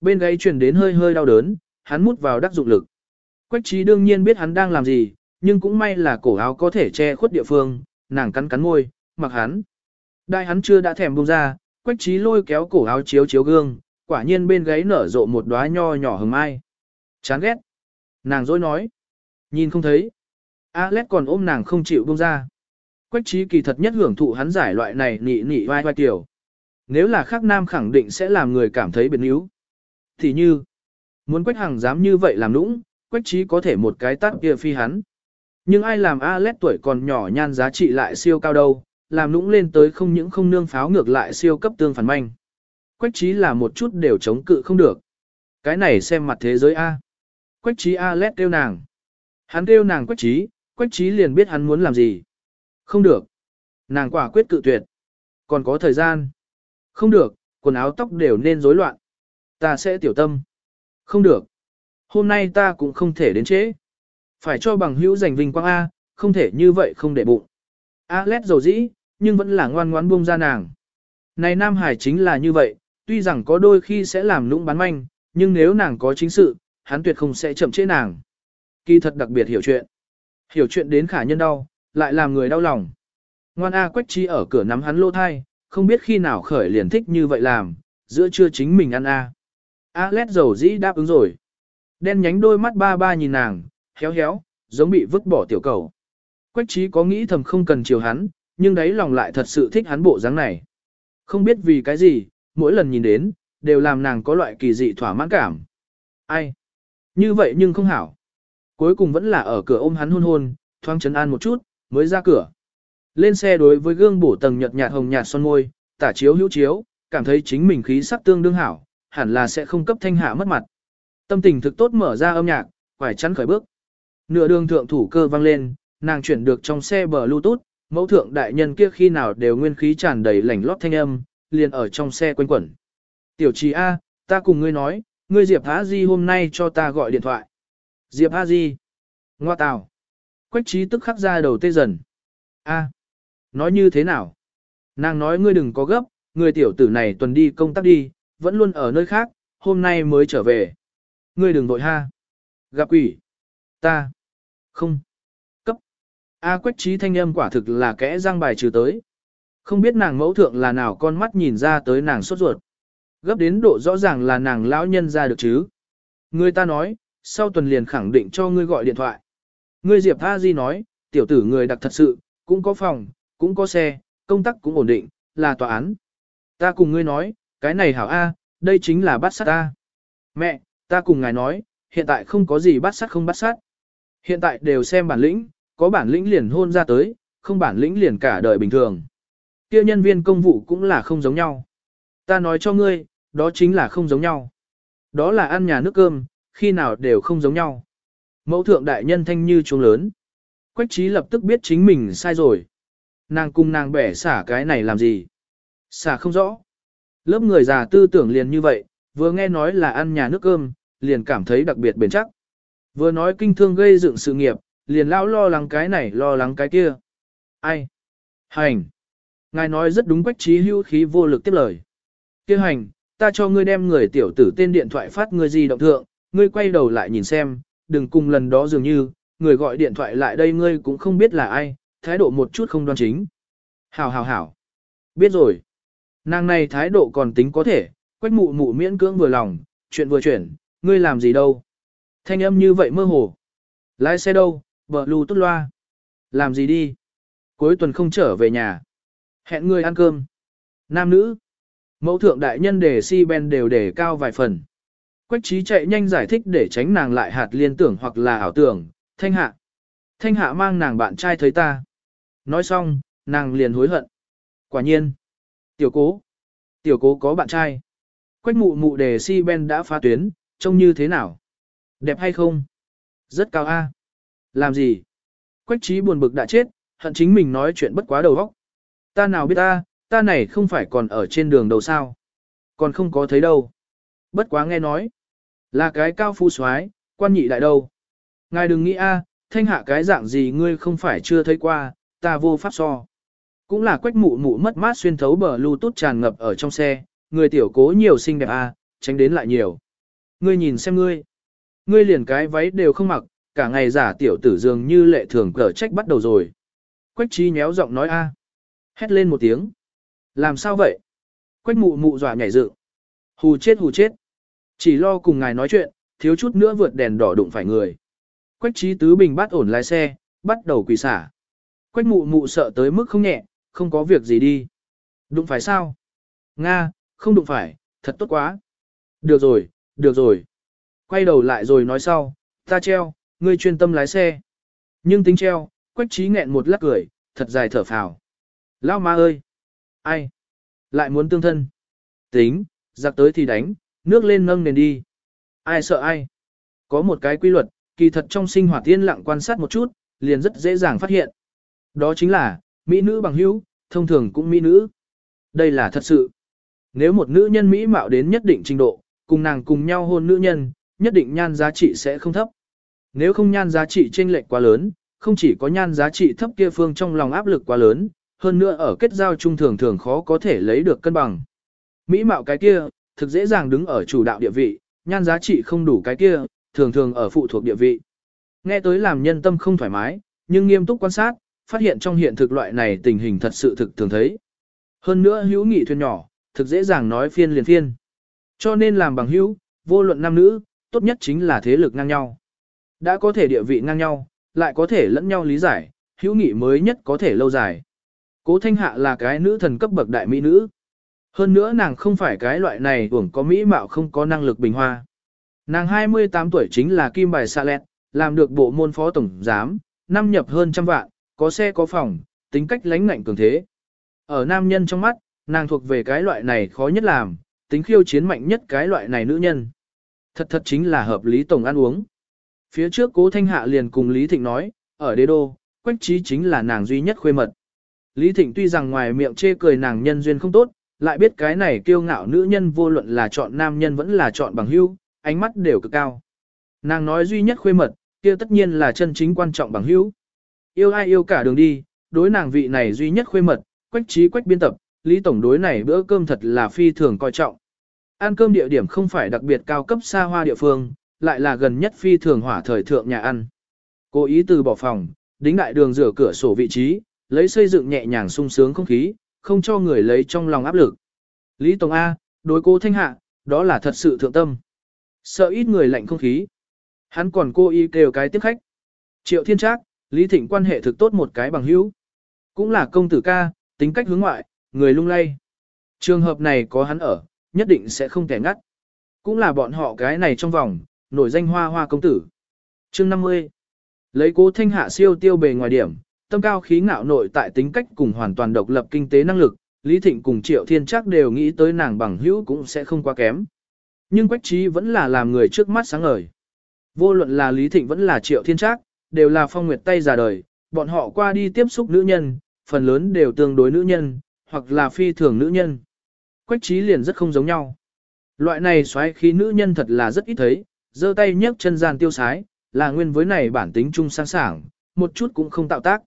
bên gáy truyền đến hơi hơi đau đớn, hắn mút vào đắc dụng lực. Quách trí đương nhiên biết hắn đang làm gì, nhưng cũng may là cổ áo có thể che khuất địa phương, nàng cắn cắn môi, mặc hắn. Đại hắn chưa đã thèm buông ra, quách trí lôi kéo cổ áo chiếu chiếu gương, quả nhiên bên gáy nở rộ một đóa nho nhỏ hừng mai. Chán ghét. Nàng dối nói. Nhìn không thấy. Alex còn ôm nàng không chịu buông ra. Quách trí kỳ thật nhất hưởng thụ hắn giải loại này nị nị vai vai tiểu. Nếu là khác nam khẳng định sẽ làm người cảm thấy biệt níu. Thì như, muốn quách hàng dám như vậy làm nũng, quách trí có thể một cái tát kia phi hắn. Nhưng ai làm alet tuổi còn nhỏ nhan giá trị lại siêu cao đâu, làm nũng lên tới không những không nương pháo ngược lại siêu cấp tương phản manh. Quách trí là một chút đều chống cự không được. Cái này xem mặt thế giới A. Quách trí alet kêu nàng. Hắn kêu nàng quách trí, quách trí liền biết hắn muốn làm gì. Không được. Nàng quả quyết cự tuyệt. Còn có thời gian. Không được, quần áo tóc đều nên rối loạn. Ta sẽ tiểu tâm. Không được. Hôm nay ta cũng không thể đến trễ. Phải cho bằng hữu giành vinh quang A, không thể như vậy không để bụng. Alex dầu dĩ, nhưng vẫn là ngoan ngoãn buông ra nàng. Này Nam Hải chính là như vậy, tuy rằng có đôi khi sẽ làm nũng bán manh, nhưng nếu nàng có chính sự, hắn tuyệt không sẽ chậm trễ nàng. Kỳ thật đặc biệt hiểu chuyện. Hiểu chuyện đến khả nhân đau, lại làm người đau lòng. Ngoan A Quách Chi ở cửa nắm hắn lô thai, không biết khi nào khởi liền thích như vậy làm, giữa trưa chính mình ăn A. Alex dầu dĩ đáp ứng rồi. Đen nhánh đôi mắt ba ba nhìn nàng, héo héo, giống bị vứt bỏ tiểu cầu. Quách trí có nghĩ thầm không cần chiều hắn, nhưng đấy lòng lại thật sự thích hắn bộ dáng này. Không biết vì cái gì, mỗi lần nhìn đến, đều làm nàng có loại kỳ dị thỏa mãn cảm. Ai? Như vậy nhưng không hảo. Cuối cùng vẫn là ở cửa ôm hắn hôn hôn, thoáng chấn an một chút, mới ra cửa. Lên xe đối với gương bổ tầng nhợt nhạt hồng nhạt son môi, tả chiếu hữu chiếu, cảm thấy chính mình khí sắc tương đương hảo, hẳn là sẽ không cấp thanh hạ mất mặt. Tâm tình thực tốt mở ra âm nhạc, quải chắn khởi bước. Nửa đường thượng thủ cơ vang lên, nàng chuyển được trong xe bờ Bluetooth, mẫu thượng đại nhân kia khi nào đều nguyên khí tràn đầy lảnh lót thanh âm, liền ở trong xe quanh quẩn. Tiểu trì A, ta cùng ngươi nói, ngươi Diệp há Di hôm nay cho ta gọi điện thoại. Diệp há Di. Ngoa tào. Quách trí tức khắc ra đầu tê dần. A. Nói như thế nào? Nàng nói ngươi đừng có gấp, người tiểu tử này tuần đi công tác đi, vẫn luôn ở nơi khác, hôm nay mới trở về. Ngươi đừng vội ha. Gặp quỷ. Ta. Không. Cấp. A quách trí thanh âm quả thực là kẽ răng bài trừ tới. Không biết nàng mẫu thượng là nào con mắt nhìn ra tới nàng sốt ruột. Gấp đến độ rõ ràng là nàng lão nhân ra được chứ. Người ta nói, sau tuần liền khẳng định cho ngươi gọi điện thoại. Ngươi Diệp Tha Di nói, tiểu tử người đặc thật sự, cũng có phòng, cũng có xe, công tác cũng ổn định, là tòa án. Ta cùng ngươi nói, cái này hảo A, đây chính là bắt sát ta. Mẹ, ta cùng ngài nói, hiện tại không có gì bắt sát không bắt sát. Hiện tại đều xem bản lĩnh, có bản lĩnh liền hôn ra tới, không bản lĩnh liền cả đời bình thường. Kia nhân viên công vụ cũng là không giống nhau. Ta nói cho ngươi, đó chính là không giống nhau. Đó là ăn nhà nước cơm, khi nào đều không giống nhau. Mẫu thượng đại nhân thanh như chuông lớn. Quách trí lập tức biết chính mình sai rồi. Nàng cùng nàng bẻ xả cái này làm gì? Xả không rõ. Lớp người già tư tưởng liền như vậy, vừa nghe nói là ăn nhà nước cơm, liền cảm thấy đặc biệt bền chắc. Vừa nói kinh thương gây dựng sự nghiệp, liền lão lo lắng cái này lo lắng cái kia. Ai? Hành. Ngài nói rất đúng quách trí hưu khí vô lực tiếp lời. kia hành, ta cho ngươi đem người tiểu tử tên điện thoại phát ngươi gì động thượng, ngươi quay đầu lại nhìn xem, đừng cùng lần đó dường như, người gọi điện thoại lại đây ngươi cũng không biết là ai, thái độ một chút không đoan chính. Hảo hảo hảo. Biết rồi. Nàng này thái độ còn tính có thể, quách mụ mụ miễn cưỡng vừa lòng, chuyện vừa chuyển, ngươi làm gì đâu. Thanh âm như vậy mơ hồ. Lái xe đâu, vợ lù tốt loa. Làm gì đi. Cuối tuần không trở về nhà. Hẹn ngươi ăn cơm. Nam nữ. Mẫu thượng đại nhân đề si ben đều để cao vài phần. Quách trí chạy nhanh giải thích để tránh nàng lại hạt liên tưởng hoặc là ảo tưởng, thanh hạ. Thanh hạ mang nàng bạn trai thấy ta. Nói xong, nàng liền hối hận. Quả nhiên. Tiểu cố. Tiểu cố có bạn trai. Quách mụ mụ đề si ben đã phá tuyến, trông như thế nào? Đẹp hay không? Rất cao a. Làm gì? Quách trí buồn bực đã chết, hận chính mình nói chuyện bất quá đầu óc. Ta nào biết ta, ta này không phải còn ở trên đường đầu sao? Còn không có thấy đâu. Bất quá nghe nói. Là cái cao phu soái, quan nhị đại đâu. Ngài đừng nghĩ a, thanh hạ cái dạng gì ngươi không phải chưa thấy qua, ta vô pháp so. Cũng là quách mụ mụ mất mát xuyên thấu bờ lưu tút tràn ngập ở trong xe, người tiểu cố nhiều xinh đẹp a, tránh đến lại nhiều, Ngươi nhìn xem ngươi. Ngươi liền cái váy đều không mặc, cả ngày giả tiểu tử dường như lệ thường cờ trách bắt đầu rồi. Quách trí nhéo giọng nói a, Hét lên một tiếng. Làm sao vậy? Quách mụ mụ dọa nhảy dựng. Hù chết hù chết. Chỉ lo cùng ngài nói chuyện, thiếu chút nữa vượt đèn đỏ đụng phải người. Quách trí tứ bình bắt ổn lái xe, bắt đầu quỳ xả. Quách mụ mụ sợ tới mức không nhẹ, không có việc gì đi. Đụng phải sao? Nga, không đụng phải, thật tốt quá. Được rồi, được rồi. Quay đầu lại rồi nói sau, ta treo, ngươi chuyên tâm lái xe. Nhưng tính treo, quách trí nghẹn một lát cười, thật dài thở phào. Lao ma ơi! Ai? Lại muốn tương thân. Tính, giặc tới thì đánh, nước lên nâng nền đi. Ai sợ ai? Có một cái quy luật, kỳ thật trong sinh hoạt tiên lặng quan sát một chút, liền rất dễ dàng phát hiện. Đó chính là, mỹ nữ bằng hữu, thông thường cũng mỹ nữ. Đây là thật sự. Nếu một nữ nhân mỹ mạo đến nhất định trình độ, cùng nàng cùng nhau hôn nữ nhân, nhất định nhan giá trị sẽ không thấp. Nếu không nhan giá trị chênh lệch quá lớn, không chỉ có nhan giá trị thấp kia phương trong lòng áp lực quá lớn, hơn nữa ở kết giao trung thường thường khó có thể lấy được cân bằng. Mỹ mạo cái kia, thực dễ dàng đứng ở chủ đạo địa vị, nhan giá trị không đủ cái kia, thường thường ở phụ thuộc địa vị. Nghe tới làm nhân tâm không thoải mái, nhưng nghiêm túc quan sát, phát hiện trong hiện thực loại này tình hình thật sự thực thường thấy. Hơn nữa hữu nghị thuyền nhỏ, thực dễ dàng nói phiên liền phiên. Cho nên làm bằng hữu, vô luận nam nữ, tốt nhất chính là thế lực ngang nhau. Đã có thể địa vị ngang nhau, lại có thể lẫn nhau lý giải, hữu nghị mới nhất có thể lâu dài. Cố Thanh Hạ là cái nữ thần cấp bậc đại mỹ nữ. Hơn nữa nàng không phải cái loại này uổng có mỹ mạo không có năng lực bình hoa. Nàng 28 tuổi chính là kim bài xạ lẹt, làm được bộ môn phó tổng giám, năm nhập hơn trăm vạn, có xe có phòng, tính cách lãnh ngạnh cường thế. Ở nam nhân trong mắt, nàng thuộc về cái loại này khó nhất làm, tính khiêu chiến mạnh nhất cái loại này nữ nhân. Thật thật chính là hợp lý tổng ăn uống. Phía trước cố thanh hạ liền cùng Lý Thịnh nói, ở đế đô, quách trí chính là nàng duy nhất khuê mật. Lý Thịnh tuy rằng ngoài miệng chê cười nàng nhân duyên không tốt, lại biết cái này kiêu ngạo nữ nhân vô luận là chọn nam nhân vẫn là chọn bằng hữu, ánh mắt đều cực cao. Nàng nói duy nhất khuê mật, kia tất nhiên là chân chính quan trọng bằng hữu. Yêu ai yêu cả đường đi, đối nàng vị này duy nhất khuê mật, quách trí quách biên tập, Lý Tổng đối này bữa cơm thật là phi thường coi trọng. Ăn cơm địa điểm không phải đặc biệt cao cấp xa hoa địa phương, lại là gần nhất phi thường hỏa thời thượng nhà ăn. Cố ý từ bỏ phòng, đính đại đường rửa cửa sổ vị trí, lấy xây dựng nhẹ nhàng sung sướng không khí, không cho người lấy trong lòng áp lực. Lý Tổng A, đối cô Thanh Hạ, đó là thật sự thượng tâm. Sợ ít người lạnh không khí. Hắn còn cô ý kêu cái tiếp khách. Triệu Thiên Trác, Lý Thịnh quan hệ thực tốt một cái bằng hữu. Cũng là công tử ca, tính cách hướng ngoại, người lung lay. Trường hợp này có hắn ở, nhất định sẽ không kẻ ngắt. Cũng là bọn họ cái này trong vòng, nổi danh hoa hoa công tử. chương 50. Lấy cố thanh hạ siêu tiêu bề ngoài điểm, tâm cao khí ngạo nội tại tính cách cùng hoàn toàn độc lập kinh tế năng lực, Lý Thịnh cùng Triệu Thiên chắc đều nghĩ tới nàng bằng hữu cũng sẽ không quá kém. Nhưng Quách Trí vẫn là làm người trước mắt sáng ngời. Vô luận là Lý Thịnh vẫn là Triệu Thiên Trác, đều là phong nguyệt tay già đời, bọn họ qua đi tiếp xúc nữ nhân, phần lớn đều tương đối nữ nhân, hoặc là phi thường nữ nhân. Quách trí liền rất không giống nhau. Loại này xoáy khí nữ nhân thật là rất ít thấy, giơ tay nhấc chân gian tiêu sái, là nguyên với này bản tính trung sáng sảng, một chút cũng không tạo tác.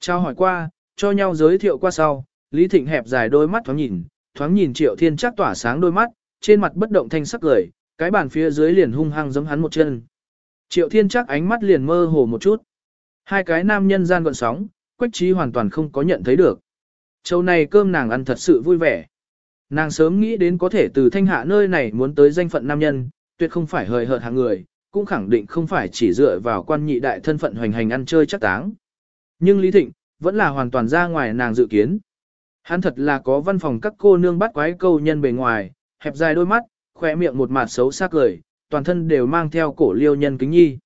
Trao hỏi qua, cho nhau giới thiệu qua sau, Lý Thịnh hẹp dài đôi mắt thoáng nhìn, thoáng nhìn Triệu Thiên chắc tỏa sáng đôi mắt, trên mặt bất động thanh sắc cười, cái bàn phía dưới liền hung hăng giẫm hắn một chân. Triệu Thiên chắc ánh mắt liền mơ hồ một chút. Hai cái nam nhân gian gọn sóng, Quách Trí hoàn toàn không có nhận thấy được. Châu này cơm nàng ăn thật sự vui vẻ. Nàng sớm nghĩ đến có thể từ thanh hạ nơi này muốn tới danh phận nam nhân, tuyệt không phải hời hợt hàng người, cũng khẳng định không phải chỉ dựa vào quan nhị đại thân phận hoành hành ăn chơi chắc táng. Nhưng Lý Thịnh, vẫn là hoàn toàn ra ngoài nàng dự kiến. Hắn thật là có văn phòng các cô nương bắt quái câu nhân bề ngoài, hẹp dài đôi mắt, khỏe miệng một mặt xấu sắc cười, toàn thân đều mang theo cổ liêu nhân kính nhi.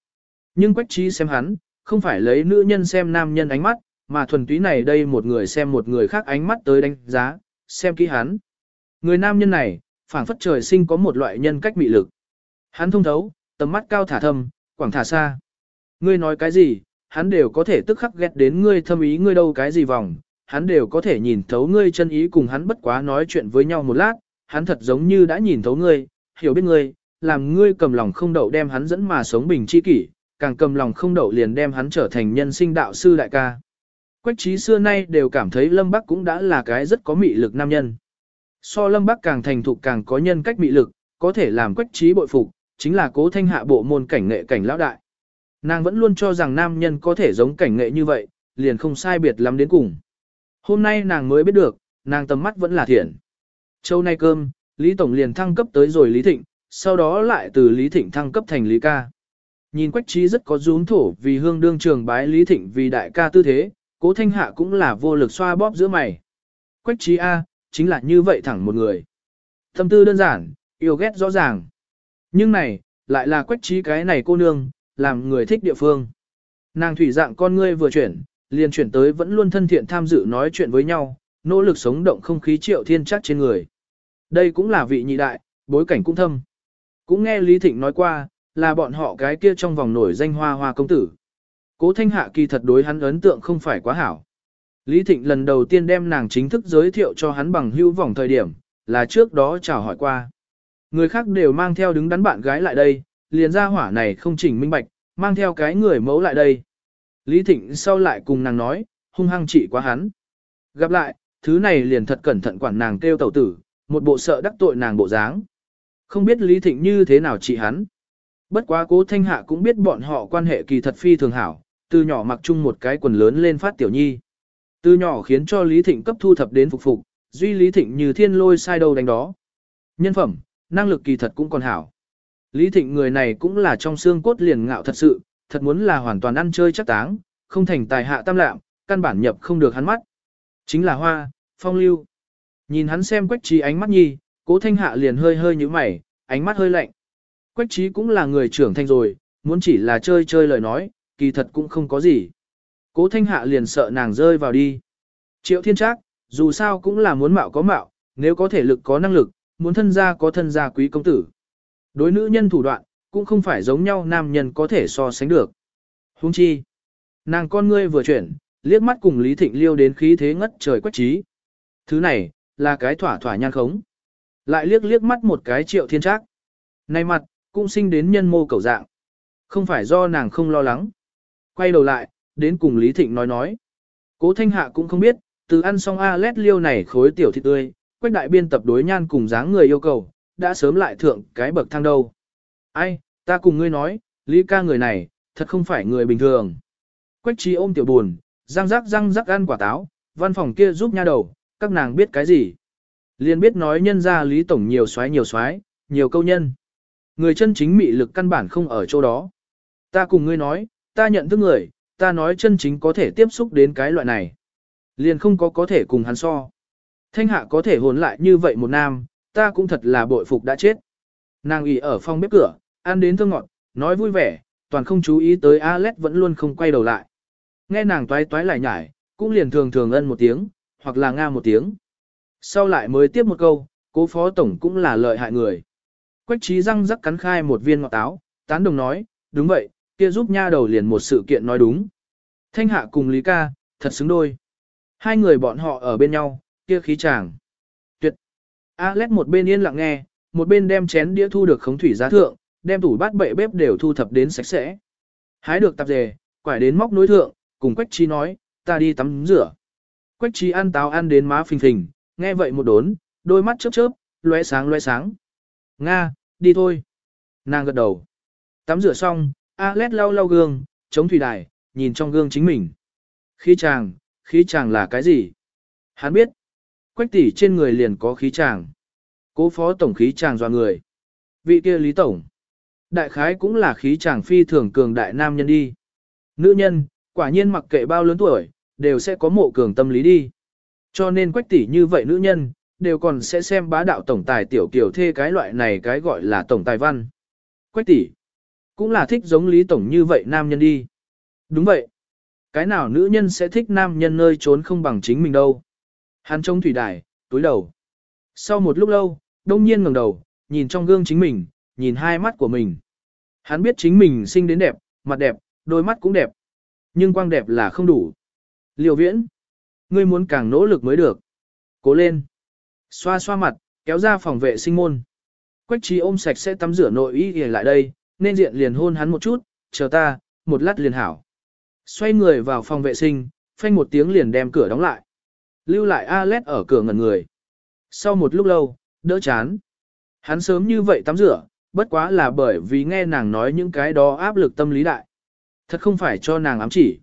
Nhưng quách trí xem hắn, không phải lấy nữ nhân xem nam nhân ánh mắt, mà thuần túy này đây một người xem một người khác ánh mắt tới đánh giá, xem kỹ hắn. Người nam nhân này, phảng phất trời sinh có một loại nhân cách mị lực. Hắn thông thấu, tầm mắt cao thả thâm, quảng thả xa. Ngươi nói cái gì, hắn đều có thể tức khắc ghét đến ngươi thâm ý ngươi đâu cái gì vòng, hắn đều có thể nhìn thấu ngươi chân ý cùng hắn bất quá nói chuyện với nhau một lát, hắn thật giống như đã nhìn thấu ngươi, hiểu biết ngươi, làm ngươi cầm lòng không đậu đem hắn dẫn mà sống bình chi kỷ, càng cầm lòng không đậu liền đem hắn trở thành nhân sinh đạo sư đại ca. Quách trí xưa nay đều cảm thấy Lâm Bắc cũng đã là cái rất có mị lực nam nhân. So Lâm Bắc càng thành thục càng có nhân cách mị lực, có thể làm quách trí bội phục, chính là cố thanh hạ bộ môn cảnh nghệ cảnh lão đại. Nàng vẫn luôn cho rằng nam nhân có thể giống cảnh nghệ như vậy, liền không sai biệt lắm đến cùng. Hôm nay nàng mới biết được, nàng tầm mắt vẫn là thiện. Châu nay cơm, Lý Tổng liền thăng cấp tới rồi Lý Thịnh, sau đó lại từ Lý Thịnh thăng cấp thành Lý Ca. Nhìn Quách Trí rất có rún thổ vì hương đương trường bái Lý Thịnh vì đại ca tư thế, cố thanh hạ cũng là vô lực xoa bóp giữa mày. Quách Trí A, chính là như vậy thẳng một người. Tâm tư đơn giản, yêu ghét rõ ràng. Nhưng này, lại là Quách Trí cái này cô nương, làm người thích địa phương. Nàng thủy dạng con ngươi vừa chuyển, liền chuyển tới vẫn luôn thân thiện tham dự nói chuyện với nhau, nỗ lực sống động không khí triệu thiên chắc trên người. Đây cũng là vị nhị đại, bối cảnh cũng thâm. Cũng nghe Lý Thịnh nói qua, là bọn họ cái kia trong vòng nổi danh hoa hoa công tử. Cố thanh hạ kỳ thật đối hắn ấn tượng không phải quá hảo. Lý Thịnh lần đầu tiên đem nàng chính thức giới thiệu cho hắn bằng hữu vòng thời điểm, là trước đó chào hỏi qua. Người khác đều mang theo đứng đắn bạn gái lại đây, liền ra hỏa này không chỉnh minh bạch, mang theo cái người mẫu lại đây. Lý Thịnh sau lại cùng nàng nói, hung hăng trị quá hắn. Gặp lại, thứ này liền thật cẩn thận quản nàng kêu tẩu tử, một bộ sợ đắc tội nàng bộ dáng. Không biết Lý Thịnh như thế nào trị hắn. Bất quá cố thanh hạ cũng biết bọn họ quan hệ kỳ thật phi thường hảo, từ nhỏ mặc chung một cái quần lớn lên phát tiểu nhi. Từ nhỏ khiến cho Lý Thịnh cấp thu thập đến phục phục, duy Lý Thịnh như thiên lôi sai đầu đánh đó. Nhân phẩm, năng lực kỳ thật cũng còn hảo. Lý Thịnh người này cũng là trong xương cốt liền ngạo thật sự, thật muốn là hoàn toàn ăn chơi chắc táng, không thành tài hạ tam lạm, căn bản nhập không được hắn mắt. Chính là hoa, phong lưu. Nhìn hắn xem quách trí ánh mắt nhi, cố thanh hạ liền hơi hơi như mày, ánh mắt hơi lạnh. Quách trí cũng là người trưởng thành rồi, muốn chỉ là chơi chơi lời nói, kỳ thật cũng không có gì. Cố thanh hạ liền sợ nàng rơi vào đi. Triệu thiên trác, dù sao cũng là muốn mạo có mạo, nếu có thể lực có năng lực, muốn thân gia có thân gia quý công tử. Đối nữ nhân thủ đoạn, cũng không phải giống nhau nam nhân có thể so sánh được. Huống chi, nàng con ngươi vừa chuyển, liếc mắt cùng Lý Thịnh liêu đến khí thế ngất trời quách trí. Thứ này, là cái thỏa thỏa nhan khống. Lại liếc liếc mắt một cái triệu thiên trác. Này mặt, cũng sinh đến nhân mô cầu dạng. Không phải do nàng không lo lắng. Quay đầu lại, đến cùng Lý Thịnh nói nói. Cố Thanh Hạ cũng không biết, từ ăn xong a lét liêu này khối tiểu thịt tươi, quách đại biên tập đối nhan cùng dáng người yêu cầu, đã sớm lại thượng cái bậc thang đâu. Ai, ta cùng ngươi nói, Lý ca người này, thật không phải người bình thường. Quách trí ôm tiểu buồn, răng rắc răng rắc ăn quả táo, văn phòng kia giúp nha đầu, các nàng biết cái gì. Liên biết nói nhân ra Lý Tổng nhiều xoái nhiều xoái, nhiều câu nhân. Người chân chính mị lực căn bản không ở chỗ đó. Ta cùng ngươi nói, ta nhận thức người, ta nói chân chính có thể tiếp xúc đến cái loại này. Liền không có có thể cùng hắn so. Thanh hạ có thể hồn lại như vậy một nam, ta cũng thật là bội phục đã chết. Nàng ủy ở phòng bếp cửa, ăn đến thơm ngọt, nói vui vẻ, toàn không chú ý tới Alex vẫn luôn không quay đầu lại. Nghe nàng toái toái lại nhải, cũng liền thường thường ân một tiếng, hoặc là nga một tiếng. Sau lại mới tiếp một câu, cố phó tổng cũng là lợi hại người. Quách trí răng rắc cắn khai một viên ngọt táo, tán đồng nói, đúng vậy, kia giúp nha đầu liền một sự kiện nói đúng. Thanh hạ cùng Lý ca, thật xứng đôi. Hai người bọn họ ở bên nhau, kia khí chàng. Tuyệt. Alex một bên yên lặng nghe, một bên đem chén đĩa thu được khống thủy giá thượng, đem tủ bát bậy bếp đều thu thập đến sạch sẽ. Hái được tạp dề, quải đến móc nối thượng, cùng Quách Chi nói, ta đi tắm rửa. Quách Chi ăn táo ăn đến má phình phình, nghe vậy một đốn, đôi mắt chớp chớp, lóe sáng lóe sáng. Nga, đi thôi. Nàng gật đầu. Tắm rửa xong, Alet lau lau gương, chống thủy đài, nhìn trong gương chính mình. Khí chàng, khí chàng là cái gì? Hắn biết. Quách tỷ trên người liền có khí chàng. Cố phó tổng khí chàng doa người. Vị kia lý tổng. Đại khái cũng là khí chàng phi thường cường đại nam nhân đi. Nữ nhân, quả nhiên mặc kệ bao lớn tuổi, đều sẽ có mộ cường tâm lý đi. Cho nên quách tỷ như vậy nữ nhân, đều còn sẽ xem bá đạo tổng tài tiểu kiểu thê cái loại này cái gọi là tổng tài văn. Quách tỷ cũng là thích giống Lý Tổng như vậy nam nhân đi. Đúng vậy. Cái nào nữ nhân sẽ thích nam nhân nơi trốn không bằng chính mình đâu. Hắn trông thủy đài, túi đầu. Sau một lúc lâu, đông nhiên ngẩng đầu, nhìn trong gương chính mình, nhìn hai mắt của mình. Hắn biết chính mình sinh đến đẹp, mặt đẹp, đôi mắt cũng đẹp. Nhưng quang đẹp là không đủ. Liều viễn, ngươi muốn càng nỗ lực mới được. Cố lên. Xoa xoa mặt, kéo ra phòng vệ sinh môn. Quách trí ôm sạch sẽ tắm rửa nội y lại đây, nên diện liền hôn hắn một chút, chờ ta, một lát liền hảo. Xoay người vào phòng vệ sinh, phanh một tiếng liền đem cửa đóng lại. Lưu lại Alet ở cửa ngẩn người. Sau một lúc lâu, đỡ chán. Hắn sớm như vậy tắm rửa, bất quá là bởi vì nghe nàng nói những cái đó áp lực tâm lý đại. Thật không phải cho nàng ám chỉ.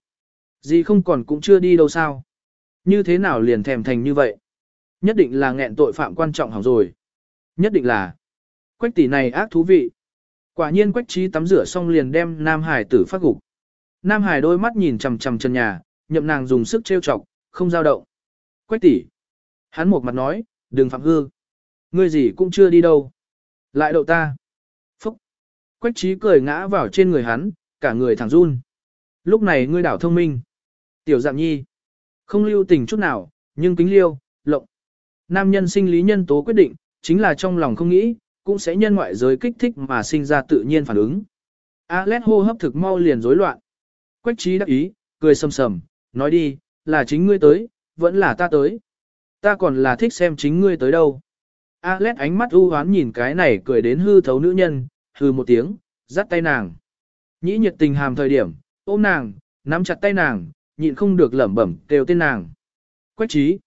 Gì không còn cũng chưa đi đâu sao. Như thế nào liền thèm thành như vậy? Nhất định là nghẹn tội phạm quan trọng hỏng rồi. Nhất định là. Quách tỷ này ác thú vị. Quả nhiên quách trí tắm rửa xong liền đem Nam Hải tử phát gục. Nam Hải đôi mắt nhìn chằm chằm chân nhà, nhậm nàng dùng sức trêu chọc, không dao động. Quách tỷ. Hắn một mặt nói, đừng phạm hư. Ngươi gì cũng chưa đi đâu. Lại đậu ta. Phúc. Quách trí cười ngã vào trên người hắn, cả người thẳng run. Lúc này ngươi đảo thông minh. Tiểu dạng nhi. Không lưu tình chút nào, nhưng kính liêu, lộng. Nam nhân sinh lý nhân tố quyết định, chính là trong lòng không nghĩ, cũng sẽ nhân ngoại giới kích thích mà sinh ra tự nhiên phản ứng. Alex hô hấp thực mau liền rối loạn. Quách trí đắc ý, cười sầm sầm, nói đi, là chính ngươi tới, vẫn là ta tới. Ta còn là thích xem chính ngươi tới đâu. Alex ánh mắt u hoán nhìn cái này cười đến hư thấu nữ nhân, hư một tiếng, dắt tay nàng. Nhĩ nhiệt tình hàm thời điểm, ôm nàng, nắm chặt tay nàng, nhịn không được lẩm bẩm kêu tên nàng. Quách trí,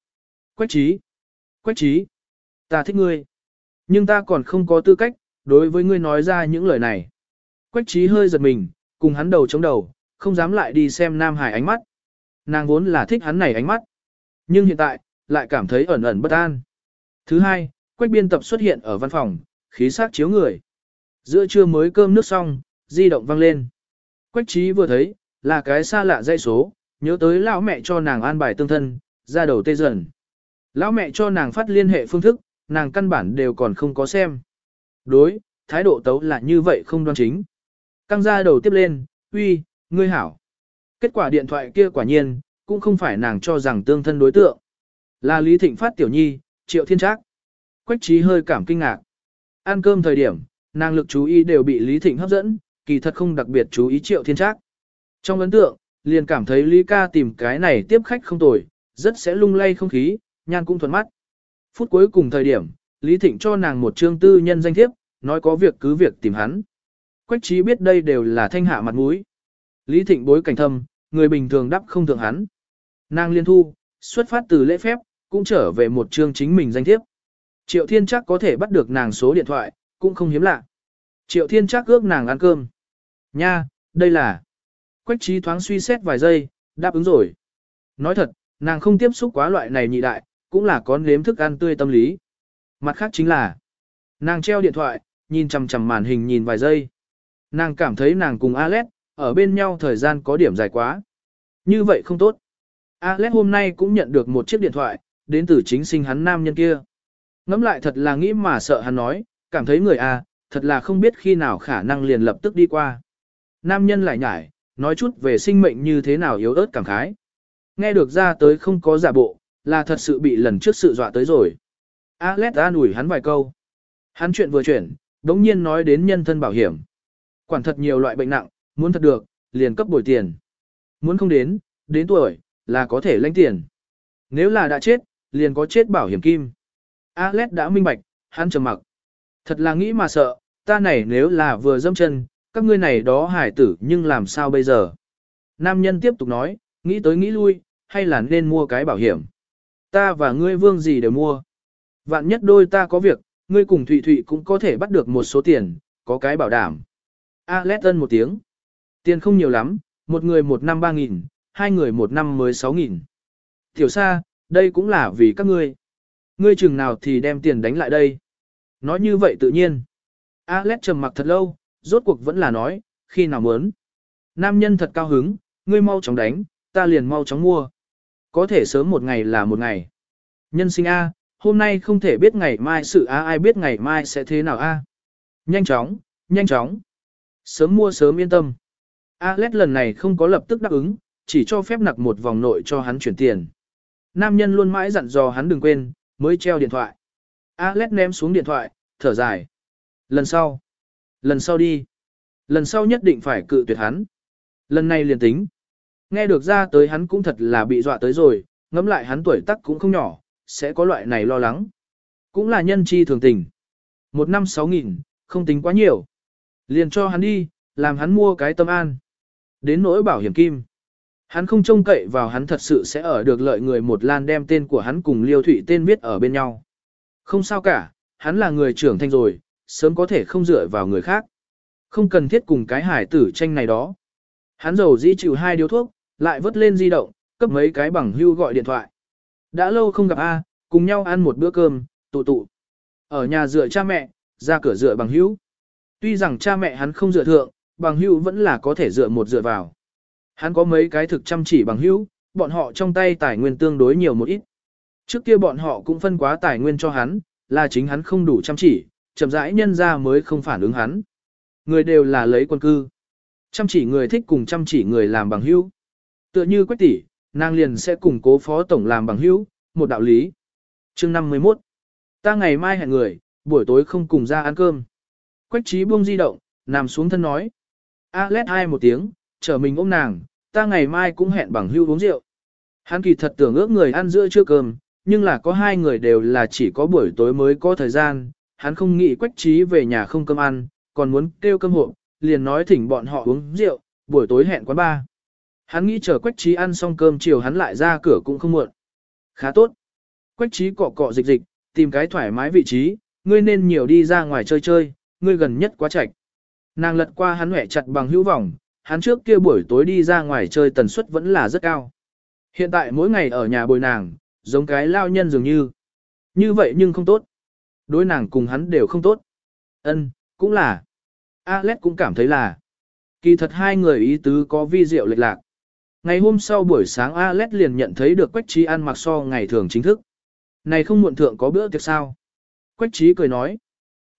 quách trí, quách trí, ta thích ngươi. Nhưng ta còn không có tư cách, đối với ngươi nói ra những lời này. Quách trí hơi giật mình, cùng hắn đầu chống đầu, không dám lại đi xem Nam Hải ánh mắt. Nàng vốn là thích hắn này ánh mắt. Nhưng hiện tại, lại cảm thấy ẩn ẩn bất an. Thứ hai, quách biên tập xuất hiện ở văn phòng, khí sắc chiếu người. Giữa trưa mới cơm nước xong, di động vang lên. Quách trí vừa thấy, là cái xa lạ dây số, nhớ tới lão mẹ cho nàng an bài tương thân, ra đầu tê dần. Lão mẹ cho nàng phát liên hệ phương thức, nàng căn bản đều còn không có xem. Đối, thái độ tấu là như vậy không đoan chính. Căng ra đầu tiếp lên, uy, ngươi hảo. Kết quả điện thoại kia quả nhiên, cũng không phải nàng cho rằng tương thân đối tượng. Là Lý Thịnh phát tiểu nhi, triệu thiên trác. Quách trí hơi cảm kinh ngạc. Ăn cơm thời điểm, nàng lực chú ý đều bị Lý Thịnh hấp dẫn, kỳ thật không đặc biệt chú ý triệu thiên trác. Trong ấn tượng, liền cảm thấy Lý ca tìm cái này tiếp khách không tồi, rất sẽ lung lay không khí, nhan cũng thuận mắt. Phút cuối cùng thời điểm, Lý Thịnh cho nàng một trương tư nhân danh thiếp, nói có việc cứ việc tìm hắn. Quách trí biết đây đều là thanh hạ mặt mũi. Lý Thịnh bối cảnh thâm, người bình thường đắp không thượng hắn. Nàng liên thu, xuất phát từ lễ phép, cũng trở về một chương chính mình danh thiếp. Triệu Thiên chắc có thể bắt được nàng số điện thoại, cũng không hiếm lạ. Triệu Thiên chắc ước nàng ăn cơm. Nha, đây là... Quách trí thoáng suy xét vài giây, đáp ứng rồi. Nói thật, nàng không tiếp xúc quá loại này nhị đại, cũng là có nếm thức ăn tươi tâm lý. Mặt khác chính là, nàng treo điện thoại, nhìn chằm chằm màn hình nhìn vài giây. Nàng cảm thấy nàng cùng Alex, ở bên nhau thời gian có điểm dài quá. Như vậy không tốt. Alex hôm nay cũng nhận được một chiếc điện thoại, đến từ chính sinh hắn nam nhân kia. Ngắm lại thật là nghĩ mà sợ hắn nói, cảm thấy người A, thật là không biết khi nào khả năng liền lập tức đi qua. Nam nhân lại nhải, nói chút về sinh mệnh như thế nào yếu ớt cảm khái. Nghe được ra tới không có giả bộ, là thật sự bị lần trước sự dọa tới rồi. Alex an ủi hắn vài câu. Hắn chuyện vừa chuyển, đống nhiên nói đến nhân thân bảo hiểm. Quản thật nhiều loại bệnh nặng, muốn thật được, liền cấp bồi tiền. Muốn không đến, đến tuổi, là có thể lãnh tiền. Nếu là đã chết, liền có chết bảo hiểm kim. Alex đã minh bạch, hắn trầm mặc. Thật là nghĩ mà sợ, ta này nếu là vừa dâm chân, các ngươi này đó hải tử nhưng làm sao bây giờ? Nam nhân tiếp tục nói, nghĩ tới nghĩ lui, hay là nên mua cái bảo hiểm? Ta và ngươi vương gì đều mua. Vạn nhất đôi ta có việc, ngươi cùng Thụy Thụy cũng có thể bắt được một số tiền, có cái bảo đảm. Alex ân một tiếng. Tiền không nhiều lắm, một người một năm ba nghìn, hai người một năm mới sáu nghìn. Tiểu xa đây cũng là vì các ngươi. Ngươi chừng nào thì đem tiền đánh lại đây. Nói như vậy tự nhiên. Alex trầm mặc thật lâu, rốt cuộc vẫn là nói, khi nào muốn. Nam nhân thật cao hứng, ngươi mau chóng đánh, ta liền mau chóng mua. Có thể sớm một ngày là một ngày. Nhân sinh A, hôm nay không thể biết ngày mai sự A ai biết ngày mai sẽ thế nào A. Nhanh chóng, nhanh chóng. Sớm mua sớm yên tâm. Alex lần này không có lập tức đáp ứng, chỉ cho phép nặc một vòng nội cho hắn chuyển tiền. Nam nhân luôn mãi dặn dò hắn đừng quên, mới treo điện thoại. Alex ném xuống điện thoại, thở dài. Lần sau. Lần sau đi. Lần sau nhất định phải cự tuyệt hắn. Lần này liền tính. Nghe được ra tới hắn cũng thật là bị dọa tới rồi, ngẫm lại hắn tuổi tác cũng không nhỏ, sẽ có loại này lo lắng. Cũng là nhân chi thường tình. Một năm sáu nghìn, không tính quá nhiều. Liền cho hắn đi, làm hắn mua cái tâm an. Đến nỗi bảo hiểm kim. Hắn không trông cậy vào hắn thật sự sẽ ở được lợi người một lan đem tên của hắn cùng liêu thủy tên viết ở bên nhau. Không sao cả, hắn là người trưởng thành rồi, sớm có thể không dựa vào người khác. Không cần thiết cùng cái hải tử tranh này đó. Hắn dầu dĩ chịu hai điếu thuốc, lại vớt lên di động, cấp mấy cái bằng hưu gọi điện thoại. Đã lâu không gặp A, cùng nhau ăn một bữa cơm, tụ tụ. Ở nhà dựa cha mẹ, ra cửa dựa bằng hữu. Tuy rằng cha mẹ hắn không dựa thượng, bằng hữu vẫn là có thể dựa một dựa vào. Hắn có mấy cái thực chăm chỉ bằng hữu, bọn họ trong tay tài nguyên tương đối nhiều một ít. Trước kia bọn họ cũng phân quá tài nguyên cho hắn, là chính hắn không đủ chăm chỉ, chậm rãi nhân ra mới không phản ứng hắn. Người đều là lấy quân cư. Chăm chỉ người thích cùng chăm chỉ người làm bằng hữu. Tựa như quách tỷ, nàng liền sẽ cùng cố phó tổng làm bằng hữu, một đạo lý. Chương 51 Ta ngày mai hẹn người, buổi tối không cùng ra ăn cơm. Quách trí buông di động, nằm xuống thân nói. A lét hai một tiếng, chờ mình ôm nàng, ta ngày mai cũng hẹn bằng hưu uống rượu. Hắn kỳ thật tưởng ước người ăn giữa trưa cơm, nhưng là có hai người đều là chỉ có buổi tối mới có thời gian, hắn không nghĩ quách trí về nhà không cơm ăn, còn muốn kêu cơm hộp, liền nói thỉnh bọn họ uống rượu, buổi tối hẹn quán ba. Hắn nghĩ chờ quách trí ăn xong cơm chiều hắn lại ra cửa cũng không muộn. Khá tốt. Quách trí cọ cọ dịch dịch, tìm cái thoải mái vị trí, ngươi nên nhiều đi ra ngoài chơi chơi, ngươi gần nhất quá chạch. Nàng lật qua hắn hẻ chặt bằng hữu vọng, hắn trước kia buổi tối đi ra ngoài chơi tần suất vẫn là rất cao. Hiện tại mỗi ngày ở nhà bồi nàng, giống cái lao nhân dường như. Như vậy nhưng không tốt. Đối nàng cùng hắn đều không tốt. Ân, cũng là. Alex cũng cảm thấy là. Kỳ thật hai người ý tứ có vi diệu lệch lạc. Ngày hôm sau buổi sáng Alex liền nhận thấy được Quách Trí ăn mặc so ngày thường chính thức. Này không muộn thượng có bữa tiệc sao? Quách Trí cười nói.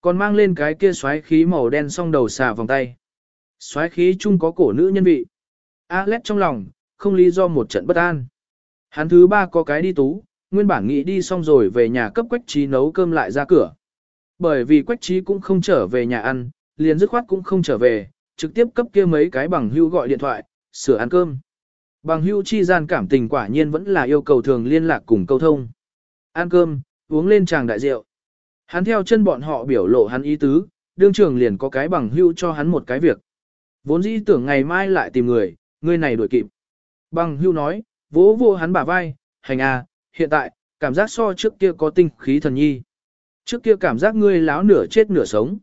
Còn mang lên cái kia xoáy khí màu đen song đầu xà vòng tay. Xoáy khí chung có cổ nữ nhân vị. Alex trong lòng, không lý do một trận bất an. Hắn thứ ba có cái đi tú, nguyên bản nghĩ đi xong rồi về nhà cấp Quách Trí nấu cơm lại ra cửa. Bởi vì Quách Trí cũng không trở về nhà ăn, liền dứt khoát cũng không trở về, trực tiếp cấp kia mấy cái bằng hưu gọi điện thoại, sửa ăn cơm. Bằng hưu chi gian cảm tình quả nhiên vẫn là yêu cầu thường liên lạc cùng câu thông. Ăn cơm, uống lên tràng đại rượu. Hắn theo chân bọn họ biểu lộ hắn ý tứ, đương trường liền có cái bằng hưu cho hắn một cái việc. Vốn dĩ tưởng ngày mai lại tìm người, người này đuổi kịp. Bằng hưu nói, vỗ vô hắn bả vai, hành à, hiện tại, cảm giác so trước kia có tinh khí thần nhi. Trước kia cảm giác ngươi láo nửa chết nửa sống.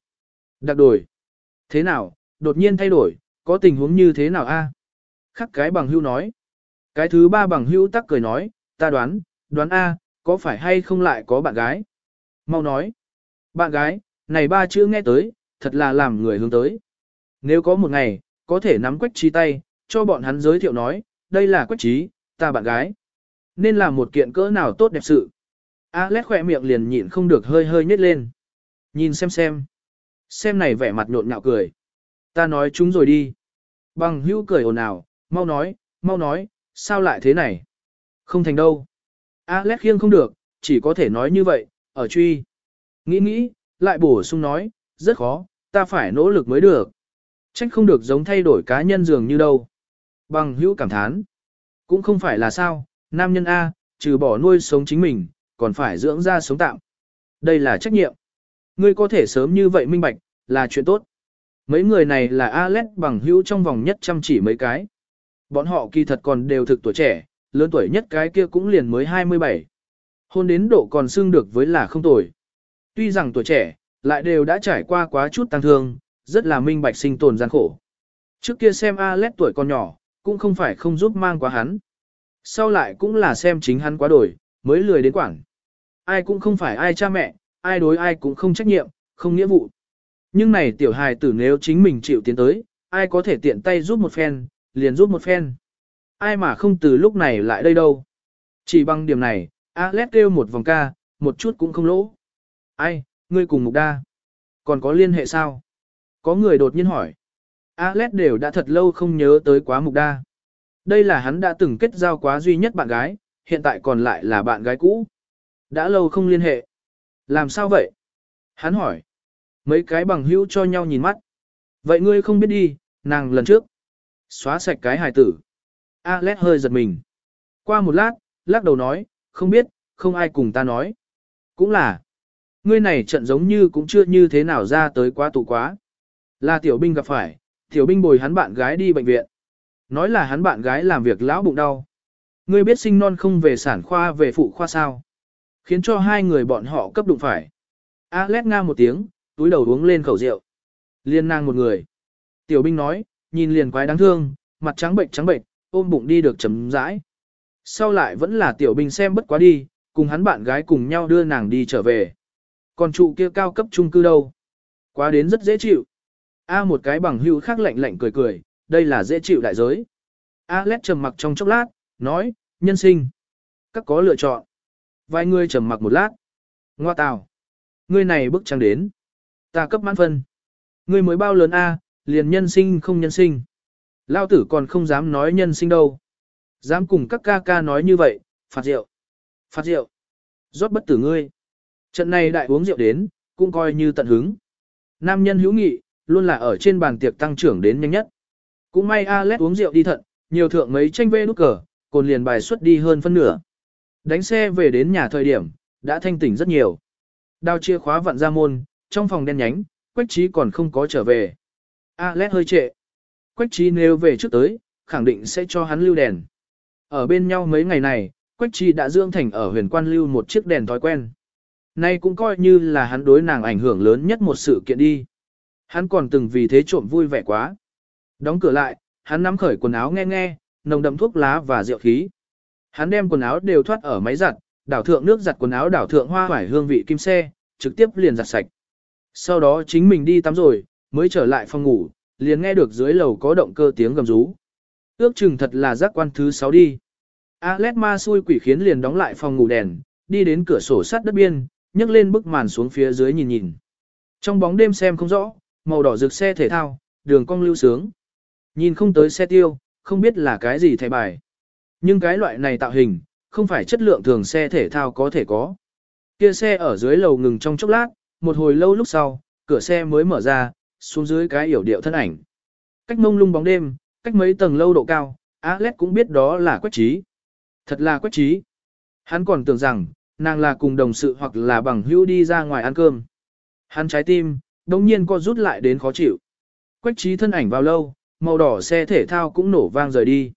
Đặc đổi. Thế nào, đột nhiên thay đổi, có tình huống như thế nào a? Khắc cái bằng hưu nói. Cái thứ ba bằng hưu tắc cười nói, ta đoán, đoán a, có phải hay không lại có bạn gái? Mau nói. Bạn gái, này ba chữ nghe tới, thật là làm người hướng tới. Nếu có một ngày, có thể nắm quách trí tay, cho bọn hắn giới thiệu nói, đây là quách trí, ta bạn gái. Nên là một kiện cỡ nào tốt đẹp sự. Alex khỏe miệng liền nhịn không được hơi hơi nhếch lên. Nhìn xem xem. Xem này vẻ mặt nhộn nhạo cười. Ta nói chúng rồi đi. Bằng hữu cười ồn ào, mau nói, mau nói, sao lại thế này? Không thành đâu. Alex khiêng không được, chỉ có thể nói như vậy, ở truy. Nghĩ nghĩ, lại bổ sung nói, rất khó, ta phải nỗ lực mới được. Trách không được giống thay đổi cá nhân dường như đâu. Bằng hữu cảm thán. Cũng không phải là sao, nam nhân A, trừ bỏ nuôi sống chính mình, còn phải dưỡng ra sống tạm. Đây là trách nhiệm. Ngươi có thể sớm như vậy minh bạch, là chuyện tốt. Mấy người này là Alex bằng hữu trong vòng nhất chăm chỉ mấy cái. Bọn họ kỳ thật còn đều thực tuổi trẻ, lớn tuổi nhất cái kia cũng liền mới 27. Hôn đến độ còn xưng được với là không tuổi. Tuy rằng tuổi trẻ, lại đều đã trải qua quá chút tăng thương, rất là minh bạch sinh tồn gian khổ. Trước kia xem Alex tuổi còn nhỏ, cũng không phải không giúp mang quá hắn. Sau lại cũng là xem chính hắn quá đổi, mới lười đến quảng. Ai cũng không phải ai cha mẹ, ai đối ai cũng không trách nhiệm, không nghĩa vụ. Nhưng này tiểu hài tử nếu chính mình chịu tiến tới, ai có thể tiện tay giúp một phen, liền giúp một phen. Ai mà không từ lúc này lại đây đâu. Chỉ bằng điểm này, Alex kêu một vòng ca, một chút cũng không lỗ. Ai, ngươi cùng mục đa. Còn có liên hệ sao? Có người đột nhiên hỏi. Alex đều đã thật lâu không nhớ tới quá mục đa. Đây là hắn đã từng kết giao quá duy nhất bạn gái, hiện tại còn lại là bạn gái cũ. Đã lâu không liên hệ. Làm sao vậy? Hắn hỏi. Mấy cái bằng hữu cho nhau nhìn mắt. Vậy ngươi không biết đi, nàng lần trước. Xóa sạch cái hài tử. Alex hơi giật mình. Qua một lát, lắc đầu nói, không biết, không ai cùng ta nói. Cũng là. Ngươi này trận giống như cũng chưa như thế nào ra tới quá tụ quá. Là tiểu binh gặp phải, tiểu binh bồi hắn bạn gái đi bệnh viện. Nói là hắn bạn gái làm việc lão bụng đau. Ngươi biết sinh non không về sản khoa về phụ khoa sao. Khiến cho hai người bọn họ cấp đụng phải. Alex nga một tiếng, túi đầu uống lên khẩu rượu. Liên nang một người. Tiểu binh nói, nhìn liền quái đáng thương, mặt trắng bệnh trắng bệnh, ôm bụng đi được chấm rãi. Sau lại vẫn là tiểu binh xem bất quá đi, cùng hắn bạn gái cùng nhau đưa nàng đi trở về. Còn trụ kia cao cấp trung cư đâu? Quá đến rất dễ chịu. A một cái bằng hữu khác lạnh lạnh cười cười, đây là dễ chịu đại giới. A lét trầm mặc trong chốc lát, nói, nhân sinh. Các có lựa chọn. Vài người trầm mặc một lát. Ngoa tào. Ngươi này bức trăng đến. Ta cấp mãn phân. Ngươi mới bao lớn A, liền nhân sinh không nhân sinh. Lao tử còn không dám nói nhân sinh đâu. Dám cùng các ca ca nói như vậy, phạt rượu. Phạt rượu. rót bất tử ngươi. Trận này đại uống rượu đến, cũng coi như tận hứng. Nam nhân hữu nghị, luôn là ở trên bàn tiệc tăng trưởng đến nhanh nhất. Cũng may Alex uống rượu đi thận, nhiều thượng mấy tranh vê nút cờ, cồn liền bài xuất đi hơn phân nửa. Đánh xe về đến nhà thời điểm, đã thanh tỉnh rất nhiều. Đao chia khóa vặn ra môn, trong phòng đen nhánh, Quách Trí còn không có trở về. Alex hơi trệ. Quách Trí nếu về trước tới, khẳng định sẽ cho hắn lưu đèn. Ở bên nhau mấy ngày này, Quách Trí đã dưỡng thành ở huyền quan lưu một chiếc đèn thói quen. Nay cũng coi như là hắn đối nàng ảnh hưởng lớn nhất một sự kiện đi. Hắn còn từng vì thế trộm vui vẻ quá. Đóng cửa lại, hắn nắm khởi quần áo nghe nghe, nồng đậm thuốc lá và rượu khí. Hắn đem quần áo đều thoát ở máy giặt, đảo thượng nước giặt quần áo đảo thượng hoa hoải hương vị kim xe, trực tiếp liền giặt sạch. Sau đó chính mình đi tắm rồi, mới trở lại phòng ngủ, liền nghe được dưới lầu có động cơ tiếng gầm rú. Ước chừng thật là giác quan thứ 6 đi. Alet ma xui quỷ khiến liền đóng lại phòng ngủ đèn, đi đến cửa sổ sắt đất biên, nhấc lên bức màn xuống phía dưới nhìn nhìn. Trong bóng đêm xem không rõ, màu đỏ rực xe thể thao, đường cong lưu sướng. Nhìn không tới xe tiêu, không biết là cái gì thay bài. Nhưng cái loại này tạo hình, không phải chất lượng thường xe thể thao có thể có. Kia xe ở dưới lầu ngừng trong chốc lát, một hồi lâu lúc sau, cửa xe mới mở ra, xuống dưới cái yểu điệu thân ảnh. Cách mông lung bóng đêm, cách mấy tầng lâu độ cao, Alex cũng biết đó là quách trí. Thật là quách trí. Hắn còn tưởng rằng, nàng là cùng đồng sự hoặc là bằng hữu đi ra ngoài ăn cơm. Hắn trái tim, đồng nhiên co rút lại đến khó chịu. Quách trí thân ảnh vào lâu, màu đỏ xe thể thao cũng nổ vang rời đi.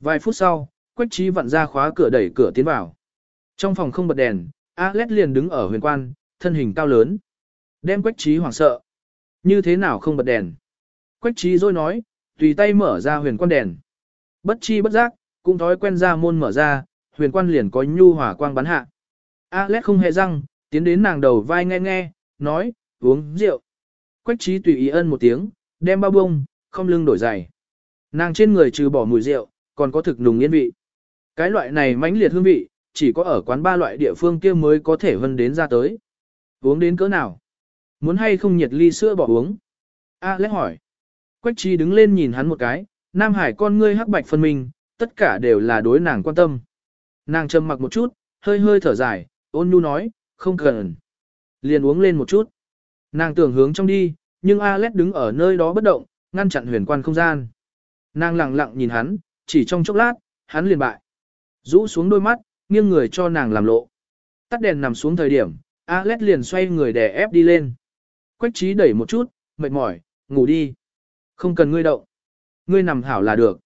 Vài phút sau, Quách trí vặn ra khóa cửa đẩy cửa tiến vào. Trong phòng không bật đèn, Alex liền đứng ở huyền quan, thân hình cao lớn. Đem Quách trí hoảng sợ. Như thế nào không bật đèn? Quách trí rồi nói, tùy tay mở ra huyền quan đèn. Bất chi bất giác, cũng thói quen ra môn mở ra, huyền quan liền có nhu hỏa quang bắn hạ. Alex không hề răng, tiến đến nàng đầu vai nghe nghe, nói, uống rượu. Quách trí tùy ý ân một tiếng, đem bao bông, không lưng đổi giày. Nàng trên người trừ bỏ mùi rượu, còn có thực nùng yên vị. Cái loại này mãnh liệt hương vị, chỉ có ở quán ba loại địa phương kia mới có thể vân đến ra tới. Uống đến cỡ nào? Muốn hay không nhiệt ly sữa bỏ uống? A lẽ hỏi. Quách trí đứng lên nhìn hắn một cái, Nam Hải con ngươi hắc bạch phân minh, tất cả đều là đối nàng quan tâm. Nàng trầm mặc một chút, hơi hơi thở dài, ôn nhu nói, không cần. Liền uống lên một chút. Nàng tưởng hướng trong đi, nhưng Alex đứng ở nơi đó bất động, ngăn chặn huyền quan không gian. Nàng lặng lặng nhìn hắn, chỉ trong chốc lát, hắn liền bại. Rũ xuống đôi mắt, nghiêng người cho nàng làm lộ. Tắt đèn nằm xuống thời điểm, Alex liền xoay người đè ép đi lên. Quách trí đẩy một chút, mệt mỏi, ngủ đi. Không cần ngươi động. Ngươi nằm hảo là được.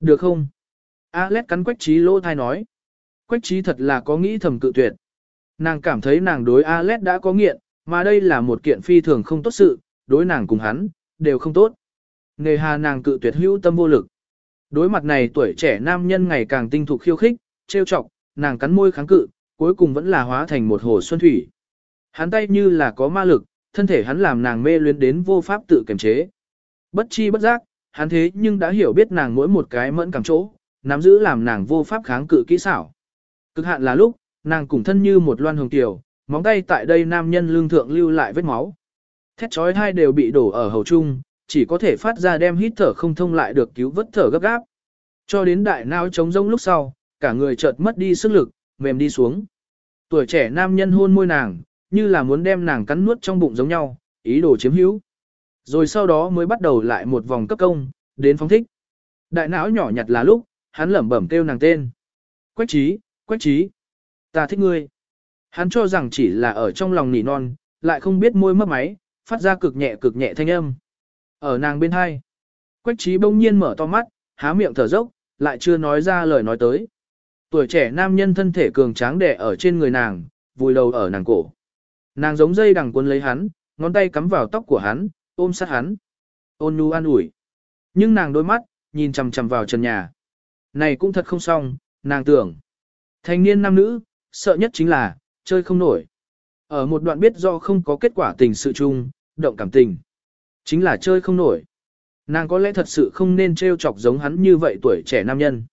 Được không? Alex cắn quách trí lỗ thai nói. Quách trí thật là có nghĩ thầm cự tuyệt. Nàng cảm thấy nàng đối Alex đã có nghiện, mà đây là một kiện phi thường không tốt sự, đối nàng cùng hắn, đều không tốt. Nề hà nàng cự tuyệt hữu tâm vô lực. Đối mặt này tuổi trẻ nam nhân ngày càng tinh thục khiêu khích, trêu chọc, nàng cắn môi kháng cự, cuối cùng vẫn là hóa thành một hồ xuân thủy. Hắn tay như là có ma lực, thân thể hắn làm nàng mê luyến đến vô pháp tự kiềm chế. Bất chi bất giác, hắn thế nhưng đã hiểu biết nàng mỗi một cái mẫn cảm chỗ, nắm giữ làm nàng vô pháp kháng cự kỹ xảo. Cực hạn là lúc, nàng cùng thân như một loan hồng tiểu, móng tay tại đây nam nhân lương thượng lưu lại vết máu. Thét chói hai đều bị đổ ở hầu trung, chỉ có thể phát ra đem hít thở không thông lại được cứu vớt thở gấp gáp. Cho đến đại não trống rỗng lúc sau, cả người chợt mất đi sức lực, mềm đi xuống. Tuổi trẻ nam nhân hôn môi nàng, như là muốn đem nàng cắn nuốt trong bụng giống nhau, ý đồ chiếm hữu. Rồi sau đó mới bắt đầu lại một vòng cấp công, đến phóng thích. Đại não nhỏ nhặt là lúc, hắn lẩm bẩm kêu nàng tên. Quách trí, quách trí. Ta thích ngươi. Hắn cho rằng chỉ là ở trong lòng nỉ non, lại không biết môi mất máy, phát ra cực nhẹ cực nhẹ thanh âm. Ở nàng bên hai, Quách trí bỗng nhiên mở to mắt, há miệng thở dốc, lại chưa nói ra lời nói tới. Tuổi trẻ nam nhân thân thể cường tráng đẻ ở trên người nàng, vùi đầu ở nàng cổ. Nàng giống dây đằng cuốn lấy hắn, ngón tay cắm vào tóc của hắn, ôm sát hắn. Ôn nhu an ủi. Nhưng nàng đôi mắt, nhìn chằm chằm vào trần nhà. Này cũng thật không xong, nàng tưởng. Thanh niên nam nữ, sợ nhất chính là, chơi không nổi. Ở một đoạn biết do không có kết quả tình sự chung, động cảm tình. Chính là chơi không nổi. Nàng có lẽ thật sự không nên trêu chọc giống hắn như vậy tuổi trẻ nam nhân.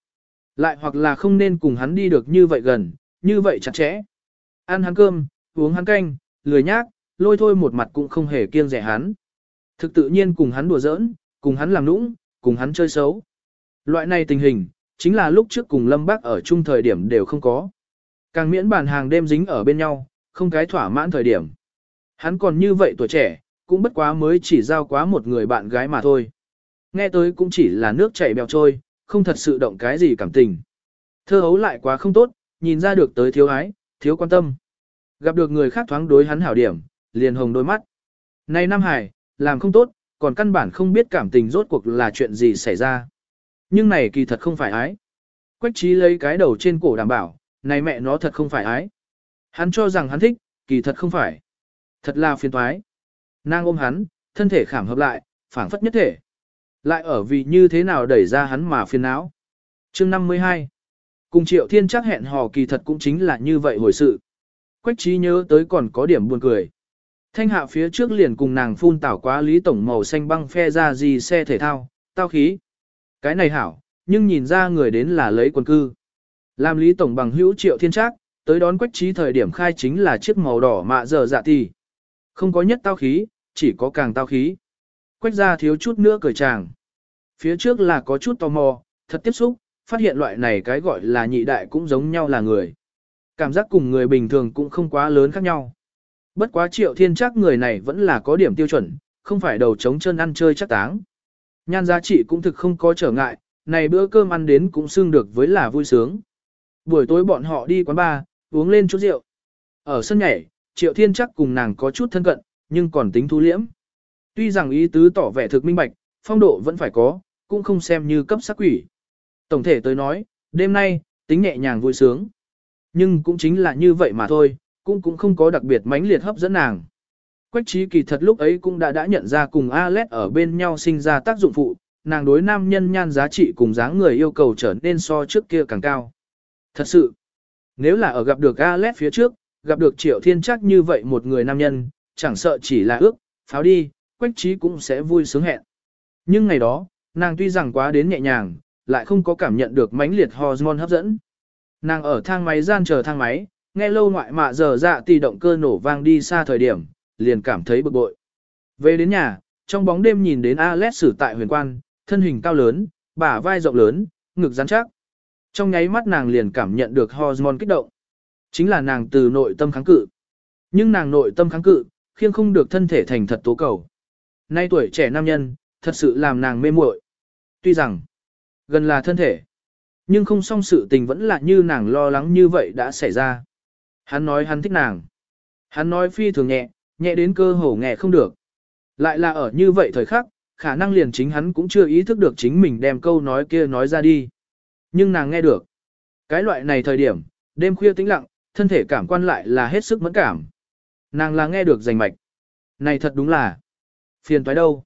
Lại hoặc là không nên cùng hắn đi được như vậy gần, như vậy chặt chẽ. Ăn hắn cơm, uống hắn canh, lười nhác, lôi thôi một mặt cũng không hề kiêng rẻ hắn. Thực tự nhiên cùng hắn đùa giỡn, cùng hắn làm nũng, cùng hắn chơi xấu. Loại này tình hình, chính là lúc trước cùng Lâm Bác ở chung thời điểm đều không có. Càng miễn bàn hàng đêm dính ở bên nhau, không cái thỏa mãn thời điểm. Hắn còn như vậy tuổi trẻ, cũng bất quá mới chỉ giao quá một người bạn gái mà thôi. Nghe tới cũng chỉ là nước chảy bèo trôi, không thật sự động cái gì cảm tình. Thơ hấu lại quá không tốt, nhìn ra được tới thiếu ái, thiếu quan tâm. Gặp được người khác thoáng đối hắn hảo điểm, liền hồng đôi mắt. Này Nam Hải, làm không tốt, còn căn bản không biết cảm tình rốt cuộc là chuyện gì xảy ra. Nhưng này kỳ thật không phải ái. Quách trí lấy cái đầu trên cổ đảm bảo, này mẹ nó thật không phải ái. Hắn cho rằng hắn thích, kỳ thật không phải. Thật là phiền toái. Nàng ôm hắn, thân thể khảm hợp lại, phản phất nhất thể. Lại ở vì như thế nào đẩy ra hắn mà phiền não. chương 52. Cùng triệu thiên chắc hẹn hò kỳ thật cũng chính là như vậy hồi sự. Quách trí nhớ tới còn có điểm buồn cười. Thanh hạ phía trước liền cùng nàng phun tảo quá lý tổng màu xanh băng phe ra gì xe thể thao, tao khí. Cái này hảo, nhưng nhìn ra người đến là lấy quân cư. Làm lý tổng bằng hữu triệu thiên trác, tới đón quách trí thời điểm khai chính là chiếc màu đỏ mạ giờ dạ thì. Không có nhất tao khí, chỉ có càng tao khí. Quách ra thiếu chút nữa cười chàng. Phía trước là có chút tò mò, thật tiếp xúc, phát hiện loại này cái gọi là nhị đại cũng giống nhau là người. Cảm giác cùng người bình thường cũng không quá lớn khác nhau. Bất quá triệu thiên chắc người này vẫn là có điểm tiêu chuẩn, không phải đầu trống chân ăn chơi chắc táng. Nhan giá trị cũng thực không có trở ngại, này bữa cơm ăn đến cũng xưng được với là vui sướng. Buổi tối bọn họ đi quán bar, uống lên chút rượu. Ở sân nhảy, triệu thiên chắc cùng nàng có chút thân cận, nhưng còn tính thu liễm. Tuy rằng ý tứ tỏ vẻ thực minh bạch, phong độ vẫn phải có, cũng không xem như cấp sắc quỷ. Tổng thể tới nói, đêm nay, tính nhẹ nhàng vui sướng. Nhưng cũng chính là như vậy mà thôi, cũng cũng không có đặc biệt mãnh liệt hấp dẫn nàng. Quách trí kỳ thật lúc ấy cũng đã đã nhận ra cùng Alet ở bên nhau sinh ra tác dụng phụ, nàng đối nam nhân nhan giá trị cùng dáng người yêu cầu trở nên so trước kia càng cao. Thật sự, nếu là ở gặp được Alet phía trước, gặp được triệu thiên chắc như vậy một người nam nhân, chẳng sợ chỉ là ước, pháo đi, quách trí cũng sẽ vui sướng hẹn. Nhưng ngày đó, nàng tuy rằng quá đến nhẹ nhàng, lại không có cảm nhận được mãnh liệt hormone hấp dẫn. Nàng ở thang máy gian chờ thang máy, nghe lâu ngoại mạ giờ dạ tì động cơ nổ vang đi xa thời điểm, liền cảm thấy bực bội. Về đến nhà, trong bóng đêm nhìn đến Alex xử tại huyền quan, thân hình cao lớn, bả vai rộng lớn, ngực rắn chắc. Trong nháy mắt nàng liền cảm nhận được hormone kích động. Chính là nàng từ nội tâm kháng cự. Nhưng nàng nội tâm kháng cự, khiêng không được thân thể thành thật tố cầu. Nay tuổi trẻ nam nhân, thật sự làm nàng mê muội. Tuy rằng, gần là thân thể, nhưng không song sự tình vẫn là như nàng lo lắng như vậy đã xảy ra. Hắn nói hắn thích nàng. Hắn nói phi thường nhẹ, nhẹ đến cơ hồ nghe không được. Lại là ở như vậy thời khắc, khả năng liền chính hắn cũng chưa ý thức được chính mình đem câu nói kia nói ra đi. Nhưng nàng nghe được. Cái loại này thời điểm, đêm khuya tĩnh lặng, thân thể cảm quan lại là hết sức mẫn cảm. Nàng là nghe được rành mạch. Này thật đúng là phiền toái đâu.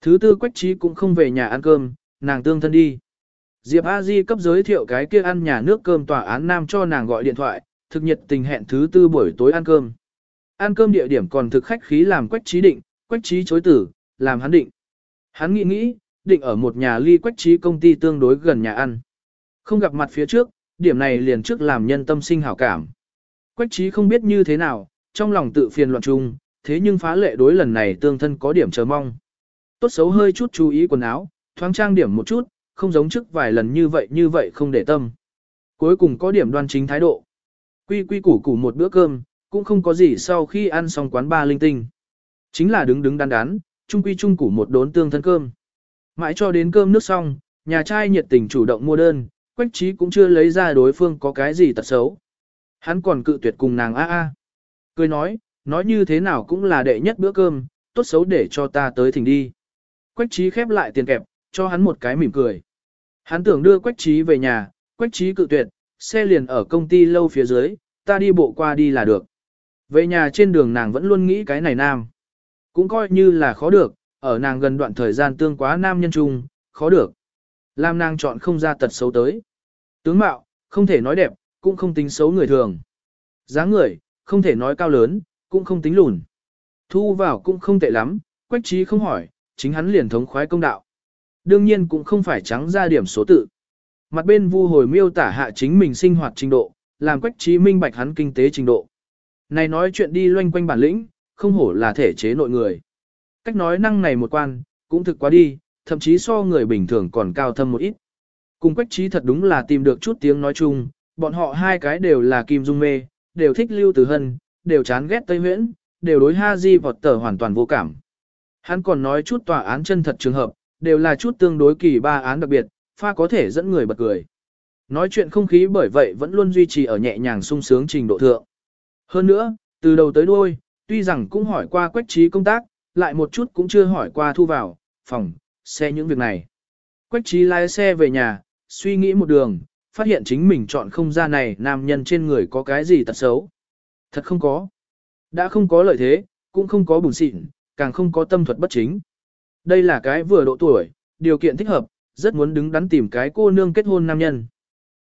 Thứ tư quách trí cũng không về nhà ăn cơm, nàng tương thân đi. Diệp A Di cấp giới thiệu cái kia ăn nhà nước cơm tòa án nam cho nàng gọi điện thoại, thực nhiệt tình hẹn thứ tư buổi tối ăn cơm. Ăn cơm địa điểm còn thực khách khí làm quách trí định, quách trí chối tử, làm hắn định. Hắn nghĩ nghĩ, định ở một nhà ly quách trí công ty tương đối gần nhà ăn. Không gặp mặt phía trước, điểm này liền trước làm nhân tâm sinh hảo cảm. Quách trí không biết như thế nào, trong lòng tự phiền loạn chung, thế nhưng phá lệ đối lần này tương thân có điểm chờ mong. Tốt xấu hơi chút chú ý quần áo, thoáng trang điểm một chút, không giống trước vài lần như vậy như vậy không để tâm. Cuối cùng có điểm đoan chính thái độ. Quy quy củ củ một bữa cơm, cũng không có gì sau khi ăn xong quán ba linh tinh. Chính là đứng đứng đắn đắn, chung quy chung củ một đốn tương thân cơm. Mãi cho đến cơm nước xong, nhà trai nhiệt tình chủ động mua đơn, quách trí cũng chưa lấy ra đối phương có cái gì tật xấu. Hắn còn cự tuyệt cùng nàng a a. Cười nói, nói như thế nào cũng là đệ nhất bữa cơm, tốt xấu để cho ta tới thỉnh đi. Quách trí khép lại tiền kẹp, cho hắn một cái mỉm cười. Hắn tưởng đưa quách trí về nhà, quách trí cự tuyệt, xe liền ở công ty lâu phía dưới, ta đi bộ qua đi là được. Về nhà trên đường nàng vẫn luôn nghĩ cái này nam. Cũng coi như là khó được, ở nàng gần đoạn thời gian tương quá nam nhân trung, khó được. Làm nàng chọn không ra tật xấu tới. Tướng mạo, không thể nói đẹp, cũng không tính xấu người thường. dáng người, không thể nói cao lớn, cũng không tính lùn. Thu vào cũng không tệ lắm, quách trí không hỏi, chính hắn liền thống khoái công đạo. Đương nhiên cũng không phải trắng ra điểm số tự. Mặt bên vu hồi miêu tả hạ chính mình sinh hoạt trình độ, làm quách trí minh bạch hắn kinh tế trình độ. Này nói chuyện đi loanh quanh bản lĩnh, không hổ là thể chế nội người. Cách nói năng này một quan, cũng thực quá đi, thậm chí so người bình thường còn cao thâm một ít. Cùng quách trí thật đúng là tìm được chút tiếng nói chung, bọn họ hai cái đều là kim dung mê, đều thích lưu từ hân, đều chán ghét Tây Huyễn, đều đối ha di vọt tờ hoàn toàn vô cảm. Hắn còn nói chút tòa án chân thật trường hợp, đều là chút tương đối kỳ ba án đặc biệt, pha có thể dẫn người bật cười. Nói chuyện không khí bởi vậy vẫn luôn duy trì ở nhẹ nhàng sung sướng trình độ thượng. Hơn nữa, từ đầu tới đuôi, tuy rằng cũng hỏi qua quách trí công tác, lại một chút cũng chưa hỏi qua thu vào, phòng, xe những việc này. Quách trí lái xe về nhà, suy nghĩ một đường, phát hiện chính mình chọn không ra này nam nhân trên người có cái gì tật xấu. Thật không có. Đã không có lợi thế, cũng không có bùn xịn, càng không có tâm thuật bất chính. Đây là cái vừa độ tuổi, điều kiện thích hợp, rất muốn đứng đắn tìm cái cô nương kết hôn nam nhân.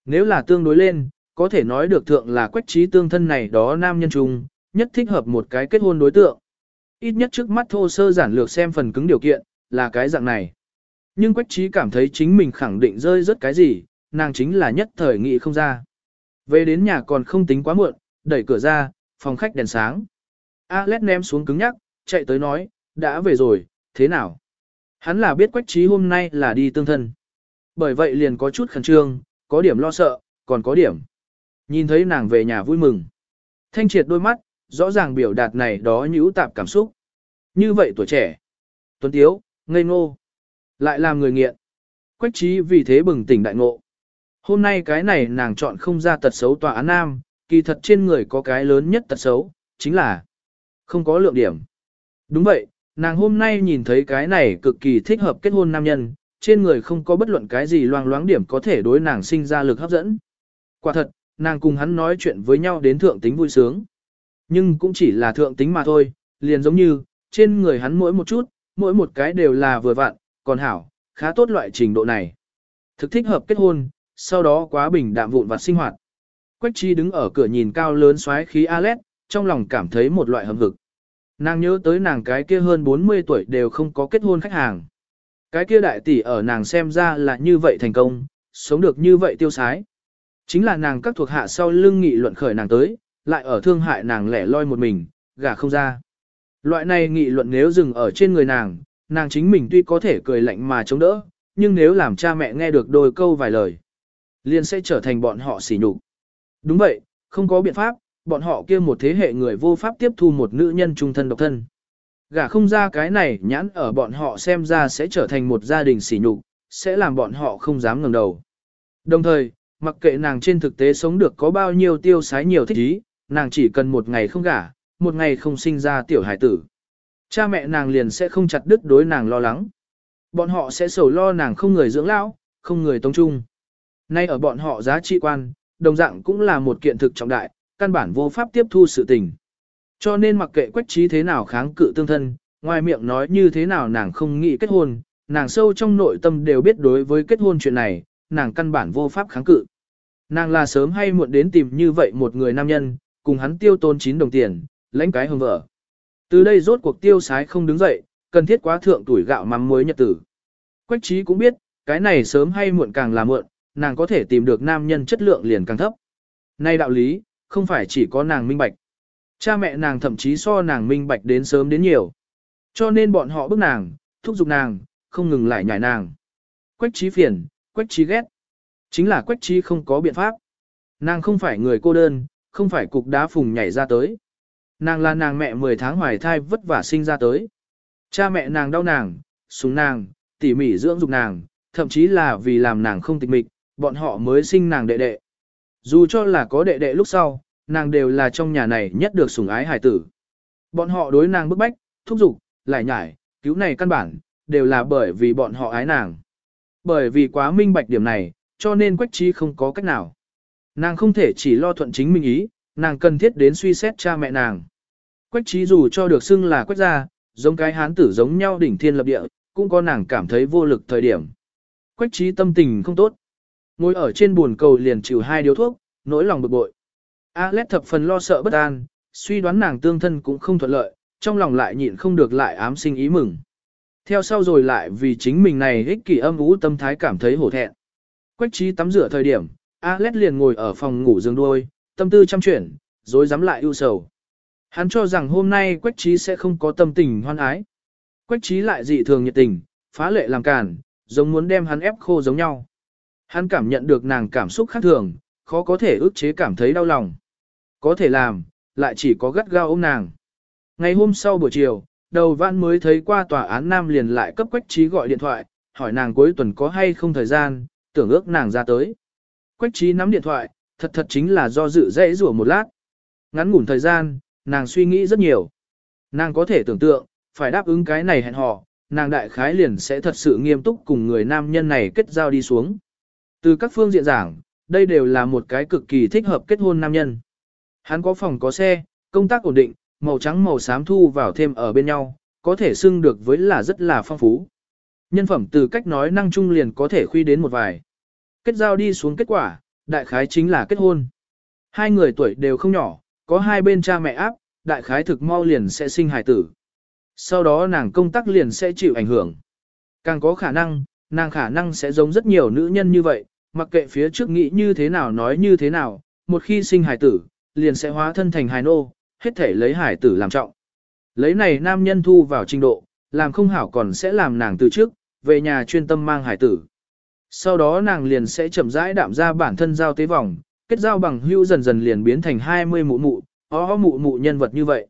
Nếu là tương đối lên, có thể nói được thượng là quách trí tương thân này đó nam nhân chung, nhất thích hợp một cái kết hôn đối tượng. Ít nhất trước mắt thô sơ giản lược xem phần cứng điều kiện, là cái dạng này. Nhưng quách trí cảm thấy chính mình khẳng định rơi rất cái gì, nàng chính là nhất thời nghị không ra. Về đến nhà còn không tính quá muộn, đẩy cửa ra, phòng khách đèn sáng. Alex ném xuống cứng nhắc, chạy tới nói, đã về rồi, thế nào? Hắn là biết quách trí hôm nay là đi tương thân. Bởi vậy liền có chút khẩn trương, có điểm lo sợ, còn có điểm. Nhìn thấy nàng về nhà vui mừng. Thanh triệt đôi mắt, rõ ràng biểu đạt này đó nhũ tạp cảm xúc. Như vậy tuổi trẻ, tuấn tiếu, ngây ngô, lại làm người nghiện. Quách trí vì thế bừng tỉnh đại ngộ. Hôm nay cái này nàng chọn không ra tật xấu tòa án nam, kỳ thật trên người có cái lớn nhất tật xấu, chính là không có lượng điểm. Đúng vậy, nàng hôm nay nhìn thấy cái này cực kỳ thích hợp kết hôn nam nhân, trên người không có bất luận cái gì loang loáng điểm có thể đối nàng sinh ra lực hấp dẫn. Quả thật, nàng cùng hắn nói chuyện với nhau đến thượng tính vui sướng. Nhưng cũng chỉ là thượng tính mà thôi, liền giống như, trên người hắn mỗi một chút, mỗi một cái đều là vừa vặn, còn hảo, khá tốt loại trình độ này. Thực thích hợp kết hôn, sau đó quá bình đạm vụn vặt sinh hoạt. Quách chi đứng ở cửa nhìn cao lớn xoáy khí Alet, trong lòng cảm thấy một loại hâm hực. Nàng nhớ tới nàng cái kia hơn 40 tuổi đều không có kết hôn khách hàng. Cái kia đại tỷ ở nàng xem ra là như vậy thành công, sống được như vậy tiêu sái. Chính là nàng các thuộc hạ sau lưng nghị luận khởi nàng tới, lại ở thương hại nàng lẻ loi một mình, gả không ra. Loại này nghị luận nếu dừng ở trên người nàng, nàng chính mình tuy có thể cười lạnh mà chống đỡ, nhưng nếu làm cha mẹ nghe được đôi câu vài lời, liền sẽ trở thành bọn họ sỉ nhục. Đúng vậy, không có biện pháp, bọn họ kia một thế hệ người vô pháp tiếp thu một nữ nhân trung thân độc thân. Gả không ra cái này nhãn ở bọn họ xem ra sẽ trở thành một gia đình sỉ nhục, sẽ làm bọn họ không dám ngẩng đầu. Đồng thời, mặc kệ nàng trên thực tế sống được có bao nhiêu tiêu sái nhiều thích ý, nàng chỉ cần một ngày không gả, một ngày không sinh ra tiểu hải tử. Cha mẹ nàng liền sẽ không chặt đứt đối nàng lo lắng. Bọn họ sẽ sầu lo nàng không người dưỡng lão, không người tông trung. Nay ở bọn họ giá trị quan, đồng dạng cũng là một kiện thực trọng đại, căn bản vô pháp tiếp thu sự tình. Cho nên mặc kệ quách trí thế nào kháng cự tương thân, ngoài miệng nói như thế nào nàng không nghĩ kết hôn, nàng sâu trong nội tâm đều biết đối với kết hôn chuyện này, nàng căn bản vô pháp kháng cự. Nàng là sớm hay muộn đến tìm như vậy một người nam nhân, cùng hắn tiêu tôn chín đồng tiền, lãnh cái hồng vợ. Từ đây rốt cuộc tiêu sái không đứng dậy, cần thiết quá thượng tuổi gạo mắm muối nhật tử. Quách trí cũng biết, cái này sớm hay muộn càng là muộn, nàng có thể tìm được nam nhân chất lượng liền càng thấp. Nay đạo lý, không phải chỉ có nàng minh bạch. Cha mẹ nàng thậm chí so nàng minh bạch đến sớm đến nhiều. Cho nên bọn họ bức nàng, thúc giục nàng, không ngừng lại nhảy nàng. Quách trí phiền, quách trí ghét. Chính là quách trí không có biện pháp. Nàng không phải người cô đơn, không phải cục đá phùng nhảy ra tới. Nàng là nàng mẹ 10 tháng hoài thai vất vả sinh ra tới. Cha mẹ nàng đau nàng, súng nàng, tỉ mỉ dưỡng dục nàng, thậm chí là vì làm nàng không tịch mịch, bọn họ mới sinh nàng đệ đệ. Dù cho là có đệ đệ lúc sau, nàng đều là trong nhà này nhất được sủng ái hải tử. Bọn họ đối nàng bức bách, thúc giục, lại nhải, cứu này căn bản, đều là bởi vì bọn họ ái nàng. Bởi vì quá minh bạch điểm này, cho nên quách trí không có cách nào. Nàng không thể chỉ lo thuận chính mình ý, nàng cần thiết đến suy xét cha mẹ nàng. Quách trí dù cho được xưng là quách gia, giống cái hán tử giống nhau đỉnh thiên lập địa, cũng có nàng cảm thấy vô lực thời điểm. Quách trí tâm tình không tốt. Ngồi ở trên buồn cầu liền chịu hai điếu thuốc, nỗi lòng bực bội. Alex thập phần lo sợ bất an, suy đoán nàng tương thân cũng không thuận lợi, trong lòng lại nhịn không được lại ám sinh ý mừng. Theo sau rồi lại vì chính mình này ích kỷ âm ú tâm thái cảm thấy hổ thẹn. Quách trí tắm rửa thời điểm, Alex liền ngồi ở phòng ngủ giường đuôi, tâm tư chăm chuyển, rồi dám lại ưu sầu. Hắn cho rằng hôm nay Quách trí sẽ không có tâm tình hoan ái. Quách trí lại dị thường nhiệt tình, phá lệ làm cản, giống muốn đem hắn ép khô giống nhau. Hắn cảm nhận được nàng cảm xúc khác thường, khó có thể ức chế cảm thấy đau lòng. Có thể làm, lại chỉ có gắt gao ôm nàng. Ngày hôm sau buổi chiều, đầu vãn mới thấy qua tòa án Nam liền lại cấp Quách Trí gọi điện thoại, hỏi nàng cuối tuần có hay không thời gian, tưởng ước nàng ra tới. Quách Trí nắm điện thoại, thật thật chính là do dự dễ rủa một lát. Ngắn ngủn thời gian, nàng suy nghĩ rất nhiều. Nàng có thể tưởng tượng, phải đáp ứng cái này hẹn hò, nàng đại khái liền sẽ thật sự nghiêm túc cùng người nam nhân này kết giao đi xuống. Từ các phương diện giảng, đây đều là một cái cực kỳ thích hợp kết hôn nam nhân. Hắn có phòng có xe, công tác ổn định, màu trắng màu xám thu vào thêm ở bên nhau, có thể xưng được với là rất là phong phú. Nhân phẩm từ cách nói năng trung liền có thể khuy đến một vài. Kết giao đi xuống kết quả, đại khái chính là kết hôn. Hai người tuổi đều không nhỏ, có hai bên cha mẹ áp, đại khái thực mau liền sẽ sinh hài tử. Sau đó nàng công tác liền sẽ chịu ảnh hưởng. Càng có khả năng, nàng khả năng sẽ giống rất nhiều nữ nhân như vậy, mặc kệ phía trước nghĩ như thế nào nói như thế nào, một khi sinh hải tử, liền sẽ hóa thân thành hài nô, hết thể lấy hải tử làm trọng. Lấy này nam nhân thu vào trình độ, làm không hảo còn sẽ làm nàng từ trước, về nhà chuyên tâm mang hải tử. Sau đó nàng liền sẽ chậm rãi đạm ra bản thân giao tế vòng, kết giao bằng hưu dần dần liền biến thành 20 mụ mụ, ó mụ mụ nhân vật như vậy.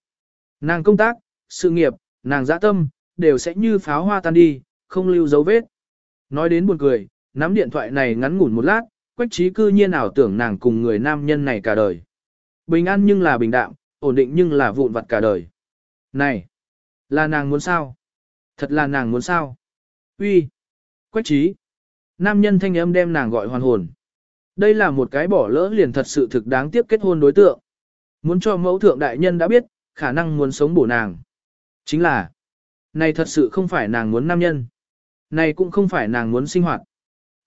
Nàng công tác, sự nghiệp, nàng dã tâm, đều sẽ như pháo hoa tan đi, không lưu dấu vết. Nói đến buồn cười, nắm điện thoại này ngắn ngủn một lát, quách trí cư nhiên ảo tưởng nàng cùng người nam nhân này cả đời. Bình an nhưng là bình đạm, ổn định nhưng là vụn vặt cả đời. Này, là nàng muốn sao? Thật là nàng muốn sao? Uy, quách trí. Nam nhân thanh âm đem nàng gọi hoàn hồn. Đây là một cái bỏ lỡ liền thật sự thực đáng tiếc kết hôn đối tượng. Muốn cho mẫu thượng đại nhân đã biết, khả năng muốn sống bổ nàng. Chính là, này thật sự không phải nàng muốn nam nhân. Này cũng không phải nàng muốn sinh hoạt.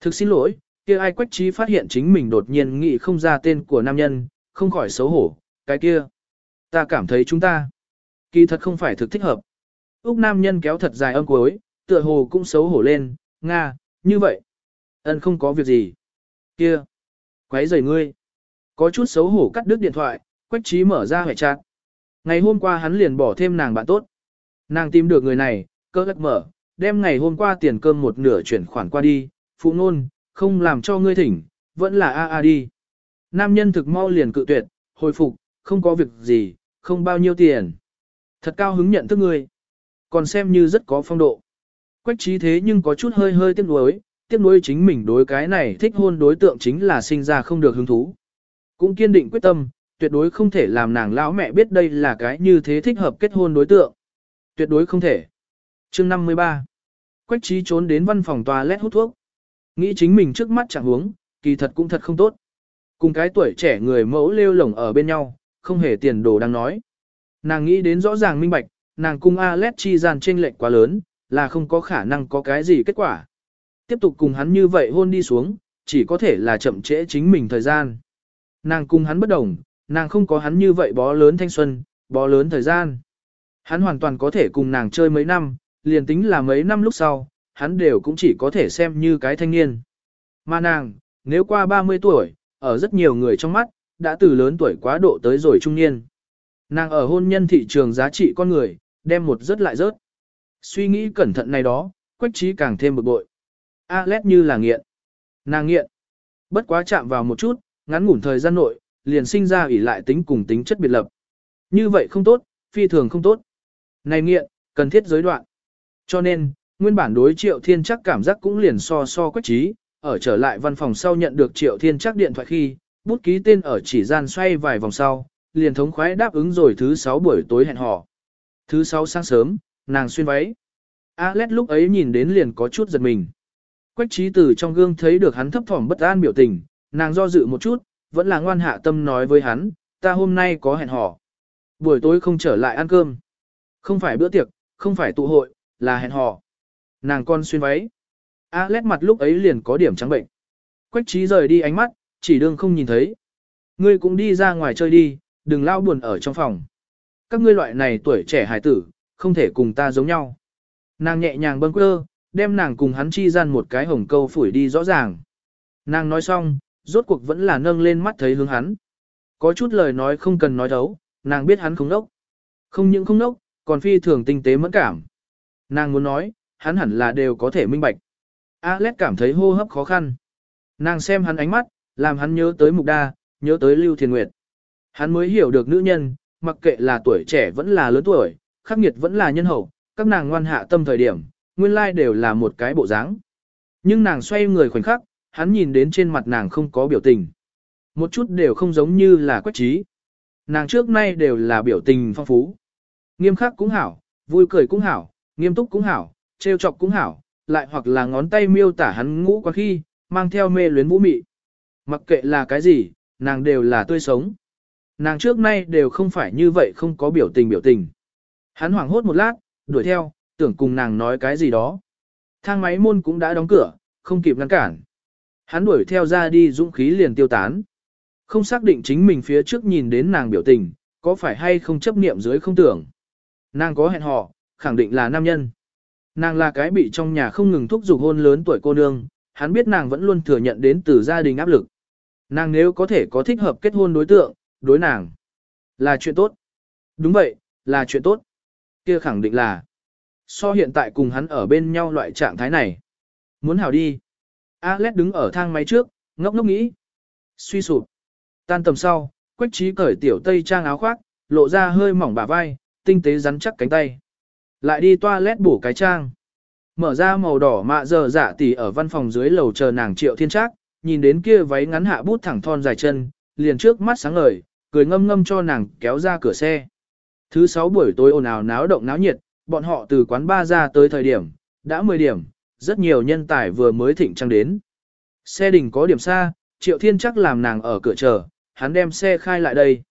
Thực xin lỗi, kia ai quách trí phát hiện chính mình đột nhiên nghĩ không ra tên của nam nhân, không khỏi xấu hổ, cái kia. Ta cảm thấy chúng ta, kỳ thật không phải thực thích hợp. Úc nam nhân kéo thật dài âm cuối, tựa hồ cũng xấu hổ lên, Nga, như vậy. Ân không có việc gì. Kia, quấy rầy ngươi. Có chút xấu hổ cắt đứt điện thoại, quách trí mở ra hệ chat. Ngày hôm qua hắn liền bỏ thêm nàng bạn tốt. Nàng tìm được người này, cơ lắc mở, đem ngày hôm qua tiền cơm một nửa chuyển khoản qua đi, phụ nôn, không làm cho ngươi thỉnh, vẫn là a a đi. Nam nhân thực mau liền cự tuyệt, hồi phục, không có việc gì, không bao nhiêu tiền. Thật cao hứng nhận thức ngươi. Còn xem như rất có phong độ. Quách trí thế nhưng có chút hơi hơi tiếc nuối, tiếc nuối chính mình đối cái này thích hôn đối tượng chính là sinh ra không được hứng thú. Cũng kiên định quyết tâm, tuyệt đối không thể làm nàng lão mẹ biết đây là cái như thế thích hợp kết hôn đối tượng. Tuyệt đối không thể. Chương 53 Quách trí trốn đến văn phòng tòa lét hút thuốc. Nghĩ chính mình trước mắt chẳng huống, kỳ thật cũng thật không tốt. Cùng cái tuổi trẻ người mẫu lêu lổng ở bên nhau, không hề tiền đồ đang nói. Nàng nghĩ đến rõ ràng minh bạch, nàng cung Alet chi gian chênh lệch quá lớn, là không có khả năng có cái gì kết quả. Tiếp tục cùng hắn như vậy hôn đi xuống, chỉ có thể là chậm trễ chính mình thời gian. Nàng cung hắn bất đồng, nàng không có hắn như vậy bó lớn thanh xuân, bó lớn thời gian. Hắn hoàn toàn có thể cùng nàng chơi mấy năm, liền tính là mấy năm lúc sau, hắn đều cũng chỉ có thể xem như cái thanh niên. Mà nàng, nếu qua 30 tuổi, ở rất nhiều người trong mắt, đã từ lớn tuổi quá độ tới rồi trung niên. Nàng ở hôn nhân thị trường giá trị con người, đem một rớt lại rớt. Suy nghĩ cẩn thận này đó, quách trí càng thêm bực bội. Alex như là nghiện. Nàng nghiện. Bất quá chạm vào một chút, ngắn ngủn thời gian nội, liền sinh ra ủy lại tính cùng tính chất biệt lập. Như vậy không tốt, phi thường không tốt. Này nghiện, cần thiết giới đoạn. Cho nên, nguyên bản đối triệu thiên chắc cảm giác cũng liền so so quách trí, ở trở lại văn phòng sau nhận được triệu thiên chắc điện thoại khi, bút ký tên ở chỉ gian xoay vài vòng sau, liền thống khoái đáp ứng rồi thứ 6 buổi tối hẹn hò. Thứ 6 sáng sớm, nàng xuyên váy. Alex lúc ấy nhìn đến liền có chút giật mình. Quách trí từ trong gương thấy được hắn thấp thỏm bất an biểu tình, nàng do dự một chút, vẫn là ngoan hạ tâm nói với hắn, ta hôm nay có hẹn hò. Buổi tối không trở lại ăn cơm. Không phải bữa tiệc, không phải tụ hội, là hẹn hò. Nàng con xuyên váy. Alex mặt lúc ấy liền có điểm trắng bệnh. Quách trí rời đi ánh mắt, chỉ đương không nhìn thấy. Ngươi cũng đi ra ngoài chơi đi, đừng lao buồn ở trong phòng. Các ngươi loại này tuổi trẻ hài tử, không thể cùng ta giống nhau. Nàng nhẹ nhàng bâng quơ, đem nàng cùng hắn chi gian một cái hồng câu phủi đi rõ ràng. Nàng nói xong, rốt cuộc vẫn là nâng lên mắt thấy hướng hắn. Có chút lời nói không cần nói đấu, nàng biết hắn không nốc. Không những không nốc, còn phi thường tinh tế mẫn cảm. Nàng muốn nói, hắn hẳn là đều có thể minh bạch. Alex cảm thấy hô hấp khó khăn. Nàng xem hắn ánh mắt, làm hắn nhớ tới Mục Đa, nhớ tới Lưu Thiền Nguyệt. Hắn mới hiểu được nữ nhân, mặc kệ là tuổi trẻ vẫn là lớn tuổi, khắc nghiệt vẫn là nhân hậu, các nàng ngoan hạ tâm thời điểm, nguyên lai đều là một cái bộ dáng. Nhưng nàng xoay người khoảnh khắc, hắn nhìn đến trên mặt nàng không có biểu tình. Một chút đều không giống như là quách trí. Nàng trước nay đều là biểu tình phong phú. Nghiêm khắc cũng hảo, vui cười cũng hảo, nghiêm túc cũng hảo, trêu chọc cũng hảo, lại hoặc là ngón tay miêu tả hắn ngũ quá khi, mang theo mê luyến vũ mị. Mặc kệ là cái gì, nàng đều là tươi sống. Nàng trước nay đều không phải như vậy không có biểu tình biểu tình. Hắn hoảng hốt một lát, đuổi theo, tưởng cùng nàng nói cái gì đó. Thang máy môn cũng đã đóng cửa, không kịp ngăn cản. Hắn đuổi theo ra đi dũng khí liền tiêu tán. Không xác định chính mình phía trước nhìn đến nàng biểu tình, có phải hay không chấp niệm dưới không tưởng. Nàng có hẹn hò, khẳng định là nam nhân. Nàng là cái bị trong nhà không ngừng thúc giục hôn lớn tuổi cô nương, hắn biết nàng vẫn luôn thừa nhận đến từ gia đình áp lực. Nàng nếu có thể có thích hợp kết hôn đối tượng, đối nàng, là chuyện tốt. Đúng vậy, là chuyện tốt. Kia khẳng định là, so hiện tại cùng hắn ở bên nhau loại trạng thái này. Muốn hảo đi. Alex đứng ở thang máy trước, ngốc ngốc nghĩ. Suy sụp. Tan tầm sau, quách trí cởi tiểu tây trang áo khoác, lộ ra hơi mỏng bả vai, tinh tế rắn chắc cánh tay. Lại đi toilet bổ cái trang. Mở ra màu đỏ mạ giờ dạ tỷ ở văn phòng dưới lầu chờ nàng triệu thiên trác, nhìn đến kia váy ngắn hạ bút thẳng thon dài chân, liền trước mắt sáng ngời, cười ngâm ngâm cho nàng kéo ra cửa xe. Thứ sáu buổi tối ồn ào náo động náo nhiệt, bọn họ từ quán ba ra tới thời điểm, đã 10 điểm, rất nhiều nhân tài vừa mới thịnh trăng đến. Xe đình có điểm xa, triệu thiên chắc làm nàng ở cửa chờ, hắn đem xe khai lại đây.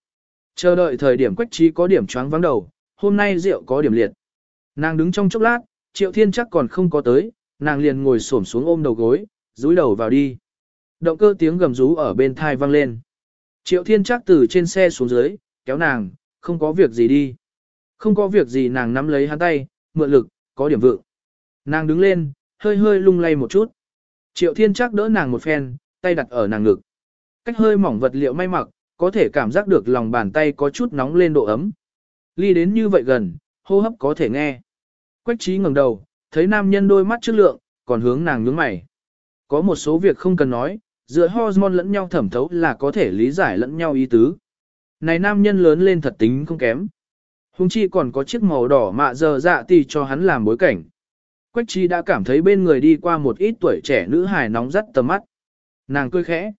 Chờ đợi thời điểm quách trí có điểm choáng vắng đầu, hôm nay rượu có điểm liệt. Nàng đứng trong chốc lát, triệu thiên chắc còn không có tới, nàng liền ngồi xổm xuống ôm đầu gối, rúi đầu vào đi. Động cơ tiếng gầm rú ở bên thai vang lên. Triệu thiên chắc từ trên xe xuống dưới, kéo nàng, không có việc gì đi. Không có việc gì nàng nắm lấy hắn tay, mượn lực, có điểm vượng. Nàng đứng lên, hơi hơi lung lay một chút. Triệu thiên chắc đỡ nàng một phen, tay đặt ở nàng ngực. Cách hơi mỏng vật liệu may mặc, có thể cảm giác được lòng bàn tay có chút nóng lên độ ấm. Ly đến như vậy gần, hô hấp có thể nghe. Quách trí ngẩng đầu, thấy nam nhân đôi mắt trước lượng, còn hướng nàng nhướng mày. Có một số việc không cần nói, giữa hormone lẫn nhau thẩm thấu là có thể lý giải lẫn nhau ý tứ. Này nam nhân lớn lên thật tính không kém. Hùng chi còn có chiếc màu đỏ mạ giờ dạ tì cho hắn làm bối cảnh. Quách chi đã cảm thấy bên người đi qua một ít tuổi trẻ nữ hài nóng rất tầm mắt. Nàng cười khẽ.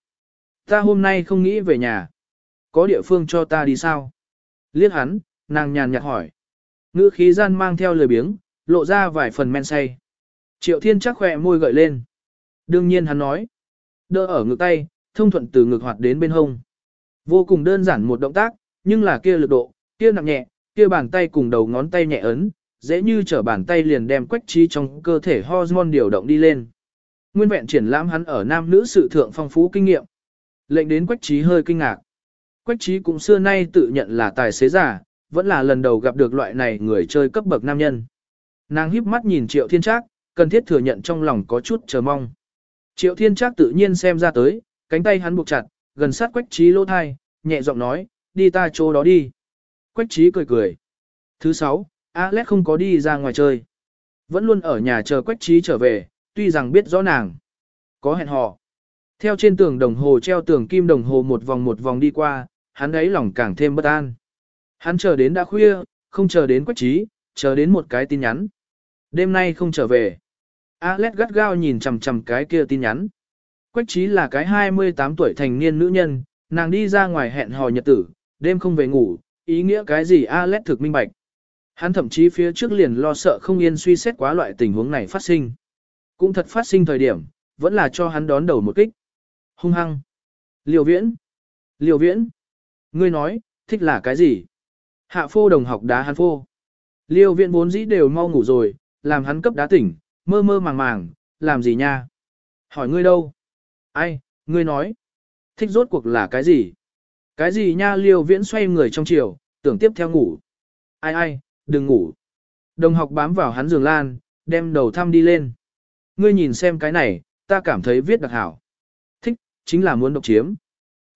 Ta hôm nay không nghĩ về nhà. Có địa phương cho ta đi sao? Liếc hắn, nàng nhàn nhạt hỏi. Ngữ khí gian mang theo lời biếng, lộ ra vài phần men say. Triệu thiên chắc khỏe môi gợi lên. Đương nhiên hắn nói. Đỡ ở ngực tay, thông thuận từ ngực hoạt đến bên hông. Vô cùng đơn giản một động tác, nhưng là kia lực độ, kia nặng nhẹ, kia bàn tay cùng đầu ngón tay nhẹ ấn, dễ như trở bàn tay liền đem quách trí trong cơ thể hormone điều động đi lên. Nguyên vẹn triển lãm hắn ở nam nữ sự thượng phong phú kinh nghiệm. Lệnh đến quách trí hơi kinh ngạc. Quách trí cũng xưa nay tự nhận là tài xế giả, vẫn là lần đầu gặp được loại này người chơi cấp bậc nam nhân. Nàng híp mắt nhìn triệu thiên trác, cần thiết thừa nhận trong lòng có chút chờ mong. Triệu thiên trác tự nhiên xem ra tới, cánh tay hắn buộc chặt, gần sát quách trí lỗ thai, nhẹ giọng nói, đi ta chỗ đó đi. Quách trí cười cười. Thứ sáu, Alex không có đi ra ngoài chơi. Vẫn luôn ở nhà chờ quách trí trở về, tuy rằng biết rõ nàng. Có hẹn hò. Theo trên tường đồng hồ treo tường kim đồng hồ một vòng một vòng đi qua, hắn ấy lòng càng thêm bất an. Hắn chờ đến đã khuya, không chờ đến quách trí, chờ đến một cái tin nhắn. Đêm nay không trở về. Alex gắt gao nhìn chằm chằm cái kia tin nhắn. Quách trí là cái 28 tuổi thành niên nữ nhân, nàng đi ra ngoài hẹn hò nhật tử, đêm không về ngủ, ý nghĩa cái gì Alex thực minh bạch. Hắn thậm chí phía trước liền lo sợ không yên suy xét quá loại tình huống này phát sinh. Cũng thật phát sinh thời điểm, vẫn là cho hắn đón đầu một kích. Hung hăng. Liều viễn. Liều viễn. Ngươi nói, thích là cái gì? Hạ phô đồng học đá hắn phô. Liêu Viễn vốn dĩ đều mau ngủ rồi, làm hắn cấp đá tỉnh, mơ mơ màng màng, làm gì nha? Hỏi ngươi đâu? Ai, ngươi nói. Thích rốt cuộc là cái gì? Cái gì nha liêu viễn xoay người trong chiều, tưởng tiếp theo ngủ. Ai ai, đừng ngủ. Đồng học bám vào hắn giường lan, đem đầu thăm đi lên. Ngươi nhìn xem cái này, ta cảm thấy viết đặc hảo. Thích, chính là muốn độc chiếm.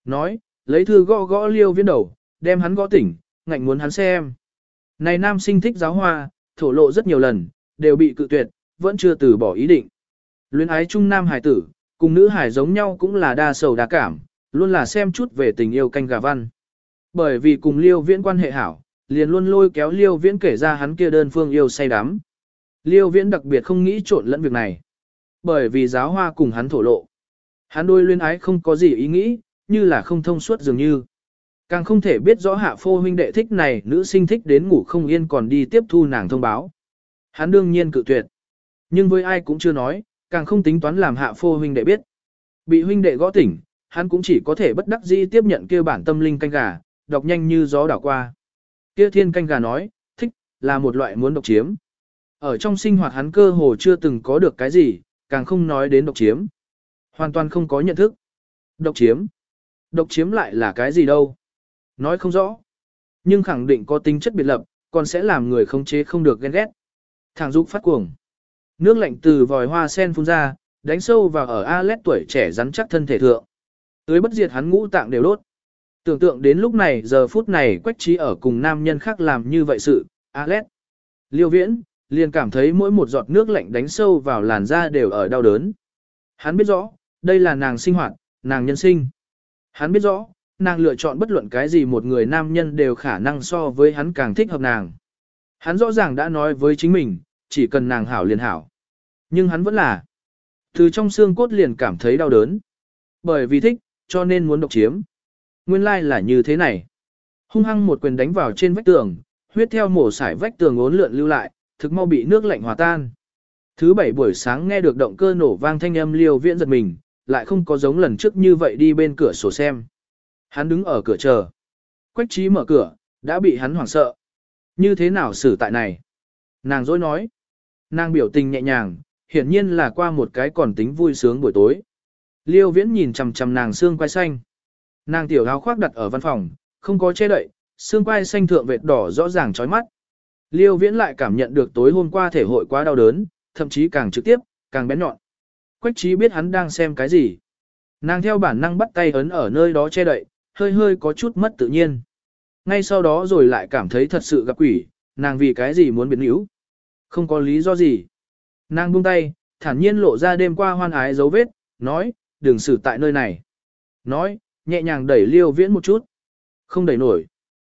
Nói, lấy thư gõ gõ liêu viễn đầu, đem hắn gõ tỉnh, ngạnh muốn hắn xem. Này nam sinh thích giáo hoa, thổ lộ rất nhiều lần, đều bị cự tuyệt, vẫn chưa từ bỏ ý định. Luyến ái trung nam hải tử, cùng nữ hải giống nhau cũng là đa sầu đa cảm, luôn là xem chút về tình yêu canh gà văn. Bởi vì cùng liêu viễn quan hệ hảo, liền luôn lôi kéo liêu viễn kể ra hắn kia đơn phương yêu say đắm. Liêu viễn đặc biệt không nghĩ trộn lẫn việc này. Bởi vì giáo hoa cùng hắn thổ lộ. Hắn đôi luyến ái không có gì ý nghĩ, như là không thông suốt dường như. Càng không thể biết rõ hạ phô huynh đệ thích này nữ sinh thích đến ngủ không yên còn đi tiếp thu nàng thông báo. Hắn đương nhiên cự tuyệt. Nhưng với ai cũng chưa nói, càng không tính toán làm hạ phô huynh đệ biết. Bị huynh đệ gõ tỉnh, hắn cũng chỉ có thể bất đắc dĩ tiếp nhận kia bản tâm linh canh gà, đọc nhanh như gió đảo qua. Kia thiên canh gà nói, thích, là một loại muốn độc chiếm. Ở trong sinh hoạt hắn cơ hồ chưa từng có được cái gì, càng không nói đến độc chiếm. Hoàn toàn không có nhận thức. Độc chiếm. Độc chiếm lại là cái gì đâu? Nói không rõ. Nhưng khẳng định có tính chất biệt lập, còn sẽ làm người không chế không được ghen ghét. Thẳng dục phát cuồng. Nước lạnh từ vòi hoa sen phun ra, đánh sâu vào ở Alet tuổi trẻ rắn chắc thân thể thượng. Tưới bất diệt hắn ngũ tạng đều đốt. Tưởng tượng đến lúc này giờ phút này quách trí ở cùng nam nhân khác làm như vậy sự, Alet. Liêu viễn, liền cảm thấy mỗi một giọt nước lạnh đánh sâu vào làn da đều ở đau đớn. Hắn biết rõ, đây là nàng sinh hoạt, nàng nhân sinh. Hắn biết rõ, nàng lựa chọn bất luận cái gì một người nam nhân đều khả năng so với hắn càng thích hợp nàng. Hắn rõ ràng đã nói với chính mình, chỉ cần nàng hảo liền hảo. Nhưng hắn vẫn là, từ trong xương cốt liền cảm thấy đau đớn. Bởi vì thích, cho nên muốn độc chiếm. Nguyên lai like là như thế này. Hung hăng một quyền đánh vào trên vách tường, huyết theo mổ sải vách tường ốn lượn lưu lại, thực mau bị nước lạnh hòa tan. Thứ bảy buổi sáng nghe được động cơ nổ vang thanh âm liều viễn giật mình, lại không có giống lần trước như vậy đi bên cửa sổ xem. Hắn đứng ở cửa chờ. Quách trí mở cửa, đã bị hắn hoảng sợ. Như thế nào xử tại này? Nàng dối nói. Nàng biểu tình nhẹ nhàng, hiển nhiên là qua một cái còn tính vui sướng buổi tối. Liêu viễn nhìn chằm chằm nàng xương quai xanh. Nàng tiểu áo khoác đặt ở văn phòng, không có che đậy, xương quai xanh thượng vệt đỏ rõ ràng chói mắt. Liêu viễn lại cảm nhận được tối hôm qua thể hội quá đau đớn, thậm chí càng trực tiếp, càng bén nhọn. Quách trí biết hắn đang xem cái gì. Nàng theo bản năng bắt tay ấn ở nơi đó che đậy, hơi hơi có chút mất tự nhiên. Ngay sau đó rồi lại cảm thấy thật sự gặp quỷ, nàng vì cái gì muốn biến yếu. Không có lý do gì. Nàng buông tay, thản nhiên lộ ra đêm qua hoan ái dấu vết, nói, đừng xử tại nơi này. Nói, nhẹ nhàng đẩy liêu viễn một chút. Không đẩy nổi.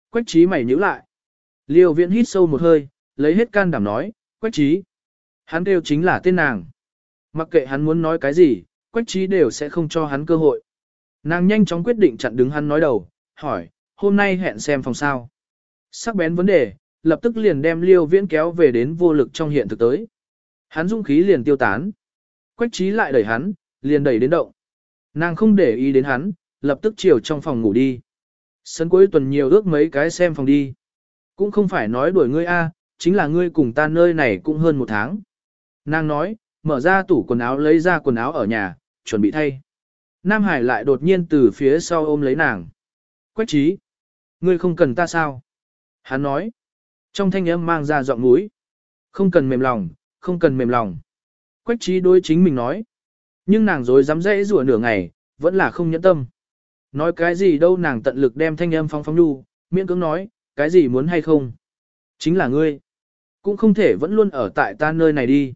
Quách trí mày nhíu lại. Liêu viễn hít sâu một hơi, lấy hết can đảm nói, quách trí. Hắn kêu chính là tên nàng. Mặc kệ hắn muốn nói cái gì, quách trí đều sẽ không cho hắn cơ hội. Nàng nhanh chóng quyết định chặn đứng hắn nói đầu, hỏi, hôm nay hẹn xem phòng sao. Sắc bén vấn đề, lập tức liền đem liêu viễn kéo về đến vô lực trong hiện thực tới. Hắn dung khí liền tiêu tán. Quách trí lại đẩy hắn, liền đẩy đến động. Nàng không để ý đến hắn, lập tức chiều trong phòng ngủ đi. Sân cuối tuần nhiều ước mấy cái xem phòng đi. Cũng không phải nói đuổi ngươi a, chính là ngươi cùng ta nơi này cũng hơn một tháng. Nàng nói, mở ra tủ quần áo lấy ra quần áo ở nhà, chuẩn bị thay. Nam Hải lại đột nhiên từ phía sau ôm lấy nàng. Quách trí. Ngươi không cần ta sao? Hắn nói. Trong thanh âm mang ra giọng núi. Không cần mềm lòng, không cần mềm lòng. Quách trí đối chính mình nói. Nhưng nàng dối dám dễ rủa nửa ngày, vẫn là không nhẫn tâm. Nói cái gì đâu nàng tận lực đem thanh âm phong phong đu, miễn cưỡng nói, cái gì muốn hay không. Chính là ngươi. Cũng không thể vẫn luôn ở tại ta nơi này đi.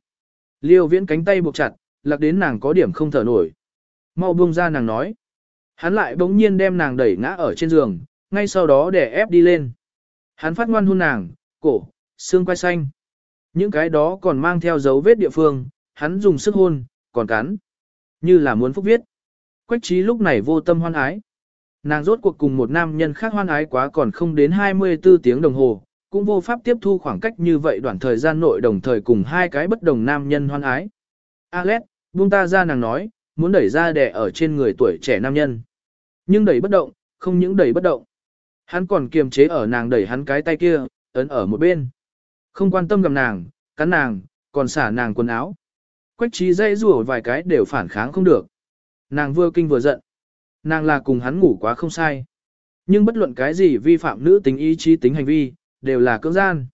Liêu viễn cánh tay buộc chặt, lạc đến nàng có điểm không thở nổi. Mau buông ra nàng nói. Hắn lại bỗng nhiên đem nàng đẩy ngã ở trên giường, ngay sau đó để ép đi lên. Hắn phát ngoan hôn nàng, cổ, xương quai xanh. Những cái đó còn mang theo dấu vết địa phương, hắn dùng sức hôn, còn cắn. Như là muốn phúc viết. Quách trí lúc này vô tâm hoan ái. Nàng rốt cuộc cùng một nam nhân khác hoan ái quá còn không đến 24 tiếng đồng hồ, cũng vô pháp tiếp thu khoảng cách như vậy đoạn thời gian nội đồng thời cùng hai cái bất đồng nam nhân hoan ái. Alex, buông ta ra nàng nói, muốn đẩy ra đè ở trên người tuổi trẻ nam nhân. Nhưng đẩy bất động, không những đẩy bất động. Hắn còn kiềm chế ở nàng đẩy hắn cái tay kia, ấn ở một bên. Không quan tâm gặp nàng, cắn nàng, còn xả nàng quần áo. Quách trí dây rùa vài cái đều phản kháng không được. Nàng vừa kinh vừa giận. Nàng là cùng hắn ngủ quá không sai. Nhưng bất luận cái gì vi phạm nữ tính ý chí tính hành vi, đều là cưỡng gian.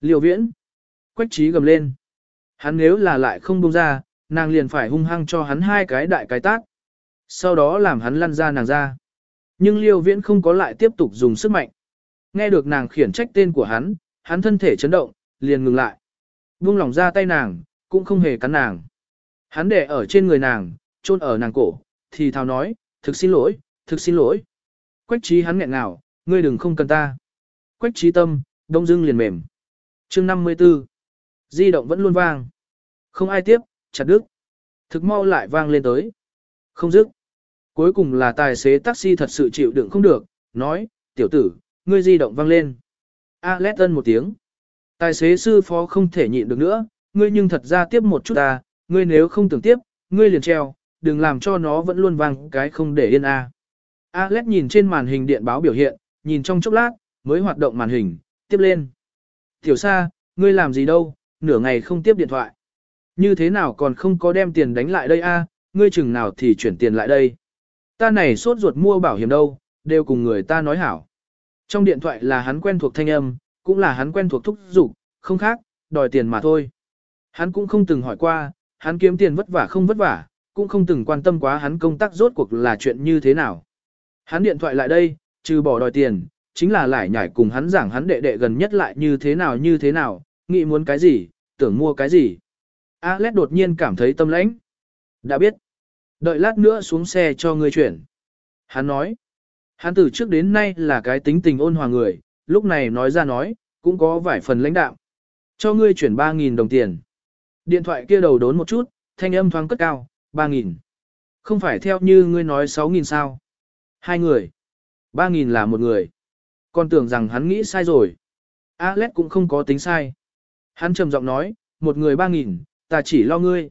Liều viễn. Quách trí gầm lên. Hắn nếu là lại không buông ra, nàng liền phải hung hăng cho hắn hai cái đại cái tác. Sau đó làm hắn lăn ra nàng ra. Nhưng liêu viễn không có lại tiếp tục dùng sức mạnh. Nghe được nàng khiển trách tên của hắn, hắn thân thể chấn động, liền ngừng lại. Buông lỏng ra tay nàng, cũng không hề cắn nàng. Hắn để ở trên người nàng, chôn ở nàng cổ, thì thào nói, thực xin lỗi, thực xin lỗi. Quách trí hắn nghẹn ngào, ngươi đừng không cần ta. Quách trí tâm, đông dưng liền mềm. chương 54. Di động vẫn luôn vang. Không ai tiếp, chặt đứt. Thực mau lại vang lên tới. Không dứt. Cuối cùng là tài xế taxi thật sự chịu đựng không được, nói, tiểu tử, ngươi di động vang lên. A lét ân một tiếng. Tài xế sư phó không thể nhịn được nữa, ngươi nhưng thật ra tiếp một chút ta, ngươi nếu không tưởng tiếp, ngươi liền treo, đừng làm cho nó vẫn luôn vang cái không để yên a. Alex nhìn trên màn hình điện báo biểu hiện, nhìn trong chốc lát, mới hoạt động màn hình, tiếp lên. Tiểu sa, ngươi làm gì đâu, nửa ngày không tiếp điện thoại. Như thế nào còn không có đem tiền đánh lại đây a? ngươi chừng nào thì chuyển tiền lại đây. Ta này sốt ruột mua bảo hiểm đâu, đều cùng người ta nói hảo. Trong điện thoại là hắn quen thuộc thanh âm, cũng là hắn quen thuộc thúc giục, không khác, đòi tiền mà thôi. Hắn cũng không từng hỏi qua, hắn kiếm tiền vất vả không vất vả, cũng không từng quan tâm quá hắn công tác rốt cuộc là chuyện như thế nào. Hắn điện thoại lại đây, trừ bỏ đòi tiền, chính là lại nhảy cùng hắn giảng hắn đệ đệ gần nhất lại như thế nào như thế nào, nghĩ muốn cái gì, tưởng mua cái gì. Alex đột nhiên cảm thấy tâm lãnh. Đã biết. Đợi lát nữa xuống xe cho ngươi chuyển. Hắn nói. Hắn từ trước đến nay là cái tính tình ôn hòa người, lúc này nói ra nói, cũng có vài phần lãnh đạo. Cho ngươi chuyển 3.000 đồng tiền. Điện thoại kia đầu đốn một chút, thanh âm thoáng cất cao, 3.000. Không phải theo như ngươi nói 6.000 sao. Hai người. 3.000 là một người. Con tưởng rằng hắn nghĩ sai rồi. Alex cũng không có tính sai. Hắn trầm giọng nói, một người 3.000, ta chỉ lo ngươi.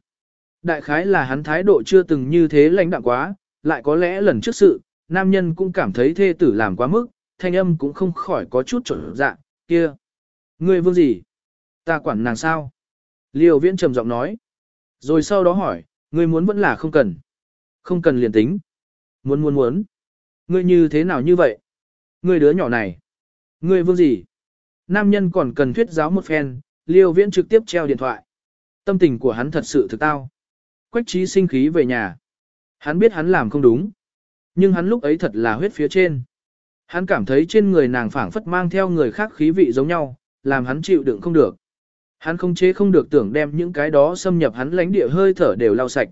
Đại khái là hắn thái độ chưa từng như thế lãnh đạm quá, lại có lẽ lần trước sự, nam nhân cũng cảm thấy thê tử làm quá mức, thanh âm cũng không khỏi có chút trở dạng, kia. Ngươi vương gì? Ta quản nàng sao? Liêu viễn trầm giọng nói. Rồi sau đó hỏi, ngươi muốn vẫn là không cần. Không cần liền tính. Muốn muốn muốn. Ngươi như thế nào như vậy? Ngươi đứa nhỏ này. Ngươi vương gì? Nam nhân còn cần thuyết giáo một phen, liêu viễn trực tiếp treo điện thoại. Tâm tình của hắn thật sự thực tao. Quách trí sinh khí về nhà. Hắn biết hắn làm không đúng. Nhưng hắn lúc ấy thật là huyết phía trên. Hắn cảm thấy trên người nàng phảng phất mang theo người khác khí vị giống nhau, làm hắn chịu đựng không được. Hắn không chế không được tưởng đem những cái đó xâm nhập hắn lánh địa hơi thở đều lau sạch.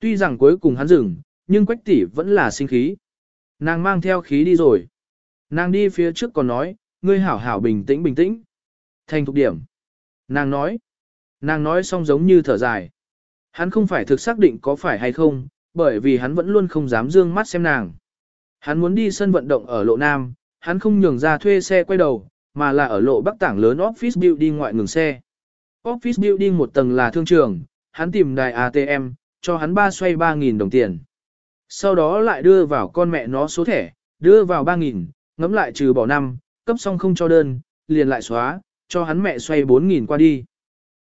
Tuy rằng cuối cùng hắn dừng, nhưng quách tỷ vẫn là sinh khí. Nàng mang theo khí đi rồi. Nàng đi phía trước còn nói, ngươi hảo hảo bình tĩnh bình tĩnh. Thành thục điểm. Nàng nói. Nàng nói xong giống như thở dài. Hắn không phải thực xác định có phải hay không, bởi vì hắn vẫn luôn không dám dương mắt xem nàng. Hắn muốn đi sân vận động ở lộ Nam, hắn không nhường ra thuê xe quay đầu, mà là ở lộ bắc tảng lớn office building ngoại ngừng xe. Office building một tầng là thương trường, hắn tìm đài ATM, cho hắn ba xoay 3.000 đồng tiền. Sau đó lại đưa vào con mẹ nó số thẻ, đưa vào 3.000, ngấm lại trừ bỏ năm, cấp xong không cho đơn, liền lại xóa, cho hắn mẹ xoay 4.000 qua đi.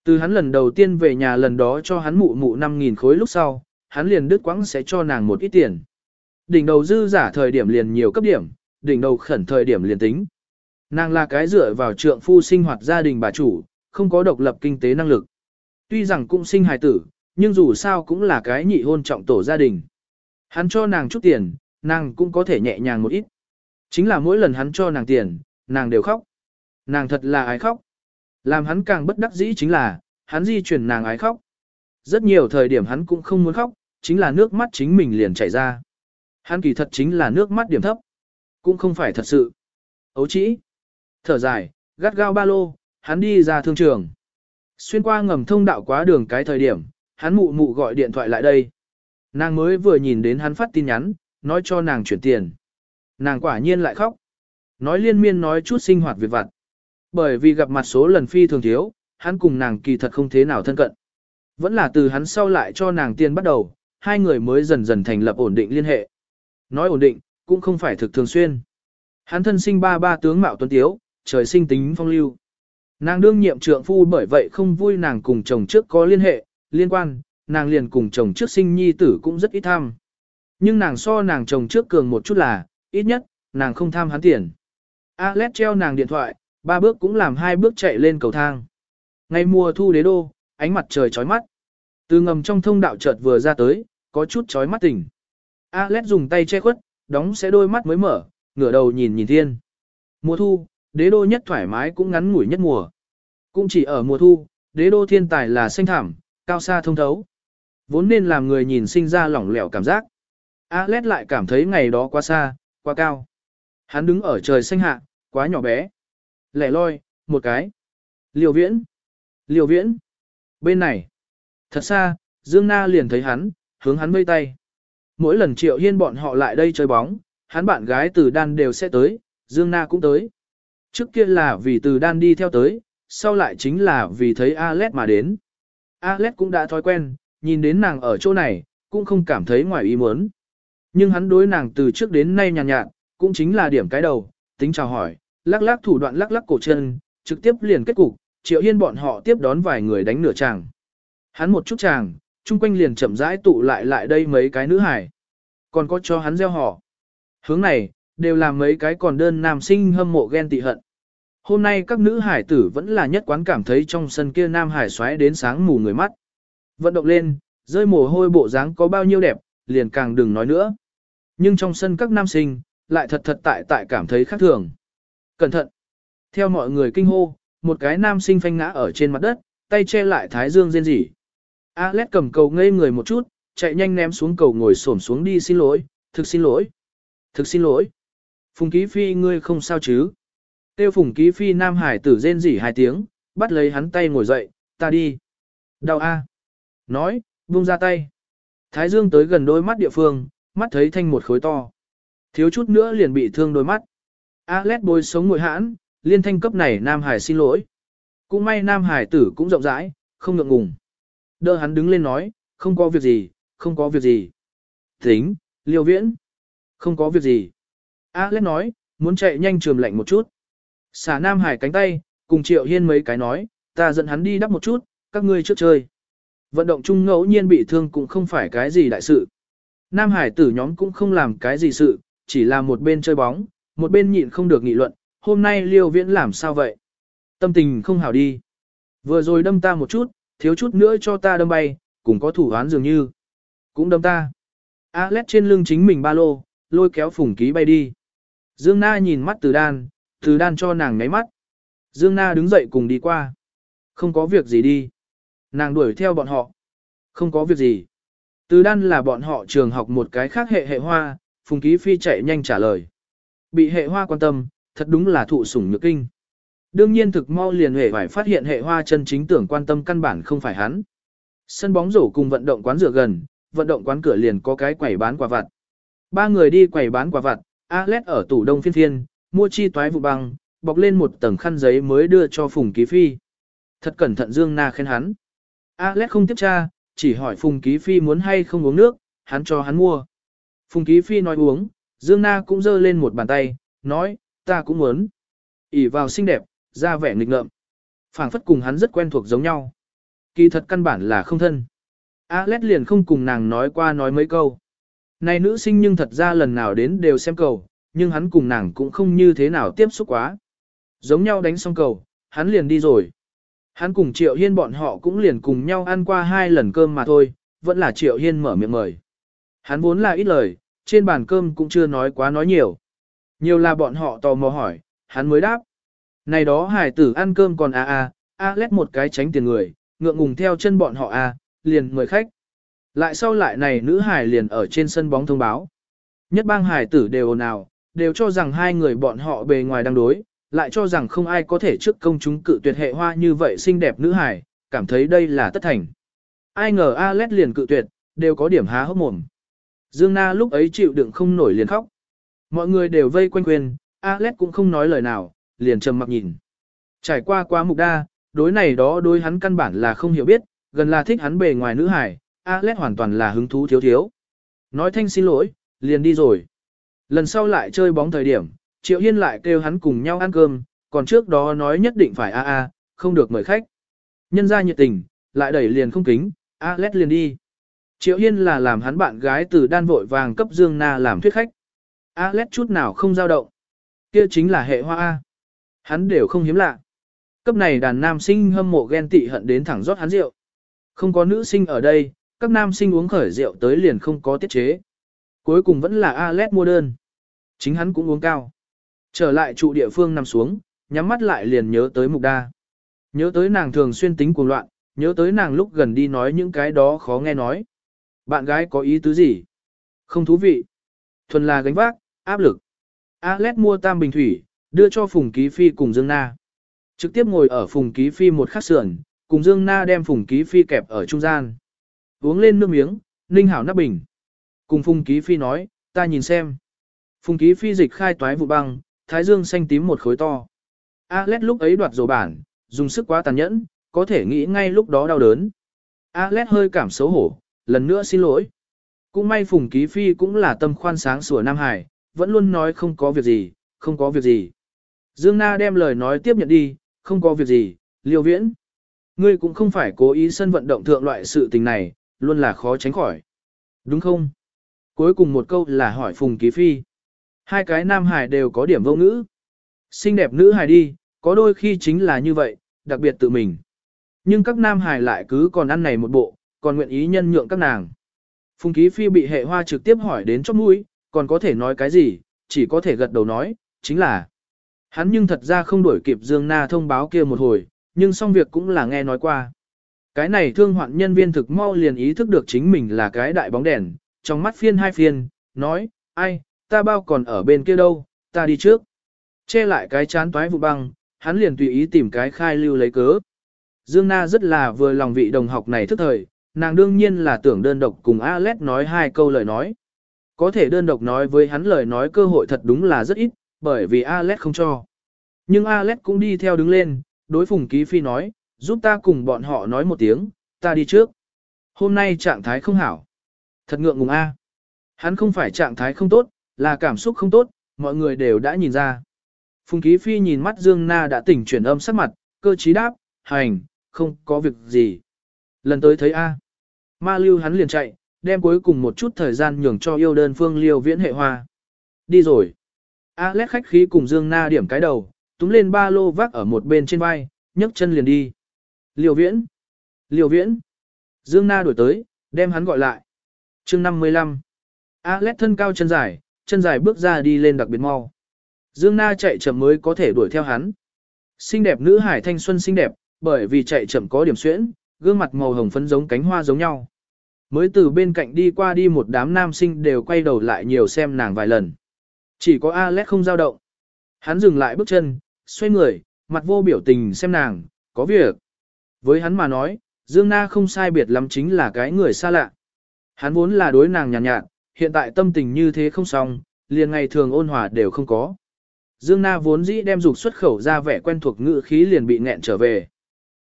Từ hắn lần đầu tiên về nhà lần đó cho hắn mụ mụ 5.000 khối lúc sau, hắn liền đứt quãng sẽ cho nàng một ít tiền. Đỉnh đầu dư giả thời điểm liền nhiều cấp điểm, đỉnh đầu khẩn thời điểm liền tính. Nàng là cái dựa vào trượng phu sinh hoạt gia đình bà chủ, không có độc lập kinh tế năng lực. Tuy rằng cũng sinh hài tử, nhưng dù sao cũng là cái nhị hôn trọng tổ gia đình. Hắn cho nàng chút tiền, nàng cũng có thể nhẹ nhàng một ít. Chính là mỗi lần hắn cho nàng tiền, nàng đều khóc. Nàng thật là ai khóc. Làm hắn càng bất đắc dĩ chính là, hắn di chuyển nàng ái khóc. Rất nhiều thời điểm hắn cũng không muốn khóc, chính là nước mắt chính mình liền chảy ra. Hắn kỳ thật chính là nước mắt điểm thấp. Cũng không phải thật sự. Ấu chỉ. Thở dài, gắt gao ba lô, hắn đi ra thương trường. Xuyên qua ngầm thông đạo quá đường cái thời điểm, hắn mụ mụ gọi điện thoại lại đây. Nàng mới vừa nhìn đến hắn phát tin nhắn, nói cho nàng chuyển tiền. Nàng quả nhiên lại khóc. Nói liên miên nói chút sinh hoạt việc vặt. Bởi vì gặp mặt số lần phi thường thiếu, hắn cùng nàng kỳ thật không thế nào thân cận. Vẫn là từ hắn sau lại cho nàng tiền bắt đầu, hai người mới dần dần thành lập ổn định liên hệ. Nói ổn định, cũng không phải thực thường xuyên. Hắn thân sinh ba ba tướng mạo tuấn tiếu, trời sinh tính phong lưu. Nàng đương nhiệm trượng phu bởi vậy không vui nàng cùng chồng trước có liên hệ, liên quan, nàng liền cùng chồng trước sinh nhi tử cũng rất ít tham. Nhưng nàng so nàng chồng trước cường một chút là, ít nhất, nàng không tham hắn tiền. Alex treo nàng điện thoại, ba bước cũng làm hai bước chạy lên cầu thang. Ngày mùa thu đế đô, ánh mặt trời chói mắt. Từ ngầm trong thông đạo chợt vừa ra tới, có chút chói mắt tỉnh. Alex dùng tay che khuất, đóng sẽ đôi mắt mới mở, ngửa đầu nhìn nhìn thiên. Mùa thu, đế đô nhất thoải mái cũng ngắn ngủi nhất mùa. Cũng chỉ ở mùa thu, đế đô thiên tài là xanh thảm, cao xa thông thấu. Vốn nên làm người nhìn sinh ra lỏng lẻo cảm giác. Alex lại cảm thấy ngày đó quá xa, quá cao. Hắn đứng ở trời xanh hạ, quá nhỏ bé. Lẻ loi, một cái. Liều viễn. Liều viễn. Bên này. Thật xa, Dương Na liền thấy hắn, hướng hắn vây tay. Mỗi lần triệu hiên bọn họ lại đây chơi bóng, hắn bạn gái từ đan đều sẽ tới, Dương Na cũng tới. Trước kia là vì từ đan đi theo tới, sau lại chính là vì thấy alet mà đến. alet cũng đã thói quen, nhìn đến nàng ở chỗ này, cũng không cảm thấy ngoài ý muốn. Nhưng hắn đối nàng từ trước đến nay nhàn nhạt, nhạt, cũng chính là điểm cái đầu, tính chào hỏi, lắc lắc thủ đoạn lắc lắc cổ chân, trực tiếp liền kết cục, Triệu Hiên bọn họ tiếp đón vài người đánh nửa chàng. Hắn một chút chàng, chung quanh liền chậm rãi tụ lại lại đây mấy cái nữ hải. Còn có cho hắn gieo họ. Hướng này, đều là mấy cái còn đơn nam sinh hâm mộ ghen tị hận. Hôm nay các nữ hải tử vẫn là nhất quán cảm thấy trong sân kia nam hải xoáy đến sáng mù người mắt. Vận động lên, rơi mồ hôi bộ dáng có bao nhiêu đẹp, liền càng đừng nói nữa. Nhưng trong sân các nam sinh, lại thật thật tại tại cảm thấy khác thường. Cẩn thận! Theo mọi người kinh hô, một cái nam sinh phanh ngã ở trên mặt đất, tay che lại thái dương rên rỉ. Alex cầm cầu ngây người một chút, chạy nhanh ném xuống cầu ngồi xổm xuống đi xin lỗi, thực xin lỗi. Thực xin lỗi. Phùng Ký Phi ngươi không sao chứ? Tiêu Phùng Ký Phi Nam Hải tử rên rỉ hai tiếng, bắt lấy hắn tay ngồi dậy, ta đi. Đau a. Nói, buông ra tay. Thái Dương tới gần đôi mắt địa phương, mắt thấy thanh một khối to. Thiếu chút nữa liền bị thương đôi mắt. Alex bôi sống ngồi hãn, liên thanh cấp này Nam Hải xin lỗi. Cũng may Nam Hải tử cũng rộng rãi, không ngượng ngùng. Đỡ hắn đứng lên nói, không có việc gì, không có việc gì. Tính, liều viễn. Không có việc gì. Alex nói, muốn chạy nhanh trường lạnh một chút. Xả Nam Hải cánh tay, cùng Triệu Hiên mấy cái nói, ta dẫn hắn đi đắp một chút, các ngươi trước chơi. Vận động chung ngẫu nhiên bị thương cũng không phải cái gì đại sự. Nam Hải tử nhóm cũng không làm cái gì sự, chỉ là một bên chơi bóng, một bên nhịn không được nghị luận, hôm nay liêu viễn làm sao vậy? Tâm tình không hảo đi. Vừa rồi đâm ta một chút, thiếu chút nữa cho ta đâm bay, cũng có thủ án dường như. Cũng đâm ta. Alex trên lưng chính mình ba lô, lôi kéo phùng ký bay đi. Dương Na nhìn mắt từ đan, từ đan cho nàng ngáy mắt. Dương Na đứng dậy cùng đi qua. Không có việc gì đi. Nàng đuổi theo bọn họ. Không có việc gì. Từ đan là bọn họ trường học một cái khác hệ hệ hoa, phùng ký phi chạy nhanh trả lời. Bị hệ hoa quan tâm, thật đúng là thụ sủng nhược kinh. Đương nhiên thực mau liền hệ phải phát hiện hệ hoa chân chính tưởng quan tâm căn bản không phải hắn. Sân bóng rổ cùng vận động quán rửa gần, vận động quán cửa liền có cái quầy bán quả vặt. Ba người đi quầy bán quả vặt, Alex ở tủ đông phiên thiên mua chi toái vụ băng, bọc lên một tầng khăn giấy mới đưa cho Phùng Ký Phi. Thật cẩn thận Dương Na khen hắn. Alex không tiếp tra, chỉ hỏi Phùng Ký Phi muốn hay không uống nước, hắn cho hắn mua. Phùng Ký Phi nói uống, Dương Na cũng giơ lên một bàn tay, nói, ta cũng muốn. ỉ vào xinh đẹp, ra vẻ nghịch ngợm. phảng phất cùng hắn rất quen thuộc giống nhau. Kỳ thật căn bản là không thân. Alex liền không cùng nàng nói qua nói mấy câu. Này nữ sinh nhưng thật ra lần nào đến đều xem cầu, nhưng hắn cùng nàng cũng không như thế nào tiếp xúc quá. Giống nhau đánh xong cầu, hắn liền đi rồi. Hắn cùng Triệu Hiên bọn họ cũng liền cùng nhau ăn qua hai lần cơm mà thôi, vẫn là Triệu Hiên mở miệng mời. Hắn vốn là ít lời, trên bàn cơm cũng chưa nói quá nói nhiều. Nhiều là bọn họ tò mò hỏi, hắn mới đáp. Này đó hải tử ăn cơm còn a a, a lét một cái tránh tiền người, ngượng ngùng theo chân bọn họ a, liền mời khách. Lại sau lại này nữ hải liền ở trên sân bóng thông báo. Nhất bang hải tử đều ồn ào, đều cho rằng hai người bọn họ bề ngoài đang đối, lại cho rằng không ai có thể trước công chúng cự tuyệt hệ hoa như vậy xinh đẹp nữ hải, cảm thấy đây là tất thành. Ai ngờ Alet liền cự tuyệt, đều có điểm há hốc mồm. Dương Na lúc ấy chịu đựng không nổi liền khóc. Mọi người đều vây quanh quyền, Alex cũng không nói lời nào, liền trầm mặc nhìn. Trải qua quá mục đa, đối này đó đối hắn căn bản là không hiểu biết, gần là thích hắn bề ngoài nữ hải, Alex hoàn toàn là hứng thú thiếu thiếu. Nói thanh xin lỗi, liền đi rồi. Lần sau lại chơi bóng thời điểm, Triệu Hiên lại kêu hắn cùng nhau ăn cơm, còn trước đó nói nhất định phải a a, không được mời khách. Nhân ra nhiệt tình, lại đẩy liền không kính, Alex liền đi. Triệu Hiên là làm hắn bạn gái từ đan vội vàng cấp Dương Na làm thuyết khách. Alex chút nào không dao động. Kia chính là hệ hoa A. Hắn đều không hiếm lạ. Cấp này đàn nam sinh hâm mộ ghen tị hận đến thẳng rót hắn rượu. Không có nữ sinh ở đây, các nam sinh uống khởi rượu tới liền không có tiết chế. Cuối cùng vẫn là Alex mua đơn. Chính hắn cũng uống cao. Trở lại trụ địa phương nằm xuống, nhắm mắt lại liền nhớ tới mục đa. Nhớ tới nàng thường xuyên tính cuồng loạn, nhớ tới nàng lúc gần đi nói những cái đó khó nghe nói. Bạn gái có ý tứ gì? Không thú vị. Thuần là gánh vác, áp lực. Alex mua tam bình thủy, đưa cho Phùng Ký Phi cùng Dương Na. Trực tiếp ngồi ở Phùng Ký Phi một khắc sườn, cùng Dương Na đem Phùng Ký Phi kẹp ở trung gian. Uống lên nước miếng, ninh hảo nắp bình. Cùng Phùng Ký Phi nói, ta nhìn xem. Phùng Ký Phi dịch khai toái vụ băng, thái dương xanh tím một khối to. Alex lúc ấy đoạt rổ bản, dùng sức quá tàn nhẫn, có thể nghĩ ngay lúc đó đau đớn. Alex hơi cảm xấu hổ, lần nữa xin lỗi. Cũng may Phùng Ký Phi cũng là tâm khoan sáng sủa Nam Hải, vẫn luôn nói không có việc gì, không có việc gì. Dương Na đem lời nói tiếp nhận đi, không có việc gì, liêu viễn. Ngươi cũng không phải cố ý sân vận động thượng loại sự tình này, luôn là khó tránh khỏi. Đúng không? Cuối cùng một câu là hỏi Phùng Ký Phi. Hai cái Nam Hải đều có điểm vô ngữ. Xinh đẹp nữ hài đi, có đôi khi chính là như vậy, đặc biệt tự mình. Nhưng các Nam Hải lại cứ còn ăn này một bộ, còn nguyện ý nhân nhượng các nàng. Phùng Ký Phi bị hệ hoa trực tiếp hỏi đến chót mũi, còn có thể nói cái gì, chỉ có thể gật đầu nói, chính là. Hắn nhưng thật ra không đuổi kịp Dương Na thông báo kia một hồi, nhưng xong việc cũng là nghe nói qua. Cái này thương hoạn nhân viên thực mau liền ý thức được chính mình là cái đại bóng đèn, trong mắt phiên hai phiên, nói, ai, ta bao còn ở bên kia đâu, ta đi trước. Che lại cái chán toái vụ băng, hắn liền tùy ý tìm cái khai lưu lấy cớ. Dương Na rất là vừa lòng vị đồng học này thức thời, nàng đương nhiên là tưởng đơn độc cùng Alex nói hai câu lời nói. Có thể đơn độc nói với hắn lời nói cơ hội thật đúng là rất ít, bởi vì Alex không cho. Nhưng Alex cũng đi theo đứng lên, đối phùng ký phi nói, giúp ta cùng bọn họ nói một tiếng, ta đi trước. Hôm nay trạng thái không hảo. Thật ngượng ngùng A. Hắn không phải trạng thái không tốt, là cảm xúc không tốt, mọi người đều đã nhìn ra. Phùng ký phi nhìn mắt Dương Na đã tỉnh chuyển âm sắc mặt, cơ trí đáp, hành, không có việc gì. Lần tới thấy A. Ma lưu hắn liền chạy, đem cuối cùng một chút thời gian nhường cho yêu đơn phương liêu viễn hệ hoa. Đi rồi. Alex khách khí cùng Dương Na điểm cái đầu, túm lên ba lô vác ở một bên trên vai, nhấc chân liền đi. Liêu viễn. Liêu viễn. Dương Na đổi tới, đem hắn gọi lại. chương 55. Alex thân cao chân dài, chân dài bước ra đi lên đặc biệt mau. Dương Na chạy chậm mới có thể đuổi theo hắn. Xinh đẹp nữ hải thanh xuân xinh đẹp, bởi vì chạy chậm có điểm xuyễn, gương mặt màu hồng phấn giống cánh hoa giống nhau. Mới từ bên cạnh đi qua đi một đám nam sinh đều quay đầu lại nhiều xem nàng vài lần. Chỉ có Alex không dao động. Hắn dừng lại bước chân, xoay người, mặt vô biểu tình xem nàng, có việc. Với hắn mà nói, Dương Na không sai biệt lắm chính là cái người xa lạ. Hắn vốn là đối nàng nhàn nhạt, nhạt, hiện tại tâm tình như thế không xong, liền ngày thường ôn hòa đều không có. Dương Na vốn dĩ đem dục xuất khẩu ra vẻ quen thuộc ngữ khí liền bị nghẹn trở về.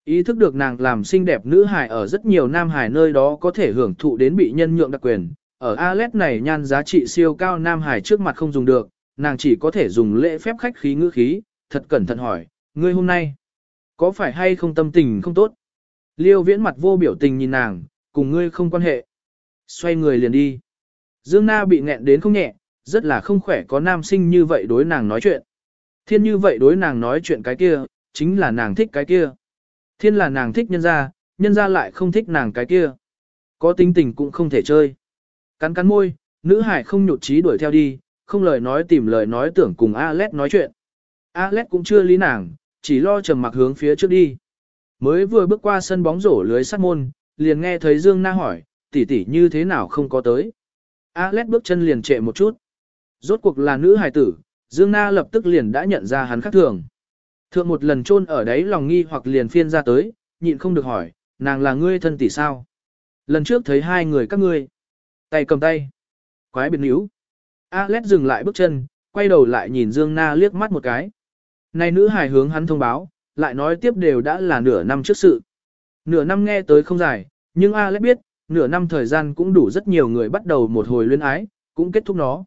Ý thức được nàng làm xinh đẹp nữ hài ở rất nhiều nam hài nơi đó có thể hưởng thụ đến bị nhân nhượng đặc quyền. Ở Alet này nhan giá trị siêu cao nam hài trước mặt không dùng được, nàng chỉ có thể dùng lễ phép khách khí ngữ khí, thật cẩn thận hỏi, ngươi hôm nay, có phải hay không tâm tình không tốt? Liêu viễn mặt vô biểu tình nhìn nàng, cùng ngươi không quan hệ. Xoay người liền đi. Dương Na bị nghẹn đến không nhẹ, rất là không khỏe có nam sinh như vậy đối nàng nói chuyện. Thiên như vậy đối nàng nói chuyện cái kia, chính là nàng thích cái kia. Thiên là nàng thích nhân ra, nhân ra lại không thích nàng cái kia. Có tính tình cũng không thể chơi. Cắn cắn môi, nữ hải không nhụt chí đuổi theo đi, không lời nói tìm lời nói tưởng cùng Alex nói chuyện. Alex cũng chưa lý nàng, chỉ lo trầm mặc hướng phía trước đi. Mới vừa bước qua sân bóng rổ lưới sắt môn, liền nghe thấy Dương Na hỏi, tỷ tỷ như thế nào không có tới. Alex bước chân liền trệ một chút. Rốt cuộc là nữ hài tử, Dương Na lập tức liền đã nhận ra hắn khác thường. Thượng một lần chôn ở đấy lòng nghi hoặc liền phiên ra tới, nhịn không được hỏi, nàng là ngươi thân tỷ sao? Lần trước thấy hai người các ngươi, tay cầm tay, quái biệt níu. Alex dừng lại bước chân, quay đầu lại nhìn Dương Na liếc mắt một cái. Này nữ hài hướng hắn thông báo, lại nói tiếp đều đã là nửa năm trước sự. Nửa năm nghe tới không dài, nhưng Alex biết, nửa năm thời gian cũng đủ rất nhiều người bắt đầu một hồi luyến ái, cũng kết thúc nó.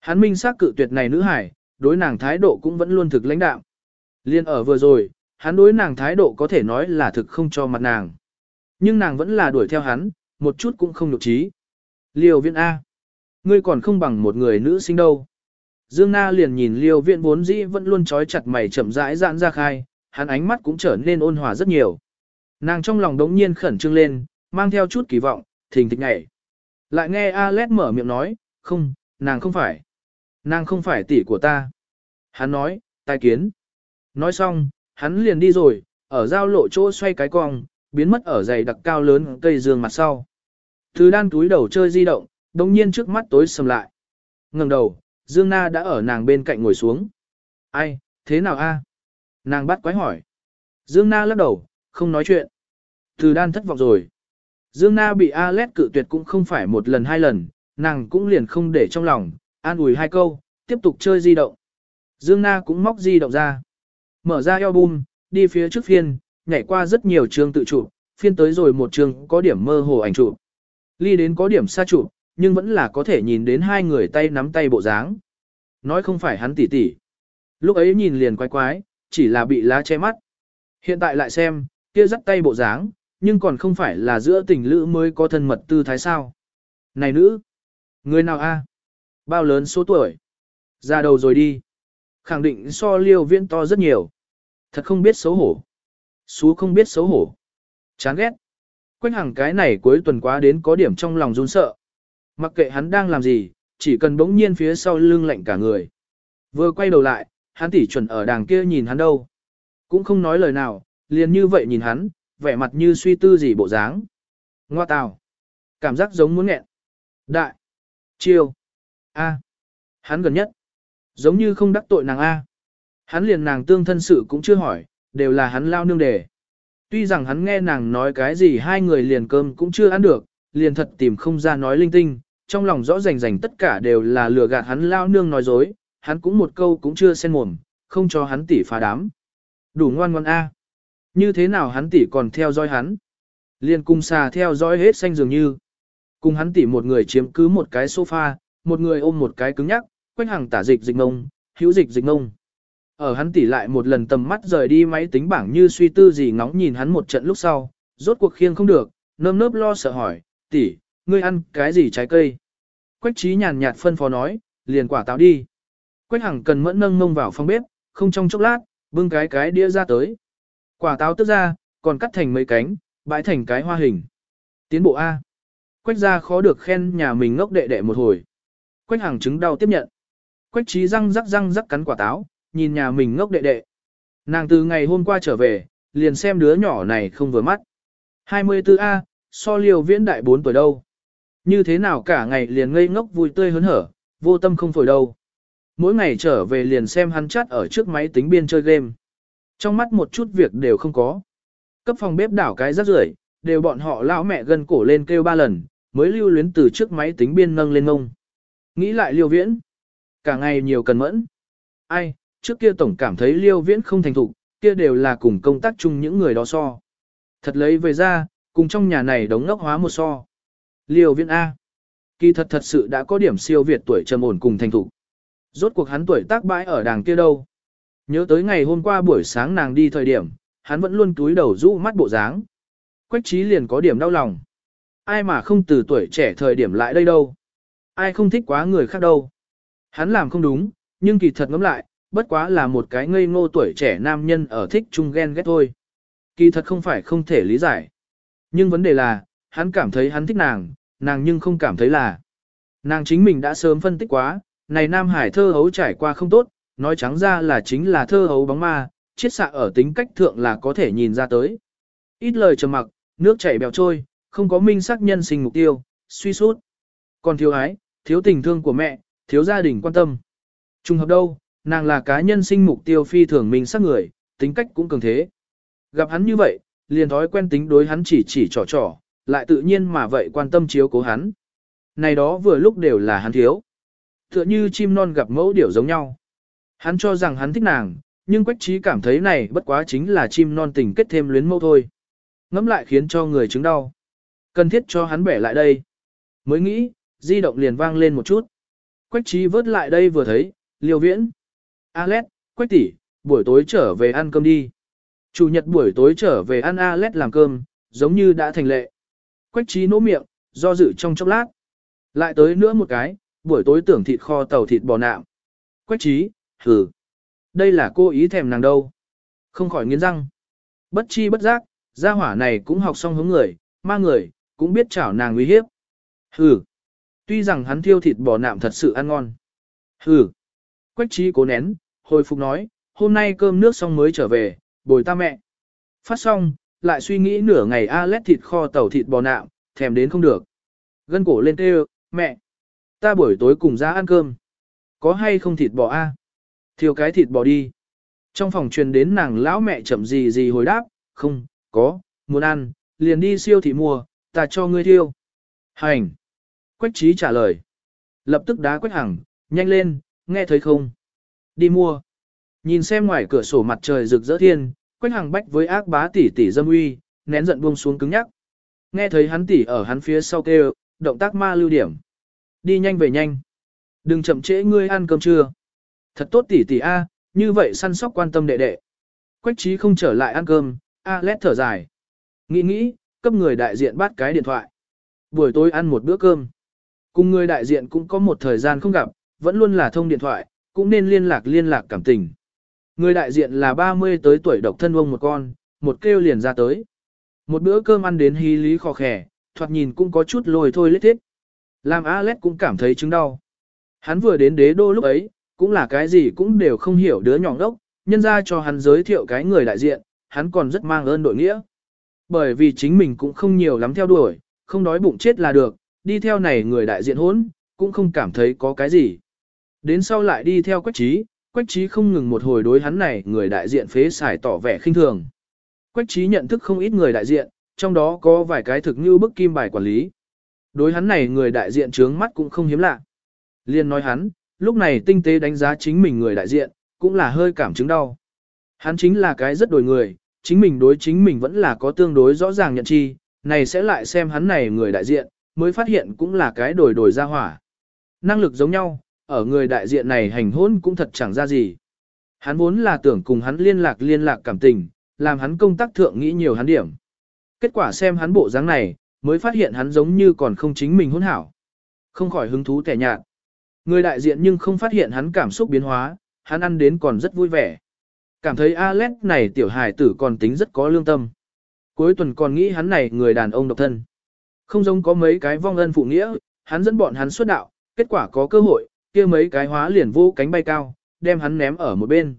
Hắn minh xác cự tuyệt này nữ hải, đối nàng thái độ cũng vẫn luôn thực lãnh đạo. Liên ở vừa rồi, hắn đối nàng thái độ có thể nói là thực không cho mặt nàng. Nhưng nàng vẫn là đuổi theo hắn, một chút cũng không nhục trí. Liêu viện A. Ngươi còn không bằng một người nữ sinh đâu. Dương Na liền nhìn liêu viện vốn dĩ vẫn luôn trói chặt mày chậm rãi giãn ra khai, hắn ánh mắt cũng trở nên ôn hòa rất nhiều. Nàng trong lòng đống nhiên khẩn trương lên, mang theo chút kỳ vọng, thình thịch nhảy. Lại nghe Alex mở miệng nói, không, nàng không phải. Nàng không phải tỷ của ta. Hắn nói, tai kiến. Nói xong, hắn liền đi rồi, ở giao lộ chỗ xoay cái cong, biến mất ở dày đặc cao lớn cây dương mặt sau. Từ đan túi đầu chơi di động, đồng nhiên trước mắt tối sầm lại. ngẩng đầu, Dương Na đã ở nàng bên cạnh ngồi xuống. Ai, thế nào a? Nàng bắt quái hỏi. Dương Na lắc đầu, không nói chuyện. Từ đan thất vọng rồi. Dương Na bị Alet cự tuyệt cũng không phải một lần hai lần, nàng cũng liền không để trong lòng, an ủi hai câu, tiếp tục chơi di động. Dương Na cũng móc di động ra. Mở ra album, đi phía trước phiên, nhảy qua rất nhiều chương tự chụp, phiên tới rồi một chương có điểm mơ hồ ảnh chụp. Ly đến có điểm xa chụp, nhưng vẫn là có thể nhìn đến hai người tay nắm tay bộ dáng. Nói không phải hắn tỉ tỉ. Lúc ấy nhìn liền quái quái, chỉ là bị lá che mắt. Hiện tại lại xem, kia dắt tay bộ dáng, nhưng còn không phải là giữa tình lữ mới có thân mật tư thái sao. Này nữ! Người nào a? Bao lớn số tuổi? Ra đầu rồi đi. Khẳng định so liêu viễn to rất nhiều. Thật không biết xấu hổ. Xú không biết xấu hổ. Chán ghét. Quách hàng cái này cuối tuần quá đến có điểm trong lòng run sợ. Mặc kệ hắn đang làm gì, chỉ cần bỗng nhiên phía sau lưng lạnh cả người. Vừa quay đầu lại, hắn tỉ chuẩn ở đàng kia nhìn hắn đâu. Cũng không nói lời nào, liền như vậy nhìn hắn, vẻ mặt như suy tư gì bộ dáng. Ngoa tào. Cảm giác giống muốn nghẹn. Đại. Chiêu. A. Hắn gần nhất. Giống như không đắc tội nàng A. Hắn liền nàng tương thân sự cũng chưa hỏi, đều là hắn lao nương đề. Tuy rằng hắn nghe nàng nói cái gì hai người liền cơm cũng chưa ăn được, liền thật tìm không ra nói linh tinh, trong lòng rõ rành rành tất cả đều là lừa gạt hắn lao nương nói dối, hắn cũng một câu cũng chưa xen mồm, không cho hắn tỉ phá đám. Đủ ngoan ngoan A. Như thế nào hắn tỉ còn theo dõi hắn? Liền cung xà theo dõi hết xanh dường như. Cùng hắn tỉ một người chiếm cứ một cái sofa, một người ôm một cái cứng nhắc, quanh hàng tả dịch dịch ngông, hữu dịch dịch ngông. Ở hắn tỉ lại một lần tầm mắt rời đi máy tính bảng như suy tư gì ngóng nhìn hắn một trận lúc sau, rốt cuộc khiêng không được, nơm nớp lo sợ hỏi, tỷ, ngươi ăn cái gì trái cây? Quách trí nhàn nhạt phân phó nói, liền quả táo đi. Quách hằng cần mẫn nâng mông vào phòng bếp, không trong chốc lát, bưng cái cái đĩa ra tới. Quả táo tức ra, còn cắt thành mấy cánh, bãi thành cái hoa hình. Tiến bộ A. Quách ra khó được khen nhà mình ngốc đệ đệ một hồi. Quách Hằng chứng đau tiếp nhận. Quách trí răng rắc răng rắc cắn quả táo, nhìn nhà mình ngốc đệ đệ. Nàng từ ngày hôm qua trở về, liền xem đứa nhỏ này không vừa mắt. 24A, so liều viễn đại 4 tuổi đâu. Như thế nào cả ngày liền ngây ngốc vui tươi hớn hở, vô tâm không phổi đâu. Mỗi ngày trở về liền xem hắn chát ở trước máy tính biên chơi game. Trong mắt một chút việc đều không có. Cấp phòng bếp đảo cái rác rưởi, đều bọn họ lão mẹ gần cổ lên kêu ba lần, mới lưu luyến từ trước máy tính biên nâng lên ngông. Nghĩ lại liêu viễn. Cả ngày nhiều cần mẫn. Ai, trước kia tổng cảm thấy liêu viễn không thành thục, kia đều là cùng công tác chung những người đó so. Thật lấy về ra, cùng trong nhà này đống ngốc hóa một so. Liêu viễn A. Kỳ thật thật sự đã có điểm siêu việt tuổi trầm ổn cùng thành thục. Rốt cuộc hắn tuổi tác bãi ở đàng kia đâu. Nhớ tới ngày hôm qua buổi sáng nàng đi thời điểm, hắn vẫn luôn túi đầu rũ mắt bộ dáng. Quách trí liền có điểm đau lòng. Ai mà không từ tuổi trẻ thời điểm lại đây đâu. Ai không thích quá người khác đâu. Hắn làm không đúng, nhưng kỳ thật ngẫm lại, bất quá là một cái ngây ngô tuổi trẻ nam nhân ở thích chung ghen ghét thôi. Kỳ thật không phải không thể lý giải. Nhưng vấn đề là, hắn cảm thấy hắn thích nàng, nàng nhưng không cảm thấy là. Nàng chính mình đã sớm phân tích quá, này Nam Hải thơ hấu trải qua không tốt, nói trắng ra là chính là thơ hấu bóng ma, chiết xạ ở tính cách thượng là có thể nhìn ra tới. Ít lời trầm mặc, nước chảy bèo trôi, không có minh xác nhân sinh mục tiêu, suy sút. Còn thiếu ái, thiếu tình thương của mẹ, thiếu gia đình quan tâm. Trùng hợp đâu, nàng là cá nhân sinh mục tiêu phi thường mình sắc người, tính cách cũng cường thế. Gặp hắn như vậy, liền thói quen tính đối hắn chỉ chỉ trò trò, lại tự nhiên mà vậy quan tâm chiếu cố hắn. Này đó vừa lúc đều là hắn thiếu. Tựa như chim non gặp mẫu điểu giống nhau. Hắn cho rằng hắn thích nàng, nhưng Quách Trí cảm thấy này bất quá chính là chim non tình kết thêm luyến mẫu thôi. Ngắm lại khiến cho người chứng đau. Cần thiết cho hắn bẻ lại đây. Mới nghĩ, di động liền vang lên một chút. Quách Trí vớt lại đây vừa thấy, liều viễn. Alex, Quách tỷ, buổi tối trở về ăn cơm đi. Chủ nhật buổi tối trở về ăn Alet làm cơm, giống như đã thành lệ. Quách trí nỗ miệng, do dự trong chốc lát. Lại tới nữa một cái, buổi tối tưởng thịt kho tàu thịt bò nạm. Quách trí, hừ. Đây là cô ý thèm nàng đâu. Không khỏi nghiến răng. Bất chi bất giác, gia hỏa này cũng học xong hướng người, ma người, cũng biết chảo nàng uy hiếp. Hừ. Tuy rằng hắn thiêu thịt bò nạm thật sự ăn ngon. Hừ. Quách trí cố nén, hồi phục nói, hôm nay cơm nước xong mới trở về, bồi ta mẹ. Phát xong, lại suy nghĩ nửa ngày a lét thịt kho tàu thịt bò nạm, thèm đến không được. Gân cổ lên kêu, mẹ. Ta buổi tối cùng ra ăn cơm. Có hay không thịt bò a? Thiêu cái thịt bò đi. Trong phòng truyền đến nàng lão mẹ chậm gì gì hồi đáp, không, có, muốn ăn, liền đi siêu thị mua, ta cho ngươi thiêu. Hành. Quách trí trả lời. Lập tức đá quách hằng, nhanh lên, nghe thấy không? Đi mua. Nhìn xem ngoài cửa sổ mặt trời rực rỡ thiên, quách hằng bách với ác bá tỷ tỷ dâm uy, nén giận buông xuống cứng nhắc. Nghe thấy hắn tỷ ở hắn phía sau kêu, động tác ma lưu điểm. Đi nhanh về nhanh. Đừng chậm trễ ngươi ăn cơm trưa. Thật tốt tỷ tỷ A, như vậy săn sóc quan tâm đệ đệ. Quách trí không trở lại ăn cơm, A lét thở dài. Nghĩ nghĩ, cấp người đại diện bắt cái điện thoại. Buổi tối ăn một bữa cơm. Cùng người đại diện cũng có một thời gian không gặp, vẫn luôn là thông điện thoại, cũng nên liên lạc liên lạc cảm tình. Người đại diện là 30 tới tuổi độc thân ông một con, một kêu liền ra tới. Một bữa cơm ăn đến hí lý khó khẻ, thoạt nhìn cũng có chút lồi thôi lết thiết. Làm Alex cũng cảm thấy chứng đau. Hắn vừa đến đế đô lúc ấy, cũng là cái gì cũng đều không hiểu đứa nhỏ đốc, nhân ra cho hắn giới thiệu cái người đại diện, hắn còn rất mang ơn đội nghĩa. Bởi vì chính mình cũng không nhiều lắm theo đuổi, không đói bụng chết là được, đi theo này người đại diện hốn, cũng không cảm thấy có cái gì. Đến sau lại đi theo quách trí, quách trí không ngừng một hồi đối hắn này người đại diện phế xài tỏ vẻ khinh thường. Quách trí nhận thức không ít người đại diện, trong đó có vài cái thực như bức kim bài quản lý. Đối hắn này người đại diện trướng mắt cũng không hiếm lạ. Liên nói hắn, lúc này tinh tế đánh giá chính mình người đại diện, cũng là hơi cảm chứng đau. Hắn chính là cái rất đổi người, chính mình đối chính mình vẫn là có tương đối rõ ràng nhận chi, này sẽ lại xem hắn này người đại diện, mới phát hiện cũng là cái đổi đổi ra hỏa. Năng lực giống nhau, ở người đại diện này hành hôn cũng thật chẳng ra gì. Hắn vốn là tưởng cùng hắn liên lạc liên lạc cảm tình, làm hắn công tác thượng nghĩ nhiều hắn điểm. Kết quả xem hắn bộ dáng này, mới phát hiện hắn giống như còn không chính mình hôn hảo. Không khỏi hứng thú tẻ nhạt. Người đại diện nhưng không phát hiện hắn cảm xúc biến hóa, hắn ăn đến còn rất vui vẻ. Cảm thấy Alex này tiểu hài tử còn tính rất có lương tâm. Cuối tuần còn nghĩ hắn này người đàn ông độc thân. Không giống có mấy cái vong ân phụ nghĩa, hắn dẫn bọn hắn xuất đạo, kết quả có cơ hội, kia mấy cái hóa liền vô cánh bay cao, đem hắn ném ở một bên.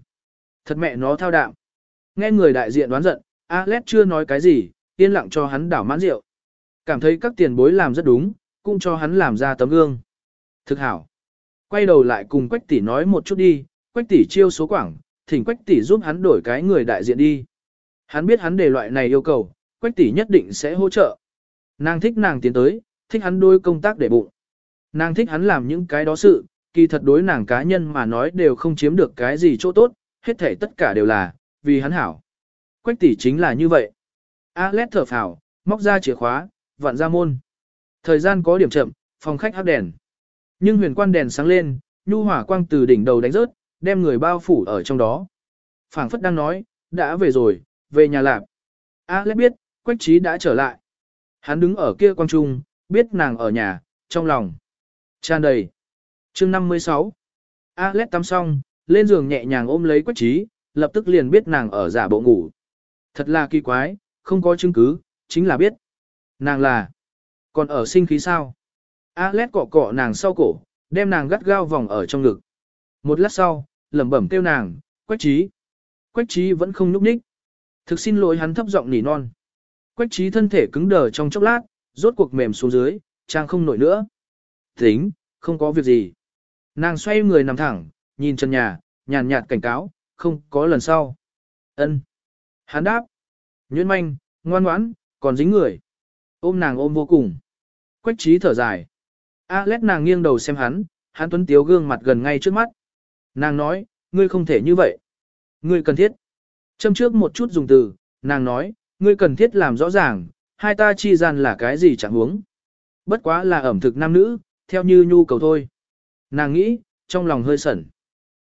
Thật mẹ nó thao đạm. Nghe người đại diện đoán giận, Alex chưa nói cái gì, yên lặng cho hắn đảo mãn rượu. Cảm thấy các tiền bối làm rất đúng, cũng cho hắn làm ra tấm gương. Thực hảo. Quay đầu lại cùng Quách tỷ nói một chút đi, Quách tỷ chiêu số quảng, thỉnh Quách tỷ giúp hắn đổi cái người đại diện đi. Hắn biết hắn đề loại này yêu cầu, Quách tỷ nhất định sẽ hỗ trợ. Nàng thích nàng tiến tới, thích hắn đôi công tác để bụng. Nàng thích hắn làm những cái đó sự, kỳ thật đối nàng cá nhân mà nói đều không chiếm được cái gì chỗ tốt, hết thể tất cả đều là, vì hắn hảo. Quách tỷ chính là như vậy. Alex thở phào, móc ra chìa khóa, vặn ra môn. Thời gian có điểm chậm, phòng khách hắc đèn. Nhưng huyền quan đèn sáng lên, nhu hỏa quang từ đỉnh đầu đánh rớt, đem người bao phủ ở trong đó. Phảng phất đang nói, đã về rồi, về nhà lạp. Alex biết, Quách trí đã trở lại. Hắn đứng ở kia quang trung, biết nàng ở nhà, trong lòng. Tràn đầy chương 56. Alex tắm xong, lên giường nhẹ nhàng ôm lấy Quách trí, lập tức liền biết nàng ở giả bộ ngủ. Thật là kỳ quái, không có chứng cứ, chính là biết. Nàng là, còn ở sinh khí sao? Alex cọ cọ nàng sau cổ, đem nàng gắt gao vòng ở trong ngực. Một lát sau, lẩm bẩm kêu nàng, quách trí. Quách trí vẫn không nhúc nhích. Thực xin lỗi hắn thấp giọng nỉ non. Quách trí thân thể cứng đờ trong chốc lát, rốt cuộc mềm xuống dưới, trang không nổi nữa. Tính, không có việc gì. Nàng xoay người nằm thẳng, nhìn chân nhà, nhàn nhạt cảnh cáo, không có lần sau. Ân. Hắn đáp. Nhuyễn manh, ngoan ngoãn, còn dính người. Ôm nàng ôm vô cùng. Quách trí thở dài. Alex nàng nghiêng đầu xem hắn, hắn tuấn tiếu gương mặt gần ngay trước mắt. Nàng nói, ngươi không thể như vậy. Ngươi cần thiết. Châm trước một chút dùng từ, nàng nói, ngươi cần thiết làm rõ ràng, hai ta chi gian là cái gì chẳng huống. Bất quá là ẩm thực nam nữ, theo như nhu cầu thôi. Nàng nghĩ, trong lòng hơi sẩn.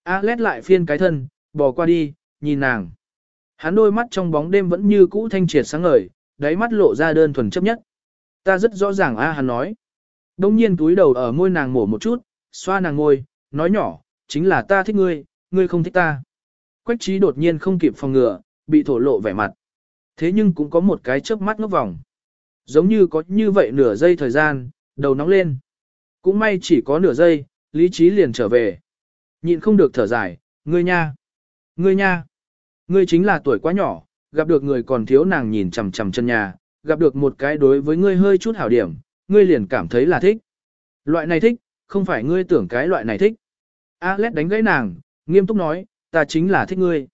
Alex lại phiên cái thân, bỏ qua đi, nhìn nàng. Hắn đôi mắt trong bóng đêm vẫn như cũ thanh triệt sáng ngời, đáy mắt lộ ra đơn thuần chấp nhất. Ta rất rõ ràng a hắn nói. Đông nhiên túi đầu ở môi nàng mổ một chút, xoa nàng ngôi, nói nhỏ, chính là ta thích ngươi, ngươi không thích ta. Quách trí đột nhiên không kịp phòng ngừa, bị thổ lộ vẻ mặt. Thế nhưng cũng có một cái chớp mắt ngốc vòng. Giống như có như vậy nửa giây thời gian, đầu nóng lên. Cũng may chỉ có nửa giây, lý trí liền trở về. Nhịn không được thở dài, ngươi nha, ngươi nha, ngươi chính là tuổi quá nhỏ, gặp được người còn thiếu nàng nhìn chằm chằm chân nhà, gặp được một cái đối với ngươi hơi chút hảo điểm, ngươi liền cảm thấy là thích. Loại này thích, không phải ngươi tưởng cái loại này thích. Alex đánh gãy nàng, nghiêm túc nói, ta chính là thích ngươi.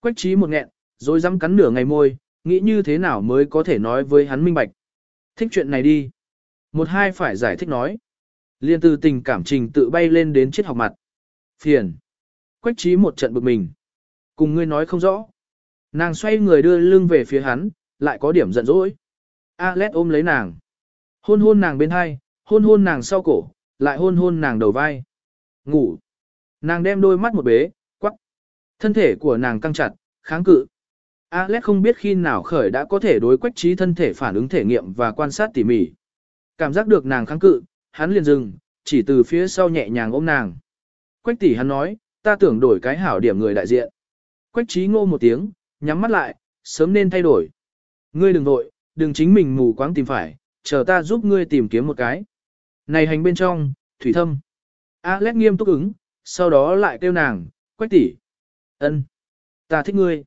Quách trí một nghẹn, rồi dám cắn nửa ngày môi, nghĩ như thế nào mới có thể nói với hắn minh bạch. Thích chuyện này đi. Một hai phải giải thích nói. Liên từ tình cảm trình tự bay lên đến chết học mặt. Phiền. Quách trí một trận bực mình. Cùng ngươi nói không rõ. Nàng xoay người đưa lưng về phía hắn, lại có điểm giận dỗi. Alex ôm lấy nàng. Hôn hôn nàng bên hai, hôn hôn nàng sau cổ, lại hôn hôn nàng đầu vai. Ngủ. Nàng đem đôi mắt một bế, quắc. Thân thể của nàng căng chặt, kháng cự. Alex không biết khi nào khởi đã có thể đối quách trí thân thể phản ứng thể nghiệm và quan sát tỉ mỉ. Cảm giác được nàng kháng cự, hắn liền dừng, chỉ từ phía sau nhẹ nhàng ôm nàng. Quách tỷ hắn nói, ta tưởng đổi cái hảo điểm người đại diện. Quách trí ngô một tiếng, nhắm mắt lại, sớm nên thay đổi. Ngươi đừng vội, đừng chính mình mù quáng tìm phải, chờ ta giúp ngươi tìm kiếm một cái. Này hành bên trong, thủy thâm. Alex nghiêm túc ứng, sau đó lại kêu nàng, quách tỷ, ân, ta thích ngươi.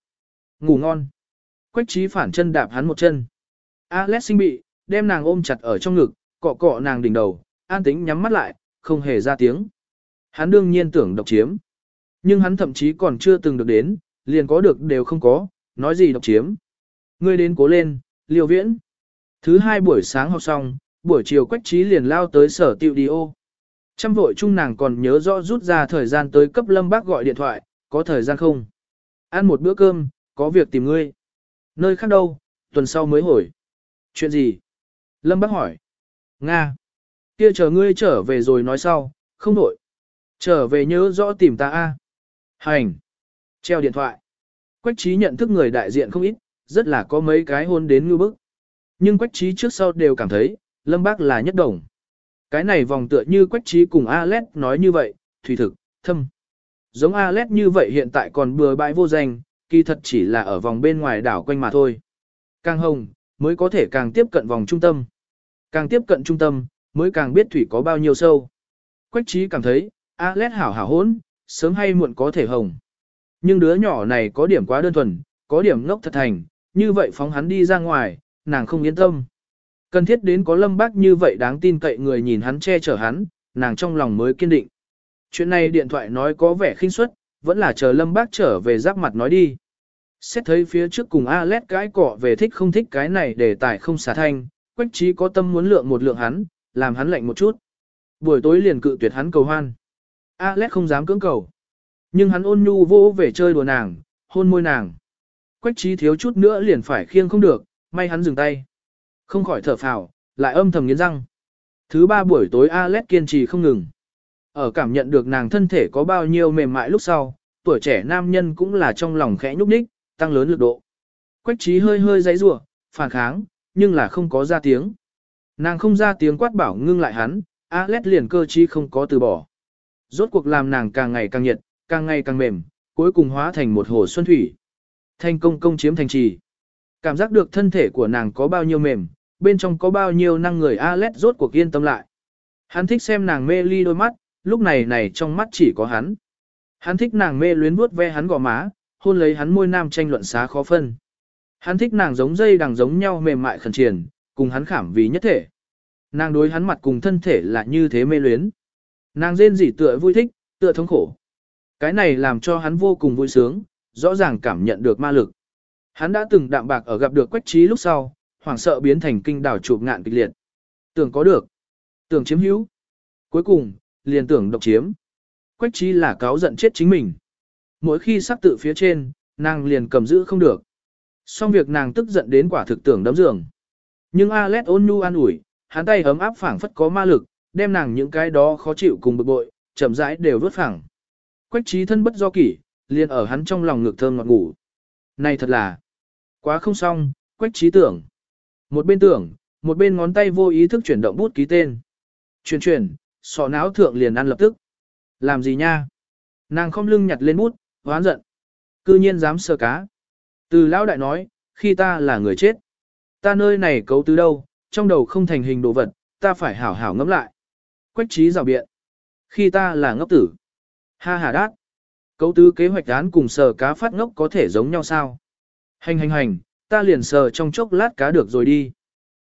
Ngủ ngon. Quách trí phản chân đạp hắn một chân. Alex sinh bị, đem nàng ôm chặt ở trong ngực, cọ cọ nàng đỉnh đầu, an tính nhắm mắt lại, không hề ra tiếng. Hắn đương nhiên tưởng độc chiếm. Nhưng hắn thậm chí còn chưa từng được đến, liền có được đều không có, nói gì độc chiếm. Ngươi đến cố lên, liều viễn. Thứ hai buổi sáng học xong, buổi chiều quách trí liền lao tới sở tiệu đi ô. Trăm vội chung nàng còn nhớ rõ rút ra thời gian tới cấp lâm bác gọi điện thoại, có thời gian không? Ăn một bữa cơm, có việc tìm ngươi. Nơi khác đâu, tuần sau mới hồi. Chuyện gì? Lâm bác hỏi. Nga. Kia chờ ngươi trở về rồi nói sau, không đổi. Trở về nhớ rõ tìm ta a. Hành. Treo điện thoại. Quách trí nhận thức người đại diện không ít, rất là có mấy cái hôn đến ngư bức. Nhưng quách trí trước sau đều cảm thấy, Lâm Bác là nhất đồng. Cái này vòng tựa như quách trí cùng Alet nói như vậy, thủy thực, thâm. Giống Alet như vậy hiện tại còn bừa bãi vô danh, kỳ thật chỉ là ở vòng bên ngoài đảo quanh mà thôi. Càng hồng, mới có thể càng tiếp cận vòng trung tâm. Càng tiếp cận trung tâm, mới càng biết thủy có bao nhiêu sâu. Quách trí cảm thấy, Alex hảo hảo hốn, sớm hay muộn có thể hồng. Nhưng đứa nhỏ này có điểm quá đơn thuần, có điểm ngốc thật thành, như vậy phóng hắn đi ra ngoài, nàng không yên tâm. Cần thiết đến có lâm bác như vậy đáng tin cậy người nhìn hắn che chở hắn, nàng trong lòng mới kiên định. Chuyện này điện thoại nói có vẻ khinh suất, vẫn là chờ lâm bác trở về giáp mặt nói đi. Xét thấy phía trước cùng Alex cái cọ về thích không thích cái này để tài không xả thanh, quách trí có tâm muốn lượng một lượng hắn, làm hắn lạnh một chút. Buổi tối liền cự tuyệt hắn cầu hoan. Alex không dám cưỡng cầu. Nhưng hắn ôn nhu vô về chơi đùa nàng, hôn môi nàng. Quách trí thiếu chút nữa liền phải khiêng không được, may hắn dừng tay. Không khỏi thở phào, lại âm thầm nghiến răng. Thứ ba buổi tối Alex kiên trì không ngừng. Ở cảm nhận được nàng thân thể có bao nhiêu mềm mại lúc sau, tuổi trẻ nam nhân cũng là trong lòng khẽ nhúc nhích, tăng lớn lực độ. Quách trí hơi hơi dãy rủa, phản kháng, nhưng là không có ra tiếng. Nàng không ra tiếng quát bảo ngưng lại hắn, Alex liền cơ trí không có từ bỏ. Rốt cuộc làm nàng càng ngày càng nhiệt, càng ngày càng mềm, cuối cùng hóa thành một hồ xuân thủy. Thành công công chiếm thành trì. Cảm giác được thân thể của nàng có bao nhiêu mềm, bên trong có bao nhiêu năng người Alex rốt cuộc yên tâm lại. Hắn thích xem nàng mê ly đôi mắt, lúc này này trong mắt chỉ có hắn. Hắn thích nàng mê luyến vuốt ve hắn gò má, hôn lấy hắn môi nam tranh luận xá khó phân. Hắn thích nàng giống dây đằng giống nhau mềm mại khẩn triển cùng hắn khảm vì nhất thể. Nàng đối hắn mặt cùng thân thể là như thế mê luyến. Nàng rên rỉ tựa vui thích, tựa thống khổ. Cái này làm cho hắn vô cùng vui sướng, rõ ràng cảm nhận được ma lực. Hắn đã từng đạm bạc ở gặp được quách trí lúc sau, hoảng sợ biến thành kinh đảo chụp ngạn kịch liệt. Tưởng có được, tưởng chiếm hữu. Cuối cùng, liền tưởng độc chiếm. Quách trí là cáo giận chết chính mình. Mỗi khi sắp tự phía trên, nàng liền cầm giữ không được. Xong việc nàng tức giận đến quả thực tưởng đấm giường. Nhưng Alet ôn nhu an ủi, hắn tay ấm áp phảng phất có ma lực, đem nàng những cái đó khó chịu cùng bực bội, chậm rãi đều vớt phẳng. Quách trí thân bất do kỷ, liền ở hắn trong lòng ngực thơm ngọt ngủ. Này thật là quá không xong, quách trí tưởng. Một bên tưởng, một bên ngón tay vô ý thức chuyển động bút ký tên. Chuyển chuyển, sọ não thượng liền ăn lập tức. Làm gì nha? Nàng không lưng nhặt lên bút, hoán giận. Cư nhiên dám sơ cá. Từ lão đại nói, khi ta là người chết. Ta nơi này cấu tứ đâu, trong đầu không thành hình đồ vật, ta phải hảo hảo ngẫm lại. Quách trí rào biện. Khi ta là ngốc tử. Ha ha đát. Cấu tứ kế hoạch án cùng sờ cá phát ngốc có thể giống nhau sao? Hành hành hành, ta liền sờ trong chốc lát cá được rồi đi.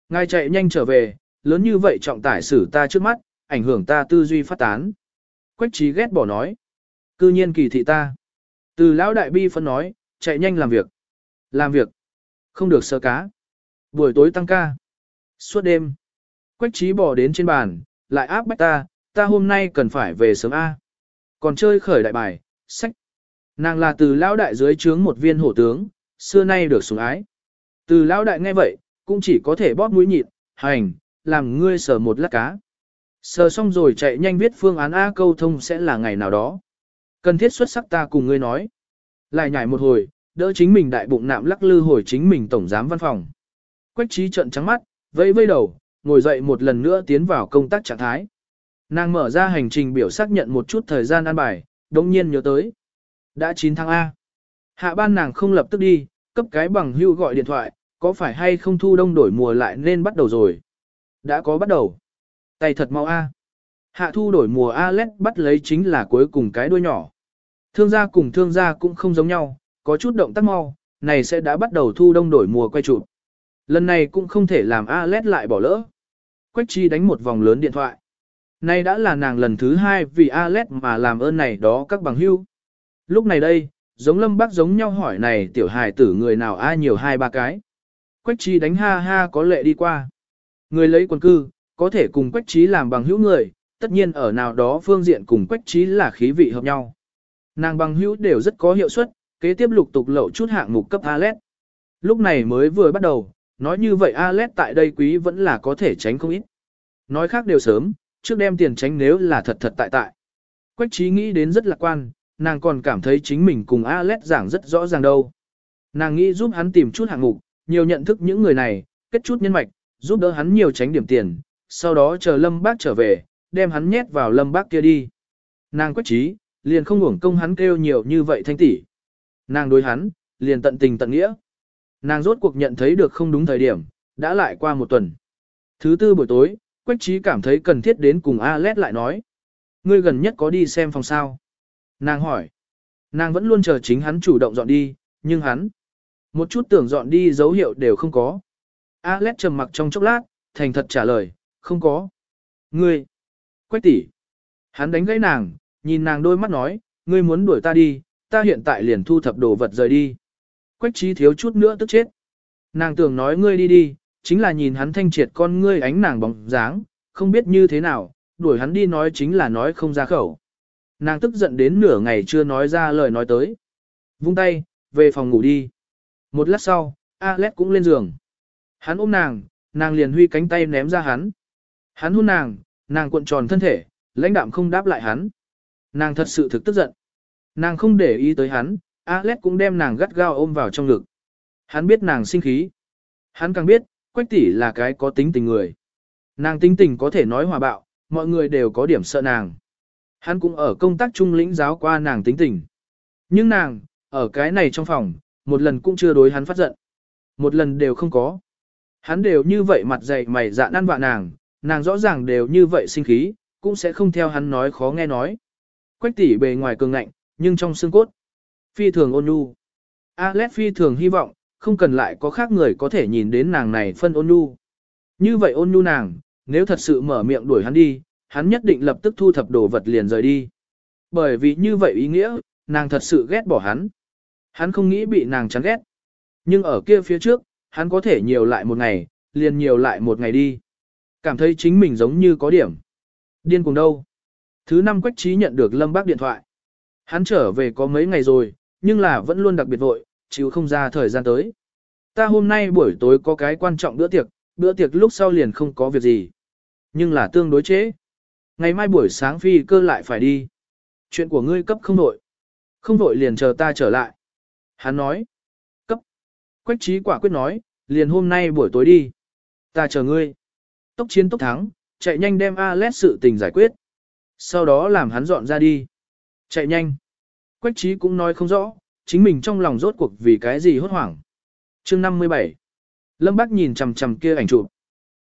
Ngài chạy nhanh trở về, lớn như vậy trọng tải xử ta trước mắt, ảnh hưởng ta tư duy phát tán. Quách trí ghét bỏ nói. Cư nhiên kỳ thị ta. Từ lão đại bi phân nói, chạy nhanh làm việc. Làm việc. Không được sơ cá. Buổi tối tăng ca. Suốt đêm. Quách trí bỏ đến trên bàn, lại áp bách ta, ta hôm nay cần phải về sớm A. Còn chơi khởi đại bài, sách. Nàng là từ lão đại dưới trướng một viên hổ tướng, xưa nay được sủng ái. Từ lão đại nghe vậy, cũng chỉ có thể bóp mũi nhịn, hành, làm ngươi sờ một lát cá. Sờ xong rồi chạy nhanh viết phương án A câu thông sẽ là ngày nào đó. Cần thiết xuất sắc ta cùng ngươi nói. Lại nhảy một hồi, đỡ chính mình đại bụng nạm lắc lư hồi chính mình tổng giám văn phòng. Quách trí trận trắng mắt, vẫy vây đầu, ngồi dậy một lần nữa tiến vào công tác trạng thái. Nàng mở ra hành trình biểu xác nhận một chút thời gian ăn bài, đồng nhiên nhớ tới. Đã 9 tháng A. Hạ ban nàng không lập tức đi, cấp cái bằng hưu gọi điện thoại, có phải hay không thu đông đổi mùa lại nên bắt đầu rồi. Đã có bắt đầu. Tay thật mau A. Hạ thu đổi mùa A lét bắt lấy chính là cuối cùng cái đuôi nhỏ. Thương gia cùng thương gia cũng không giống nhau, có chút động tác mau, này sẽ đã bắt đầu thu đông đổi mùa quay chụp. Lần này cũng không thể làm Alet lại bỏ lỡ. Quách chi đánh một vòng lớn điện thoại. Nay đã là nàng lần thứ hai vì Alet mà làm ơn này đó các bằng hưu. Lúc này đây, giống lâm bác giống nhau hỏi này tiểu hài tử người nào ai nhiều hai ba cái. Quách Chi đánh ha ha có lệ đi qua. Người lấy quần cư, có thể cùng quách Chi làm bằng hữu người, tất nhiên ở nào đó phương diện cùng quách Chi là khí vị hợp nhau. Nàng bằng hữu đều rất có hiệu suất, kế tiếp lục tục lậu chút hạng mục cấp Alet. Lúc này mới vừa bắt đầu, nói như vậy Alet tại đây quý vẫn là có thể tránh không ít. Nói khác đều sớm, trước đem tiền tránh nếu là thật thật tại tại. Quách trí nghĩ đến rất lạc quan, nàng còn cảm thấy chính mình cùng Alex giảng rất rõ ràng đâu. Nàng nghĩ giúp hắn tìm chút hạng mục, nhiều nhận thức những người này, kết chút nhân mạch, giúp đỡ hắn nhiều tránh điểm tiền, sau đó chờ Lâm Bác trở về, đem hắn nhét vào Lâm Bác kia đi. Nàng quách trí, liền không hưởng công hắn kêu nhiều như vậy thanh tỷ. Nàng đối hắn, liền tận tình tận nghĩa. Nàng rốt cuộc nhận thấy được không đúng thời điểm, đã lại qua một tuần. Thứ tư buổi tối, Quách trí cảm thấy cần thiết đến cùng Alet lại nói. Ngươi gần nhất có đi xem phòng sao? Nàng hỏi. Nàng vẫn luôn chờ chính hắn chủ động dọn đi, nhưng hắn, một chút tưởng dọn đi dấu hiệu đều không có. Alet trầm mặc trong chốc lát, thành thật trả lời, không có. Ngươi, quách tỷ. Hắn đánh gãy nàng, nhìn nàng đôi mắt nói, ngươi muốn đuổi ta đi, ta hiện tại liền thu thập đồ vật rời đi. Quách trí thiếu chút nữa tức chết. Nàng tưởng nói ngươi đi đi, chính là nhìn hắn thanh triệt con ngươi ánh nàng bóng dáng, không biết như thế nào, đuổi hắn đi nói chính là nói không ra khẩu. Nàng tức giận đến nửa ngày chưa nói ra lời nói tới. Vung tay, về phòng ngủ đi. Một lát sau, Alex cũng lên giường. Hắn ôm nàng, nàng liền huy cánh tay ném ra hắn. Hắn hôn nàng, nàng cuộn tròn thân thể, lãnh đạm không đáp lại hắn. Nàng thật sự thực tức giận. Nàng không để ý tới hắn, Alex cũng đem nàng gắt gao ôm vào trong ngực. Hắn biết nàng sinh khí. Hắn càng biết, Quách tỷ là cái có tính tình người. Nàng tính tình có thể nói hòa bạo, mọi người đều có điểm sợ nàng. Hắn cũng ở công tác trung lĩnh giáo qua nàng tính tình. Nhưng nàng, ở cái này trong phòng, một lần cũng chưa đối hắn phát giận. Một lần đều không có. Hắn đều như vậy mặt dày mày dạ ăn vạ nàng, nàng rõ ràng đều như vậy sinh khí, cũng sẽ không theo hắn nói khó nghe nói. Quách tỷ bề ngoài cường ngạnh, nhưng trong xương cốt, phi thường ôn nhu. Alex phi thường hy vọng, không cần lại có khác người có thể nhìn đến nàng này phân ôn nhu. Như vậy ôn nhu nàng, nếu thật sự mở miệng đuổi hắn đi, hắn nhất định lập tức thu thập đồ vật liền rời đi. Bởi vì như vậy ý nghĩa, nàng thật sự ghét bỏ hắn. Hắn không nghĩ bị nàng chán ghét. Nhưng ở kia phía trước, hắn có thể nhiều lại một ngày, liền nhiều lại một ngày đi. Cảm thấy chính mình giống như có điểm. Điên cùng đâu. Thứ năm Quách Trí nhận được Lâm Bác điện thoại. Hắn trở về có mấy ngày rồi, nhưng là vẫn luôn đặc biệt vội, chịu không ra thời gian tới. Ta hôm nay buổi tối có cái quan trọng bữa tiệc, bữa tiệc lúc sau liền không có việc gì. Nhưng là tương đối chế. Ngày mai buổi sáng phi cơ lại phải đi. Chuyện của ngươi cấp không vội. Không vội liền chờ ta trở lại. Hắn nói. cấp, Quách trí quả quyết nói, liền hôm nay buổi tối đi. Ta chờ ngươi. Tốc chiến tốc thắng, chạy nhanh đem Alex sự tình giải quyết. Sau đó làm hắn dọn ra đi. Chạy nhanh. Quách trí cũng nói không rõ, chính mình trong lòng rốt cuộc vì cái gì hốt hoảng. chương 57. Lâm Bác nhìn chằm chằm kia ảnh chụp,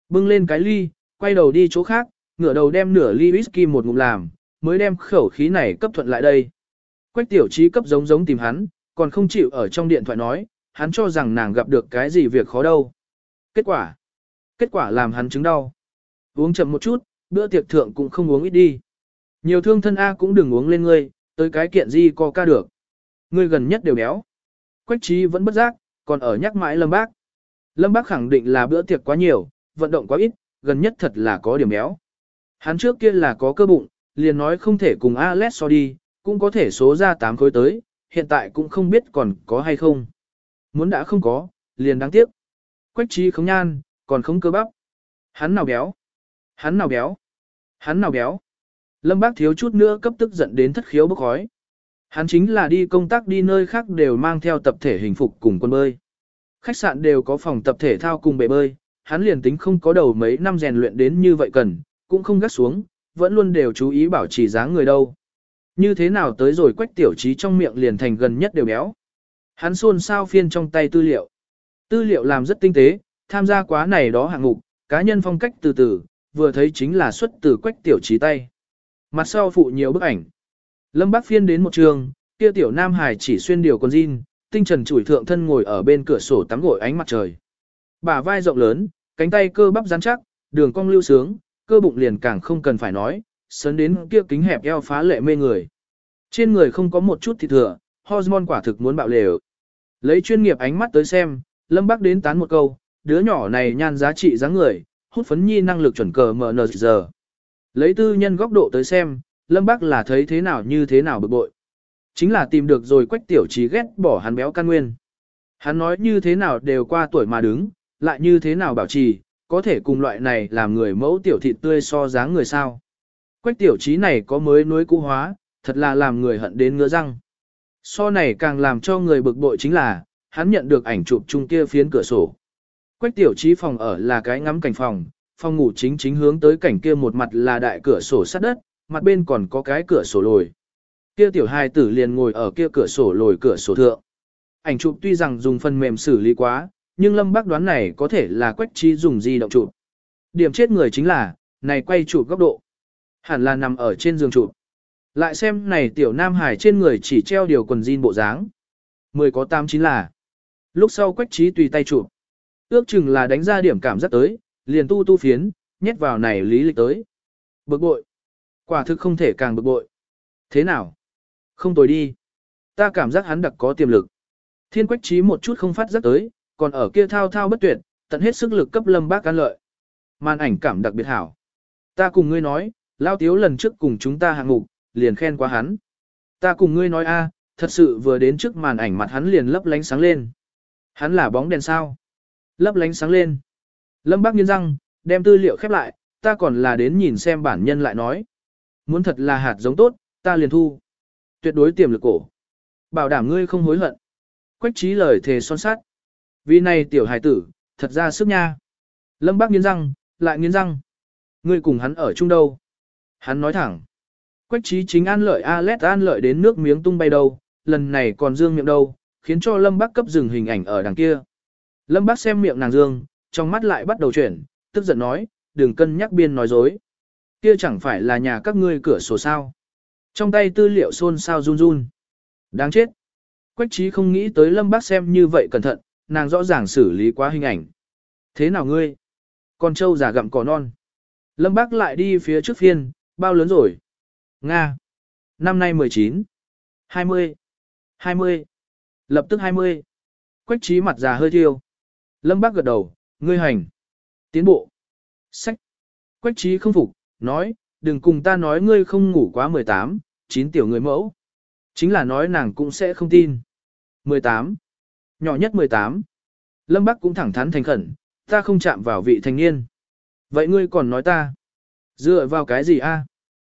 Bưng lên cái ly, quay đầu đi chỗ khác, ngửa đầu đem nửa ly whisky một ngụm làm, mới đem khẩu khí này cấp thuận lại đây. Quách tiểu trí cấp giống giống tìm hắn, còn không chịu ở trong điện thoại nói, hắn cho rằng nàng gặp được cái gì việc khó đâu. Kết quả? Kết quả làm hắn chứng đau. Uống chậm một chút, bữa tiệc thượng cũng không uống ít đi. Nhiều thương thân A cũng đừng uống lên ngươi, tới cái kiện gì có ca được. Ngươi gần nhất đều béo. Quách trí vẫn bất giác, còn ở nhắc mãi Lâm Bác. Lâm Bác khẳng định là bữa tiệc quá nhiều, vận động quá ít, gần nhất thật là có điểm béo. Hắn trước kia là có cơ bụng, liền nói không thể cùng Alex so đi, cũng có thể số ra 8 khối tới, hiện tại cũng không biết còn có hay không. Muốn đã không có, liền đáng tiếc. Quách trí không nhan, còn không cơ bắp. Hắn nào béo? Hắn nào béo? Hắn nào béo? Lâm Bác thiếu chút nữa cấp tức giận đến thất khiếu bốc khói. Hắn chính là đi công tác đi nơi khác đều mang theo tập thể hình phục cùng quân bơi. Khách sạn đều có phòng tập thể thao cùng bể bơi, hắn liền tính không có đầu mấy năm rèn luyện đến như vậy cần, cũng không gắt xuống, vẫn luôn đều chú ý bảo trì dáng người đâu. Như thế nào tới rồi quách tiểu trí trong miệng liền thành gần nhất đều béo. Hắn xôn sao phiên trong tay tư liệu. Tư liệu làm rất tinh tế, tham gia quá này đó hạng mục, cá nhân phong cách từ từ, vừa thấy chính là xuất từ quách tiểu trí tay. Mặt sau phụ nhiều bức ảnh. Lâm Bác phiên đến một trường, kia tiểu Nam Hải chỉ xuyên điều con jean, tinh trần chủi thượng thân ngồi ở bên cửa sổ tắm gội ánh mặt trời. Bả vai rộng lớn, cánh tay cơ bắp rắn chắc, đường cong lưu sướng, cơ bụng liền càng không cần phải nói, sấn đến kia kính hẹp eo phá lệ mê người. Trên người không có một chút thịt thừa, hormone quả thực muốn bạo lều. Lấy chuyên nghiệp ánh mắt tới xem, Lâm Bắc đến tán một câu, đứa nhỏ này nhan giá trị dáng người, hút phấn nhi năng lực chuẩn cờ mở giờ. Lấy tư nhân góc độ tới xem, Lâm Bắc là thấy thế nào như thế nào bực bội. Chính là tìm được rồi quách tiểu trí ghét bỏ hắn béo căn nguyên. Hắn nói như thế nào đều qua tuổi mà đứng, lại như thế nào bảo trì, có thể cùng loại này làm người mẫu tiểu thịt tươi so dáng người sao. Quách tiểu trí này có mới nuối cũ hóa, thật là làm người hận đến ngứa răng. So này càng làm cho người bực bội chính là, hắn nhận được ảnh chụp chung kia phiến cửa sổ. Quách tiểu trí phòng ở là cái ngắm cảnh phòng, phòng ngủ chính chính hướng tới cảnh kia một mặt là đại cửa sổ sắt đất, mặt bên còn có cái cửa sổ lồi. Kia tiểu hài tử liền ngồi ở kia cửa sổ lồi cửa sổ thượng. Ảnh chụp tuy rằng dùng phần mềm xử lý quá, nhưng Lâm Bác đoán này có thể là quách trí dùng di động chụp. Điểm chết người chính là, này quay chụp góc độ. Hẳn là nằm ở trên giường chụp. Lại xem này tiểu nam hải trên người chỉ treo điều quần jean bộ dáng. Mười có tám chín là. Lúc sau quách trí tùy tay chụp. Ước chừng là đánh ra điểm cảm giác tới, liền tu tu phiến, nhét vào này lý lịch tới. Bực bội. Quả thực không thể càng bực bội. Thế nào? Không tồi đi. Ta cảm giác hắn đặc có tiềm lực. Thiên quách trí một chút không phát giác tới, còn ở kia thao thao bất tuyệt, tận hết sức lực cấp lâm bác cán lợi. Màn ảnh cảm đặc biệt hảo. Ta cùng ngươi nói, lao tiếu lần trước cùng chúng ta hạng mục, liền khen qua hắn. Ta cùng ngươi nói a, thật sự vừa đến trước màn ảnh mặt hắn liền lấp lánh sáng lên. Hắn là bóng đèn sao. Lấp lánh sáng lên. Lâm bác nghiến răng, đem tư liệu khép lại, ta còn là đến nhìn xem bản nhân lại nói. Muốn thật là hạt giống tốt, ta liền thu. Tuyệt đối tiềm lực cổ. Bảo đảm ngươi không hối hận. Quách trí lời thề son sát. Vì này tiểu hài tử, thật ra sức nha. Lâm bác nghiến răng, lại nghiến răng. Ngươi cùng hắn ở chung đâu? Hắn nói thẳng. Quách trí chính an lợi a lét an lợi đến nước miếng tung bay đâu, lần này còn dương miệng đâu, khiến cho Lâm bác cấp dừng hình ảnh ở đằng kia. Lâm bác xem miệng nàng dương, trong mắt lại bắt đầu chuyển, tức giận nói, đừng cân nhắc biên nói dối. Kia chẳng phải là nhà các ngươi cửa sổ sao. Trong tay tư liệu xôn sao run run. Đáng chết. Quách trí không nghĩ tới lâm bác xem như vậy cẩn thận, nàng rõ ràng xử lý quá hình ảnh. Thế nào ngươi? Con trâu già gặm cỏ non. Lâm bác lại đi phía trước phiên, bao lớn rồi? Nga. Năm nay 19. 20. 20. Lập tức 20. Quách trí mặt già hơi thiêu. Lâm bác gật đầu, ngươi hành. Tiến bộ. Sách. Quách trí không phục, nói, đừng cùng ta nói ngươi không ngủ quá 18, 9 tiểu người mẫu. Chính là nói nàng cũng sẽ không tin. 18. Nhỏ nhất 18. Lâm Bắc cũng thẳng thắn thành khẩn, ta không chạm vào vị thành niên. Vậy ngươi còn nói ta? Dựa vào cái gì a?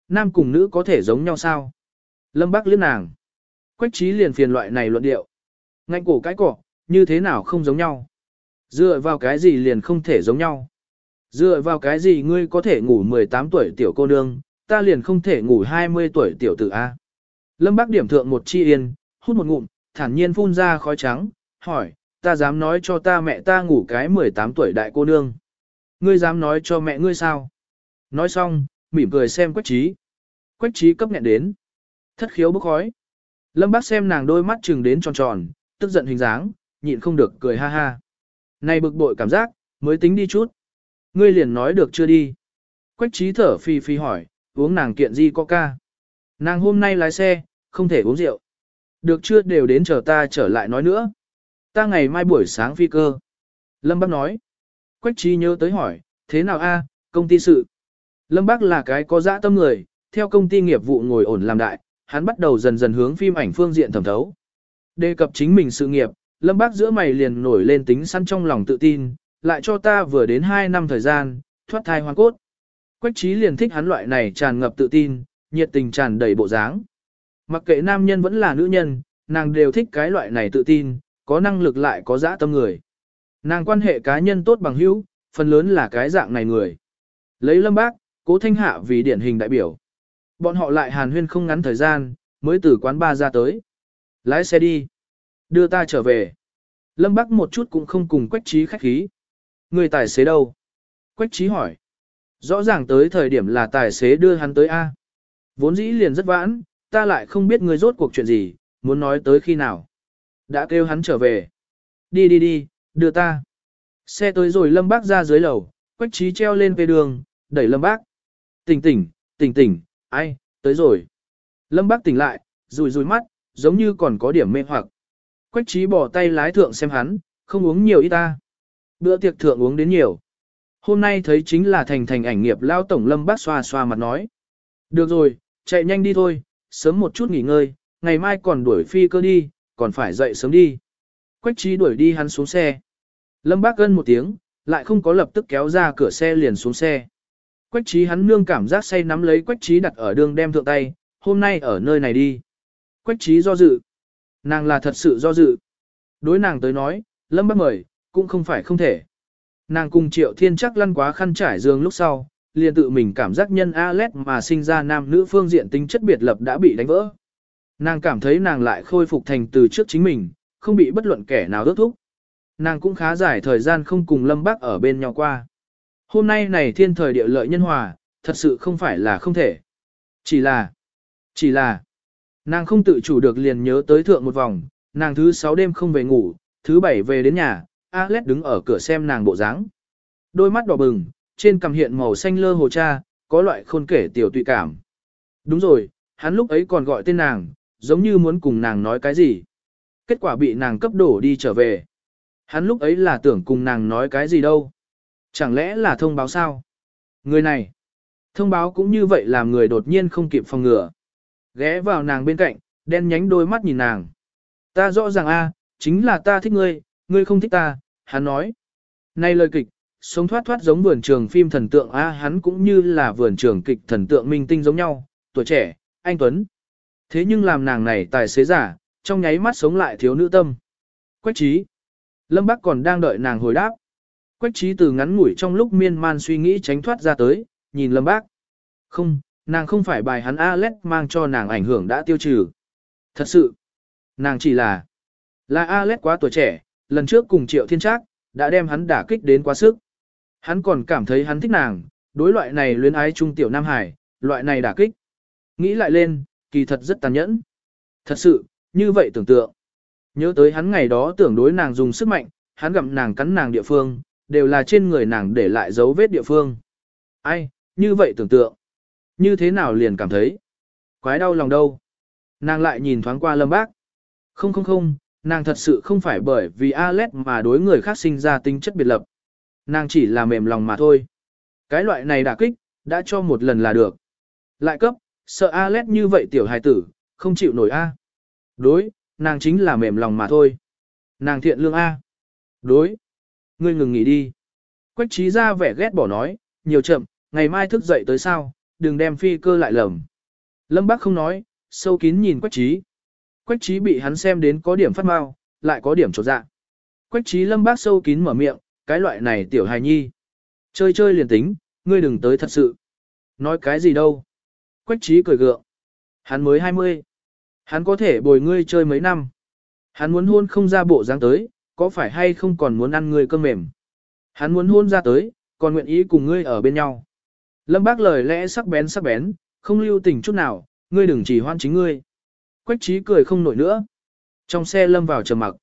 Nam cùng nữ có thể giống nhau sao? Lâm Bắc liếc nàng. Quách trí liền phiền loại này luận điệu. Ngạnh cổ cái cổ như thế nào không giống nhau? Dựa vào cái gì liền không thể giống nhau? Dựa vào cái gì ngươi có thể ngủ 18 tuổi tiểu cô nương, ta liền không thể ngủ 20 tuổi tiểu tử A? Lâm Bác điểm thượng một chi yên, hút một ngụm, thản nhiên phun ra khói trắng, hỏi, ta dám nói cho ta mẹ ta ngủ cái 18 tuổi đại cô nương. Ngươi dám nói cho mẹ ngươi sao? Nói xong, mỉm cười xem quách trí. Quách trí cấp nghẹn đến. Thất khiếu bức khói. Lâm bác xem nàng đôi mắt trừng đến tròn tròn, tức giận hình dáng, nhịn không được cười ha ha. Này bực bội cảm giác, mới tính đi chút. Ngươi liền nói được chưa đi. Quách trí thở phì phì hỏi, uống nàng kiện gì coca. Nàng hôm nay lái xe, không thể uống rượu. Được chưa đều đến chờ ta trở lại nói nữa. Ta ngày mai buổi sáng phi cơ. Lâm bác nói. Quách trí nhớ tới hỏi, thế nào a, công ty sự. Lâm Bác là cái có dã tâm người, theo công ty nghiệp vụ ngồi ổn làm đại, hắn bắt đầu dần dần hướng phim ảnh phương diện thẩm thấu. Đề cập chính mình sự nghiệp, Lâm Bác giữa mày liền nổi lên tính săn trong lòng tự tin, lại cho ta vừa đến 2 năm thời gian, thoát thai hoàn cốt. Quách trí liền thích hắn loại này tràn ngập tự tin, nhiệt tình tràn đầy bộ dáng. Mặc kệ nam nhân vẫn là nữ nhân, nàng đều thích cái loại này tự tin, có năng lực lại có dã tâm người. Nàng quan hệ cá nhân tốt bằng hữu, phần lớn là cái dạng này người. Lấy lâm bác, cố thanh hạ vì điển hình đại biểu. Bọn họ lại hàn huyên không ngắn thời gian, mới từ quán ba ra tới. Lái xe đi. Đưa ta trở về. Lâm Bắc một chút cũng không cùng Quách Trí khách khí. Người tài xế đâu? Quách Trí hỏi. Rõ ràng tới thời điểm là tài xế đưa hắn tới A. Vốn dĩ liền rất vãn, ta lại không biết người rốt cuộc chuyện gì, muốn nói tới khi nào. Đã kêu hắn trở về. Đi đi đi, đưa ta. Xe tới rồi Lâm Bác ra dưới lầu, Quách Trí treo lên về đường, đẩy Lâm Bác. Tỉnh tỉnh, tỉnh tỉnh, ai, tới rồi. Lâm Bác tỉnh lại, rùi rùi mắt, giống như còn có điểm mê hoặc. Quách trí bỏ tay lái thượng xem hắn, không uống nhiều ít ta. Bữa tiệc thượng uống đến nhiều. Hôm nay thấy chính là thành thành ảnh nghiệp lao tổng Lâm Bác xoa xoa mặt nói. Được rồi, chạy nhanh đi thôi, sớm một chút nghỉ ngơi, ngày mai còn đuổi phi cơ đi, còn phải dậy sớm đi. Quách trí đuổi đi hắn xuống xe. Lâm Bác gân một tiếng, lại không có lập tức kéo ra cửa xe liền xuống xe. Quách trí hắn nương cảm giác say nắm lấy quách trí đặt ở đường đem thượng tay, hôm nay ở nơi này đi. Quách trí do dự. Nàng là thật sự do dự. Đối nàng tới nói, lâm bác mời, cũng không phải không thể. Nàng cùng triệu thiên chắc lăn quá khăn trải giường lúc sau, liền tự mình cảm giác nhân Alet mà sinh ra nam nữ phương diện tính chất biệt lập đã bị đánh vỡ. Nàng cảm thấy nàng lại khôi phục thành từ trước chính mình, không bị bất luận kẻ nào ước thúc. Nàng cũng khá dài thời gian không cùng lâm bác ở bên nhau qua. Hôm nay này thiên thời địa lợi nhân hòa, thật sự không phải là không thể. Chỉ là, chỉ là, nàng không tự chủ được liền nhớ tới thượng một vòng, nàng thứ sáu đêm không về ngủ, thứ bảy về đến nhà, Alex đứng ở cửa xem nàng bộ dáng. Đôi mắt đỏ bừng, trên cằm hiện màu xanh lơ hồ cha, có loại khôn kể tiểu tụy cảm. Đúng rồi, hắn lúc ấy còn gọi tên nàng, giống như muốn cùng nàng nói cái gì. Kết quả bị nàng cấp đổ đi trở về. Hắn lúc ấy là tưởng cùng nàng nói cái gì đâu. Chẳng lẽ là thông báo sao? Người này, thông báo cũng như vậy làm người đột nhiên không kịp phòng ngừa. Ghé vào nàng bên cạnh, đen nhánh đôi mắt nhìn nàng. Ta rõ ràng a, chính là ta thích ngươi, ngươi không thích ta, hắn nói. Này lời kịch, sống thoát thoát giống vườn trường phim thần tượng a hắn cũng như là vườn trường kịch thần tượng minh tinh giống nhau, tuổi trẻ, anh Tuấn. Thế nhưng làm nàng này tài xế giả, trong nháy mắt sống lại thiếu nữ tâm. Quách trí. Lâm Bắc còn đang đợi nàng hồi đáp. Quách trí từ ngắn ngủi trong lúc miên man suy nghĩ tránh thoát ra tới, nhìn lâm bác. Không, nàng không phải bài hắn Alex mang cho nàng ảnh hưởng đã tiêu trừ. Thật sự, nàng chỉ là, là Alex quá tuổi trẻ, lần trước cùng triệu thiên trác, đã đem hắn đả kích đến quá sức. Hắn còn cảm thấy hắn thích nàng, đối loại này luyến ái trung tiểu Nam Hải, loại này đả kích. Nghĩ lại lên, kỳ thật rất tàn nhẫn. Thật sự, như vậy tưởng tượng. Nhớ tới hắn ngày đó tưởng đối nàng dùng sức mạnh, hắn gặm nàng cắn nàng địa phương, đều là trên người nàng để lại dấu vết địa phương. Ai, như vậy tưởng tượng. Như thế nào liền cảm thấy. Quái đau lòng đâu. Nàng lại nhìn thoáng qua lâm bác. Không không không, nàng thật sự không phải bởi vì Alex mà đối người khác sinh ra tính chất biệt lập. Nàng chỉ là mềm lòng mà thôi. Cái loại này đả kích, đã cho một lần là được. Lại cấp, sợ Alex như vậy tiểu hài tử, không chịu nổi A. Đối, nàng chính là mềm lòng mà thôi. Nàng thiện lương A. Đối, ngươi ngừng nghỉ đi. Quách trí ra vẻ ghét bỏ nói, nhiều chậm, ngày mai thức dậy tới sao, đừng đem phi cơ lại lầm. Lâm Bác không nói, sâu kín nhìn quách trí. Quách trí bị hắn xem đến có điểm phát mau, lại có điểm trột dạ. Quách trí lâm bác sâu kín mở miệng, cái loại này tiểu hài nhi. Chơi chơi liền tính, ngươi đừng tới thật sự. Nói cái gì đâu. Quách trí cười gượng. Hắn mới 20. Hắn có thể bồi ngươi chơi mấy năm. Hắn muốn hôn không ra bộ dáng tới, có phải hay không còn muốn ăn ngươi cơm mềm. Hắn muốn hôn ra tới, còn nguyện ý cùng ngươi ở bên nhau. Lâm bác lời lẽ sắc bén sắc bén, không lưu tình chút nào, ngươi đừng chỉ hoan chính ngươi. Quách trí cười không nổi nữa. Trong xe lâm vào trầm mặc.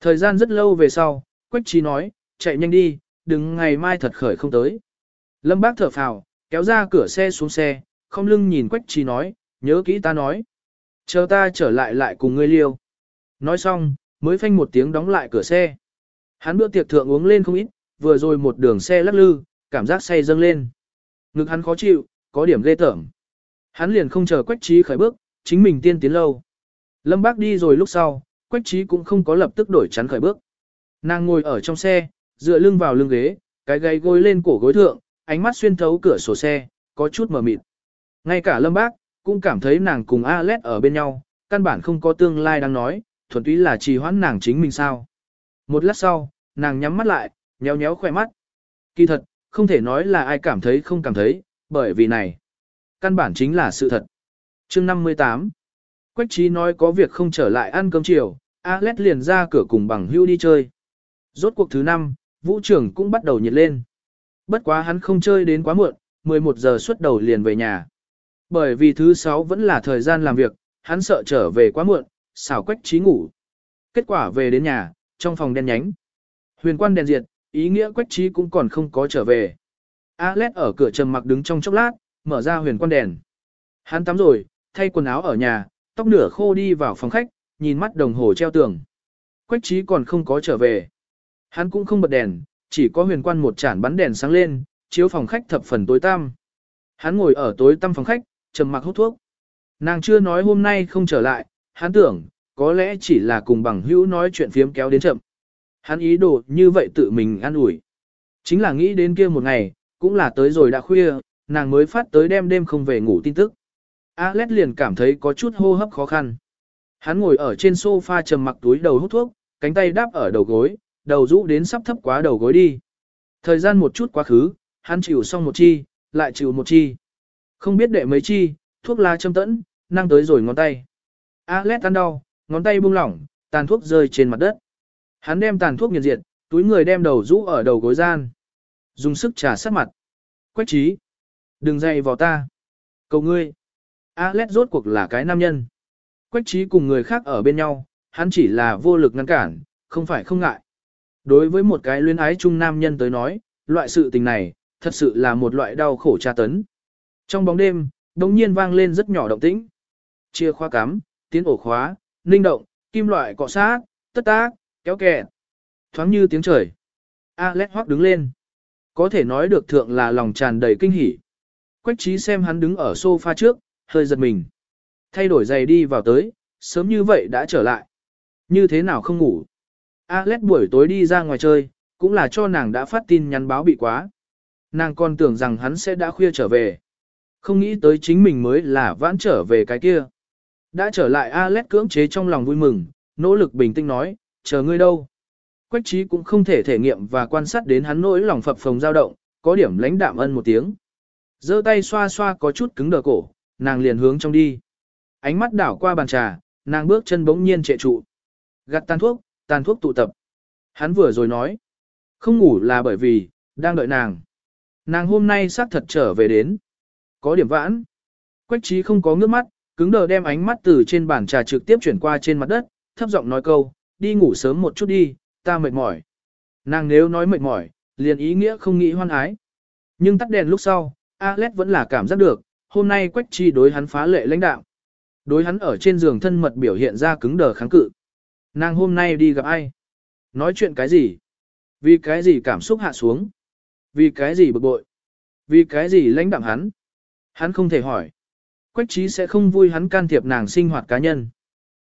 Thời gian rất lâu về sau, Quách trí nói, chạy nhanh đi, đừng ngày mai thật khởi không tới. Lâm bác thở phào, kéo ra cửa xe xuống xe, không lưng nhìn Quách trí nói, nhớ kỹ ta nói. Chờ ta trở lại lại cùng ngươi liêu. Nói xong, mới phanh một tiếng đóng lại cửa xe. Hắn bữa tiệc thượng uống lên không ít, vừa rồi một đường xe lắc lư, cảm giác say dâng lên. Ngực hắn khó chịu, có điểm ghê tởm. Hắn liền không chờ Quách Trí khởi bước, chính mình tiên tiến lâu. Lâm Bác đi rồi lúc sau, Quách Trí cũng không có lập tức đổi chắn khởi bước. Nàng ngồi ở trong xe, dựa lưng vào lưng ghế, cái gáy gối lên cổ gối thượng, ánh mắt xuyên thấu cửa sổ xe, có chút mờ mịt. Ngay cả Lâm Bác cũng cảm thấy nàng cùng Alet ở bên nhau, căn bản không có tương lai đang nói, thuần túy là trì hoãn nàng chính mình sao. Một lát sau, nàng nhắm mắt lại, nhéo nhéo khỏe mắt. Kỳ thật, không thể nói là ai cảm thấy không cảm thấy, bởi vì này. Căn bản chính là sự thật. chương 58 Quách trí nói có việc không trở lại ăn cơm chiều, Alex liền ra cửa cùng bằng hưu đi chơi. Rốt cuộc thứ năm, vũ trưởng cũng bắt đầu nhiệt lên. Bất quá hắn không chơi đến quá muộn, 11 giờ xuất đầu liền về nhà. Bởi vì thứ sáu vẫn là thời gian làm việc, hắn sợ trở về quá muộn, xảo quách trí ngủ. Kết quả về đến nhà, trong phòng đen nhánh. Huyền quan đèn diệt, ý nghĩa quách trí cũng còn không có trở về. Alex ở cửa trầm mặc đứng trong chốc lát, mở ra huyền quan đèn. Hắn tắm rồi, thay quần áo ở nhà, tóc nửa khô đi vào phòng khách, nhìn mắt đồng hồ treo tường. Quách trí còn không có trở về. Hắn cũng không bật đèn, chỉ có huyền quan một chản bắn đèn sáng lên, chiếu phòng khách thập phần tối tăm. Hắn ngồi ở tối tăm phòng khách, trầm mặc hút thuốc. Nàng chưa nói hôm nay không trở lại, hắn tưởng, có lẽ chỉ là cùng bằng hữu nói chuyện phiếm kéo đến chậm. Hắn ý đồ như vậy tự mình ăn ủi. Chính là nghĩ đến kia một ngày, cũng là tới rồi đã khuya, nàng mới phát tới đêm đêm không về ngủ tin tức. Alex liền cảm thấy có chút hô hấp khó khăn. Hắn ngồi ở trên sofa trầm mặc túi đầu hút thuốc, cánh tay đáp ở đầu gối, đầu rũ đến sắp thấp quá đầu gối đi. Thời gian một chút quá khứ, hắn chịu xong một chi, lại chịu một chi. Không biết đệ mấy chi, thuốc lá châm tẫn, năng tới rồi ngón tay. Alex ăn đau, ngón tay buông lỏng, tàn thuốc rơi trên mặt đất. Hắn đem tàn thuốc nhiệt diệt, túi người đem đầu rũ ở đầu gối gian. Dùng sức trà sát mặt. Quách trí. Đừng dày vào ta. Cầu ngươi. Alex rốt cuộc là cái nam nhân. Quách trí cùng người khác ở bên nhau, hắn chỉ là vô lực ngăn cản, không phải không ngại. Đối với một cái luyến ái chung nam nhân tới nói, loại sự tình này, thật sự là một loại đau khổ tra tấn. Trong bóng đêm, đồng nhiên vang lên rất nhỏ động tĩnh. Chia khóa cắm, tiến ổ khóa, ninh động, kim loại cọ sát, tất tác, kéo kẹ. Thoáng như tiếng trời. Alex hoác đứng lên. Có thể nói được thượng là lòng tràn đầy kinh hỉ. Quách trí xem hắn đứng ở sofa trước, hơi giật mình. Thay đổi giày đi vào tới, sớm như vậy đã trở lại. Như thế nào không ngủ. Alex buổi tối đi ra ngoài chơi, cũng là cho nàng đã phát tin nhắn báo bị quá. Nàng còn tưởng rằng hắn sẽ đã khuya trở về. Không nghĩ tới chính mình mới là vãn trở về cái kia. Đã trở lại Alex cưỡng chế trong lòng vui mừng, nỗ lực bình tĩnh nói, chờ ngươi đâu. Quách trí cũng không thể thể nghiệm và quan sát đến hắn nỗi lòng phập phồng dao động, có điểm lãnh đạm ân một tiếng. giơ tay xoa xoa có chút cứng đờ cổ, nàng liền hướng trong đi. Ánh mắt đảo qua bàn trà, nàng bước chân bỗng nhiên trệ trụ. Gặt tàn thuốc, tàn thuốc tụ tập. Hắn vừa rồi nói, không ngủ là bởi vì, đang đợi nàng. Nàng hôm nay xác thật trở về đến. Có điểm vãn. Quách trí không có ngước mắt, cứng đờ đem ánh mắt từ trên bàn trà trực tiếp chuyển qua trên mặt đất, thấp giọng nói câu, đi ngủ sớm một chút đi, ta mệt mỏi. Nàng nếu nói mệt mỏi, liền ý nghĩa không nghĩ hoan ái. Nhưng tắt đèn lúc sau, Alex vẫn là cảm giác được, hôm nay Quách Chi đối hắn phá lệ lãnh đạo. Đối hắn ở trên giường thân mật biểu hiện ra cứng đờ kháng cự. Nàng hôm nay đi gặp ai? Nói chuyện cái gì? Vì cái gì cảm xúc hạ xuống? Vì cái gì bực bội? Vì cái gì lãnh đạm hắn? Hắn không thể hỏi. Quách trí sẽ không vui hắn can thiệp nàng sinh hoạt cá nhân.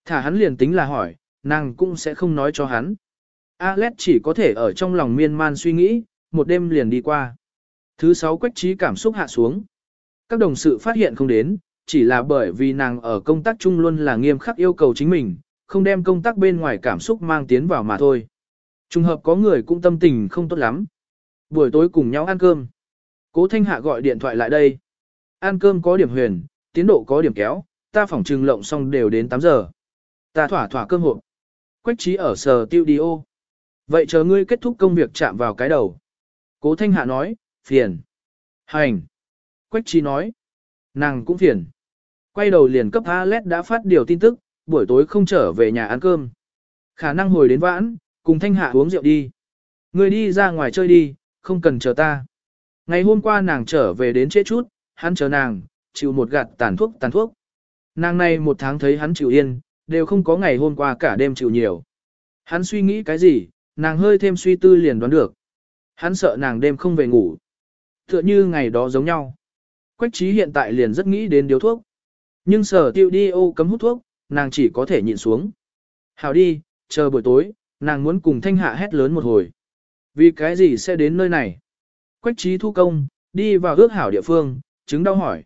Thả hắn liền tính là hỏi, nàng cũng sẽ không nói cho hắn. Alex chỉ có thể ở trong lòng miên man suy nghĩ, một đêm liền đi qua. Thứ sáu quách trí cảm xúc hạ xuống. Các đồng sự phát hiện không đến, chỉ là bởi vì nàng ở công tác chung luôn là nghiêm khắc yêu cầu chính mình, không đem công tác bên ngoài cảm xúc mang tiến vào mà thôi. Trùng hợp có người cũng tâm tình không tốt lắm. Buổi tối cùng nhau ăn cơm. Cố Thanh Hạ gọi điện thoại lại đây. Ăn cơm có điểm huyền, tiến độ có điểm kéo, ta phỏng trừng lộng xong đều đến 8 giờ. Ta thỏa thỏa cơm hộp. Quách trí ở sở tiêu đi ô. Vậy chờ ngươi kết thúc công việc chạm vào cái đầu. Cố Thanh Hạ nói, phiền. Hành. Quách trí nói, nàng cũng phiền. Quay đầu liền cấp Alet đã phát điều tin tức, buổi tối không trở về nhà ăn cơm. Khả năng hồi đến vãn, cùng Thanh Hạ uống rượu đi. Ngươi đi ra ngoài chơi đi, không cần chờ ta. Ngày hôm qua nàng trở về đến trễ chút, hắn chờ nàng, chịu một gạt tàn thuốc tàn thuốc. Nàng này một tháng thấy hắn chịu yên, đều không có ngày hôm qua cả đêm chịu nhiều. Hắn suy nghĩ cái gì, nàng hơi thêm suy tư liền đoán được. Hắn sợ nàng đêm không về ngủ. Tựa như ngày đó giống nhau. Quách trí hiện tại liền rất nghĩ đến điếu thuốc. Nhưng sở tiêu đi ô cấm hút thuốc, nàng chỉ có thể nhịn xuống. Hảo đi, chờ buổi tối, nàng muốn cùng thanh hạ hét lớn một hồi. Vì cái gì sẽ đến nơi này? Quách trí thu công, đi vào ước hảo địa phương, chứng đau hỏi.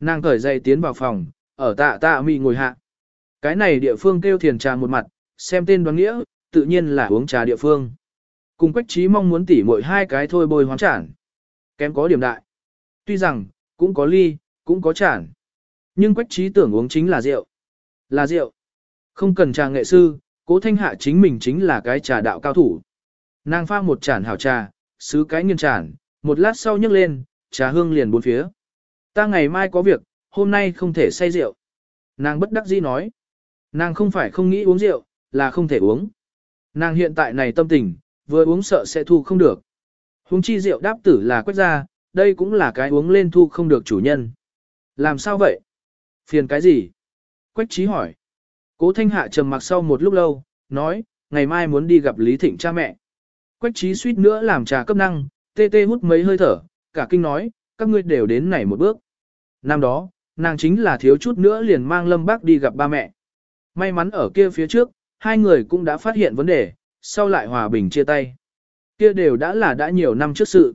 Nàng cởi dây tiến vào phòng, ở tạ tạ mị ngồi hạ. Cái này địa phương kêu thiền trà một mặt, xem tên đoán nghĩa, tự nhiên là uống trà địa phương. Cùng quách trí mong muốn tỉ mỗi hai cái thôi bồi hoán chản, Kém có điểm đại. Tuy rằng, cũng có ly, cũng có chản, Nhưng quách trí tưởng uống chính là rượu. Là rượu. Không cần trà nghệ sư, cố thanh hạ chính mình chính là cái trà đạo cao thủ. Nàng pha một chản hảo trà, xứ cái nghiên chản, một lát sau nhấc lên, trà hương liền bốn phía. Ta ngày mai có việc, hôm nay không thể say rượu. Nàng bất đắc dĩ nói. Nàng không phải không nghĩ uống rượu, là không thể uống. Nàng hiện tại này tâm tình, vừa uống sợ sẽ thu không được. Huống chi rượu đáp tử là quách ra, đây cũng là cái uống lên thu không được chủ nhân. Làm sao vậy? Phiền cái gì? Quách trí hỏi. Cố thanh hạ trầm mặc sau một lúc lâu, nói, ngày mai muốn đi gặp Lý Thịnh cha mẹ. Quách trí suýt nữa làm trà cấp năng, tê tê hút mấy hơi thở, cả kinh nói, các ngươi đều đến này một bước. Năm đó, nàng chính là thiếu chút nữa liền mang lâm bác đi gặp ba mẹ. May mắn ở kia phía trước, hai người cũng đã phát hiện vấn đề, sau lại hòa bình chia tay. Kia đều đã là đã nhiều năm trước sự.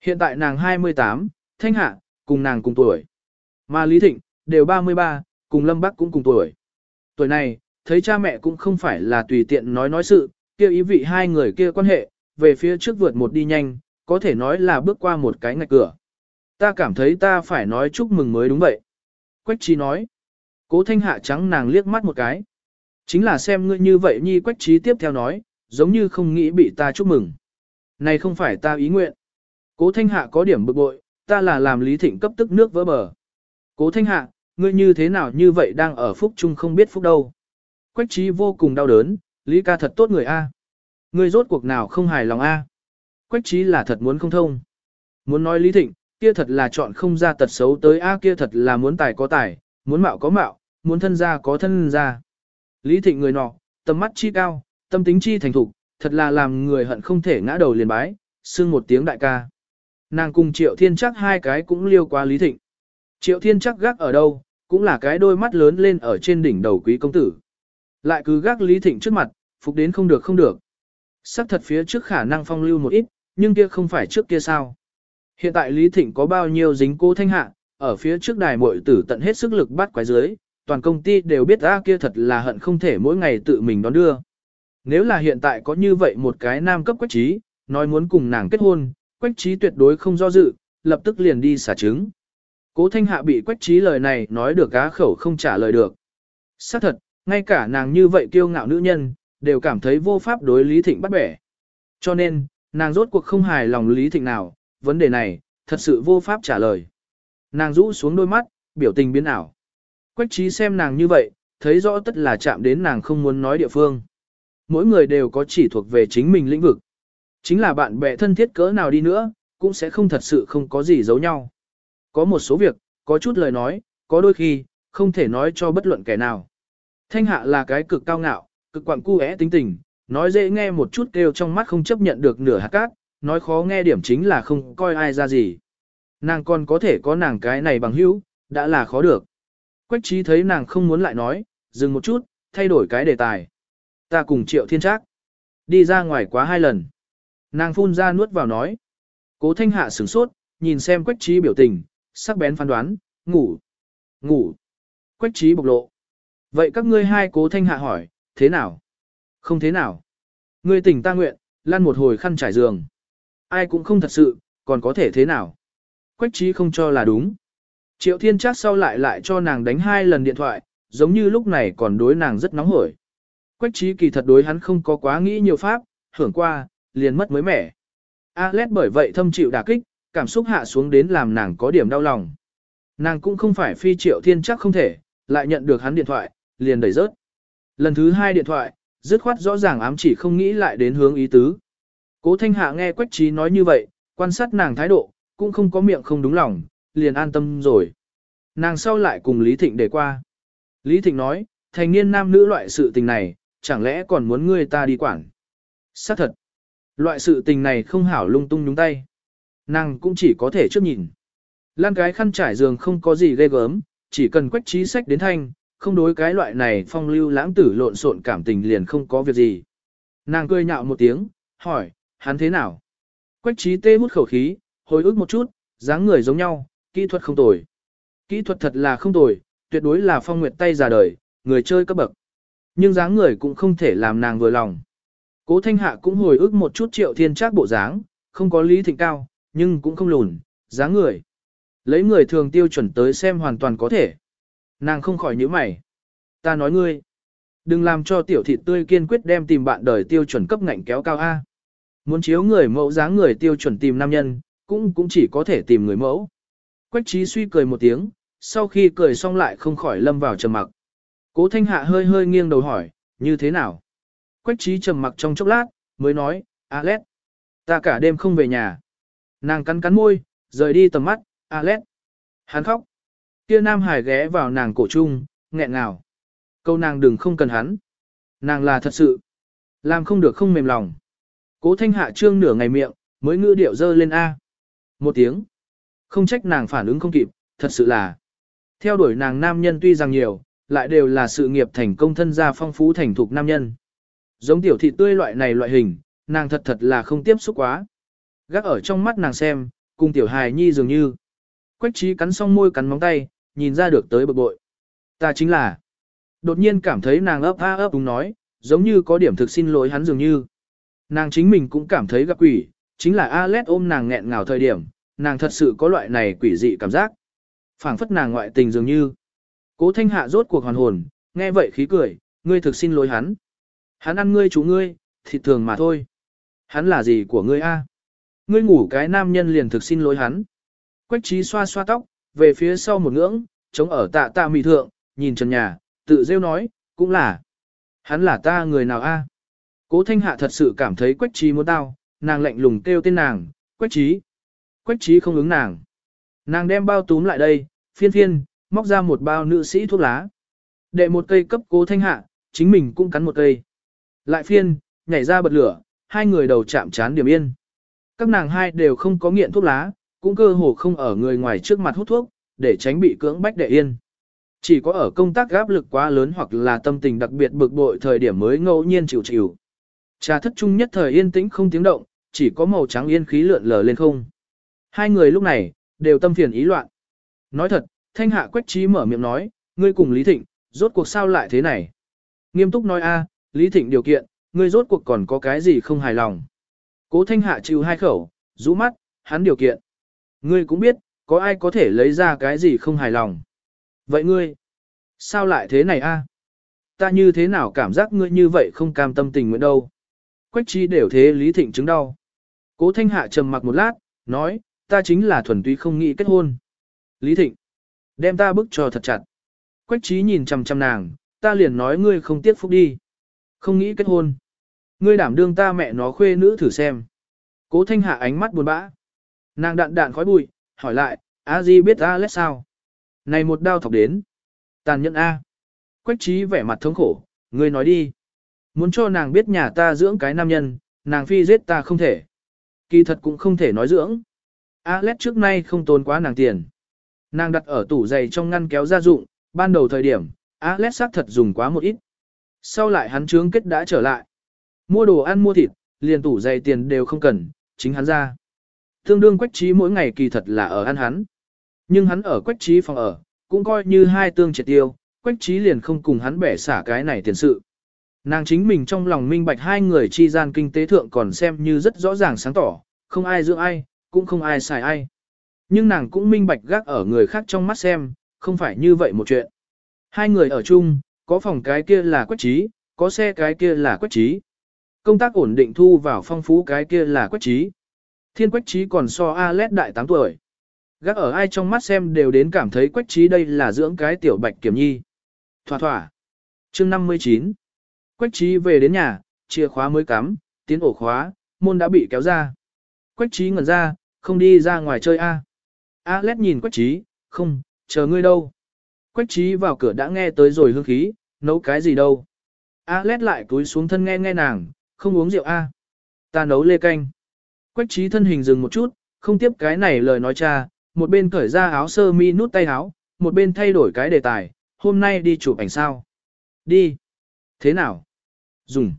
Hiện tại nàng 28, Thanh Hạ, cùng nàng cùng tuổi. Mà Lý Thịnh, đều 33, cùng Lâm Bắc cũng cùng tuổi. Tuổi này, thấy cha mẹ cũng không phải là tùy tiện nói nói sự, kia ý vị hai người kia quan hệ, về phía trước vượt một đi nhanh, có thể nói là bước qua một cái ngạch cửa. Ta cảm thấy ta phải nói chúc mừng mới đúng vậy. Quách trí nói. Cố thanh hạ trắng nàng liếc mắt một cái. Chính là xem ngươi như vậy nhi quách trí tiếp theo nói, giống như không nghĩ bị ta chúc mừng. Này không phải ta ý nguyện. Cố thanh hạ có điểm bực bội, ta là làm lý thịnh cấp tức nước vỡ bờ. Cố thanh hạ, ngươi như thế nào như vậy đang ở phúc chung không biết phúc đâu. Quách trí vô cùng đau đớn, lý ca thật tốt người A. Ngươi rốt cuộc nào không hài lòng A. Quách trí là thật muốn không thông. Muốn nói lý thịnh, kia thật là chọn không ra tật xấu tới A kia thật là muốn tài có tài, muốn mạo có mạo, muốn thân ra có thân ra. Lý thịnh người nọ, tầm mắt chi cao, tâm tính chi thành thục, thật là làm người hận không thể ngã đầu liền bái, xưng một tiếng đại ca. Nàng cùng triệu thiên chắc hai cái cũng liêu qua lý thịnh. Triệu thiên chắc gác ở đâu, cũng là cái đôi mắt lớn lên ở trên đỉnh đầu quý công tử. Lại cứ gác lý thịnh trước mặt, phục đến không được không được. Sắc thật phía trước khả năng phong lưu một ít, nhưng kia không phải trước kia sao. Hiện tại Lý Thịnh có bao nhiêu dính cố thanh hạ, ở phía trước đài muội tử tận hết sức lực bắt quái dưới, toàn công ty đều biết ra kia thật là hận không thể mỗi ngày tự mình đón đưa. Nếu là hiện tại có như vậy một cái nam cấp quách trí, nói muốn cùng nàng kết hôn, quách trí tuyệt đối không do dự, lập tức liền đi xả trứng. Cố thanh hạ bị quách trí lời này nói được cá khẩu không trả lời được. xác thật, ngay cả nàng như vậy kiêu ngạo nữ nhân, đều cảm thấy vô pháp đối Lý Thịnh bắt bẻ. Cho nên, nàng rốt cuộc không hài lòng Lý Thịnh nào, vấn đề này, thật sự vô pháp trả lời. Nàng rũ xuống đôi mắt, biểu tình biến ảo. Quách trí xem nàng như vậy, thấy rõ tất là chạm đến nàng không muốn nói địa phương. Mỗi người đều có chỉ thuộc về chính mình lĩnh vực. Chính là bạn bè thân thiết cỡ nào đi nữa, cũng sẽ không thật sự không có gì giấu nhau. Có một số việc, có chút lời nói, có đôi khi, không thể nói cho bất luận kẻ nào. Thanh hạ là cái cực cao ngạo, cực quặng cu tính tình, nói dễ nghe một chút kêu trong mắt không chấp nhận được nửa hạt cát, nói khó nghe điểm chính là không coi ai ra gì. Nàng còn có thể có nàng cái này bằng hữu, đã là khó được. Quách trí thấy nàng không muốn lại nói, dừng một chút, thay đổi cái đề tài. Ta cùng triệu thiên trác. Đi ra ngoài quá hai lần. Nàng phun ra nuốt vào nói. Cố thanh hạ sửng sốt, nhìn xem quách trí biểu tình, sắc bén phán đoán, ngủ. Ngủ. Quách trí bộc lộ. Vậy các ngươi hai cố thanh hạ hỏi, thế nào? Không thế nào. Ngươi tỉnh ta nguyện, lăn một hồi khăn trải giường. Ai cũng không thật sự, còn có thể thế nào. Quách trí không cho là đúng. Triệu thiên Trác sau lại lại cho nàng đánh hai lần điện thoại, giống như lúc này còn đối nàng rất nóng hổi. Quách trí kỳ thật đối hắn không có quá nghĩ nhiều pháp, hưởng qua, liền mất mới mẻ. Alex bởi vậy thâm chịu đả kích, cảm xúc hạ xuống đến làm nàng có điểm đau lòng. Nàng cũng không phải phi triệu thiên Trác không thể, lại nhận được hắn điện thoại, liền đẩy rớt. Lần thứ hai điện thoại, dứt khoát rõ ràng ám chỉ không nghĩ lại đến hướng ý tứ. Cố thanh hạ nghe quách trí nói như vậy, quan sát nàng thái độ, cũng không có miệng không đúng lòng, liền an tâm rồi. Nàng sau lại cùng Lý Thịnh để qua. Lý Thịnh nói, thành niên nam nữ loại sự tình này, chẳng lẽ còn muốn ngươi ta đi quản. Xác thật, loại sự tình này không hảo lung tung nhúng tay. Nàng cũng chỉ có thể trước nhìn. Lan cái khăn trải giường không có gì ghê gớm, chỉ cần quách trí sách đến thanh, không đối cái loại này phong lưu lãng tử lộn xộn cảm tình liền không có việc gì. Nàng cười nhạo một tiếng, hỏi, hắn thế nào? Quách trí tê hút khẩu khí, hồi ức một chút, dáng người giống nhau, kỹ thuật không tồi. Kỹ thuật thật là không tồi, tuyệt đối là phong nguyệt tay già đời, người chơi cấp bậc. Nhưng dáng người cũng không thể làm nàng vừa lòng. Cố thanh hạ cũng hồi ức một chút triệu thiên trác bộ dáng, không có lý thịnh cao, nhưng cũng không lùn, dáng người. Lấy người thường tiêu chuẩn tới xem hoàn toàn có thể. Nàng không khỏi nhíu mày. Ta nói ngươi. Đừng làm cho tiểu thị tươi kiên quyết đem tìm bạn đời tiêu chuẩn cấp ngạnh kéo cao A. Muốn chiếu người mẫu dáng người tiêu chuẩn tìm nam nhân, cũng cũng chỉ có thể tìm người mẫu. Quách trí suy cười một tiếng, sau khi cười xong lại không khỏi lâm vào trầm mặc. Cố thanh hạ hơi hơi nghiêng đầu hỏi, như thế nào? Quách trí trầm mặc trong chốc lát, mới nói, Alex, ta cả đêm không về nhà. Nàng cắn cắn môi, rời đi tầm mắt, Alex. Hắn khóc. Kia Nam Hải ghé vào nàng cổ trung, nghẹn ngào. Câu nàng đừng không cần hắn. Nàng là thật sự. Làm không được không mềm lòng. Cố thanh hạ trương nửa ngày miệng, mới ngữ điệu dơ lên A. Một tiếng. Không trách nàng phản ứng không kịp, thật sự là. Theo đuổi nàng nam nhân tuy rằng nhiều, lại đều là sự nghiệp thành công thân gia phong phú thành thục nam nhân. Giống tiểu thị tươi loại này loại hình, nàng thật thật là không tiếp xúc quá. Gác ở trong mắt nàng xem, cùng tiểu hài nhi dường như. Quách trí cắn xong môi cắn móng tay, nhìn ra được tới bực bội. Ta chính là. Đột nhiên cảm thấy nàng ấp a ấp đúng nói, giống như có điểm thực xin lỗi hắn dường như. Nàng chính mình cũng cảm thấy gặp quỷ, chính là Alet ôm nàng nghẹn ngào thời điểm, nàng thật sự có loại này quỷ dị cảm giác. phảng phất nàng ngoại tình dường như. Cố thanh hạ rốt cuộc hoàn hồn, nghe vậy khí cười, ngươi thực xin lỗi hắn. Hắn ăn ngươi chú ngươi, thịt thường mà thôi. Hắn là gì của ngươi a? Ngươi ngủ cái nam nhân liền thực xin lỗi hắn. Quách trí xoa xoa tóc, về phía sau một ngưỡng, chống ở tạ tạ mì thượng, nhìn trần nhà, tự rêu nói, cũng là. Hắn là ta người nào a? Cố thanh hạ thật sự cảm thấy quách trí muốn tao, nàng lạnh lùng kêu tên nàng, quách trí. Quách trí không ứng nàng. Nàng đem bao túm lại đây, phiên phiên, móc ra một bao nữ sĩ thuốc lá. Đệ một cây cấp cố thanh hạ, chính mình cũng cắn một cây. Lại phiên, nhảy ra bật lửa, hai người đầu chạm chán điểm yên. Các nàng hai đều không có nghiện thuốc lá, cũng cơ hồ không ở người ngoài trước mặt hút thuốc, để tránh bị cưỡng bách đệ yên. Chỉ có ở công tác áp lực quá lớn hoặc là tâm tình đặc biệt bực bội thời điểm mới ngẫu nhiên chịu chịu. Trà thất trung nhất thời yên tĩnh không tiếng động, chỉ có màu trắng yên khí lượn lờ lên không. Hai người lúc này, đều tâm phiền ý loạn. Nói thật, thanh hạ quách trí mở miệng nói, ngươi cùng Lý Thịnh, rốt cuộc sao lại thế này? Nghiêm túc nói a, Lý Thịnh điều kiện, ngươi rốt cuộc còn có cái gì không hài lòng? Cố thanh hạ chịu hai khẩu, rũ mắt, hắn điều kiện. Ngươi cũng biết, có ai có thể lấy ra cái gì không hài lòng. Vậy ngươi, sao lại thế này a? Ta như thế nào cảm giác ngươi như vậy không cam tâm tình nguyện đâu? Quách trí đều thế Lý Thịnh chứng đau. Cố thanh hạ trầm mặc một lát, nói, ta chính là thuần túy không nghĩ kết hôn. Lý Thịnh, đem ta bức cho thật chặt. Quách trí nhìn chằm chằm nàng, ta liền nói ngươi không tiếc phúc đi. Không nghĩ kết hôn. Ngươi đảm đương ta mẹ nó khuê nữ thử xem. Cố thanh hạ ánh mắt buồn bã. Nàng đạn đạn khói bụi, hỏi lại, a di biết ta lét sao? Này một đao thọc đến. Tàn nhẫn A. Quách trí vẻ mặt thống khổ, ngươi nói đi. Muốn cho nàng biết nhà ta dưỡng cái nam nhân, nàng phi giết ta không thể. Kỳ thật cũng không thể nói dưỡng. Alex trước nay không tốn quá nàng tiền. Nàng đặt ở tủ giày trong ngăn kéo gia dụng, ban đầu thời điểm, Alex xác thật dùng quá một ít. Sau lại hắn trướng kết đã trở lại. Mua đồ ăn mua thịt, liền tủ giày tiền đều không cần, chính hắn ra. Thương đương quách trí mỗi ngày kỳ thật là ở ăn hắn. Nhưng hắn ở quách trí phòng ở, cũng coi như hai tương triệt tiêu, quách trí liền không cùng hắn bẻ xả cái này tiền sự. Nàng chính mình trong lòng minh bạch hai người chi gian kinh tế thượng còn xem như rất rõ ràng sáng tỏ, không ai dưỡng ai, cũng không ai xài ai. Nhưng nàng cũng minh bạch gác ở người khác trong mắt xem, không phải như vậy một chuyện. Hai người ở chung, có phòng cái kia là quách trí, có xe cái kia là quách trí. Công tác ổn định thu vào phong phú cái kia là quách trí. Thiên quách trí còn so Alet đại 8 tuổi. Gác ở ai trong mắt xem đều đến cảm thấy quách trí đây là dưỡng cái tiểu bạch kiểm nhi. Thỏa thỏa. chương 59. Quách trí về đến nhà, chìa khóa mới cắm, tiến ổ khóa, môn đã bị kéo ra. Quách trí ngẩn ra, không đi ra ngoài chơi a. A lét nhìn quách trí, không, chờ ngươi đâu. Quách trí vào cửa đã nghe tới rồi hương khí, nấu cái gì đâu. A lét lại cúi xuống thân nghe nghe nàng, không uống rượu a. Ta nấu lê canh. Quách trí thân hình dừng một chút, không tiếp cái này lời nói cha, một bên cởi ra áo sơ mi nút tay áo, một bên thay đổi cái đề tài, hôm nay đi chụp ảnh sao. Đi. Thế nào? Dùng.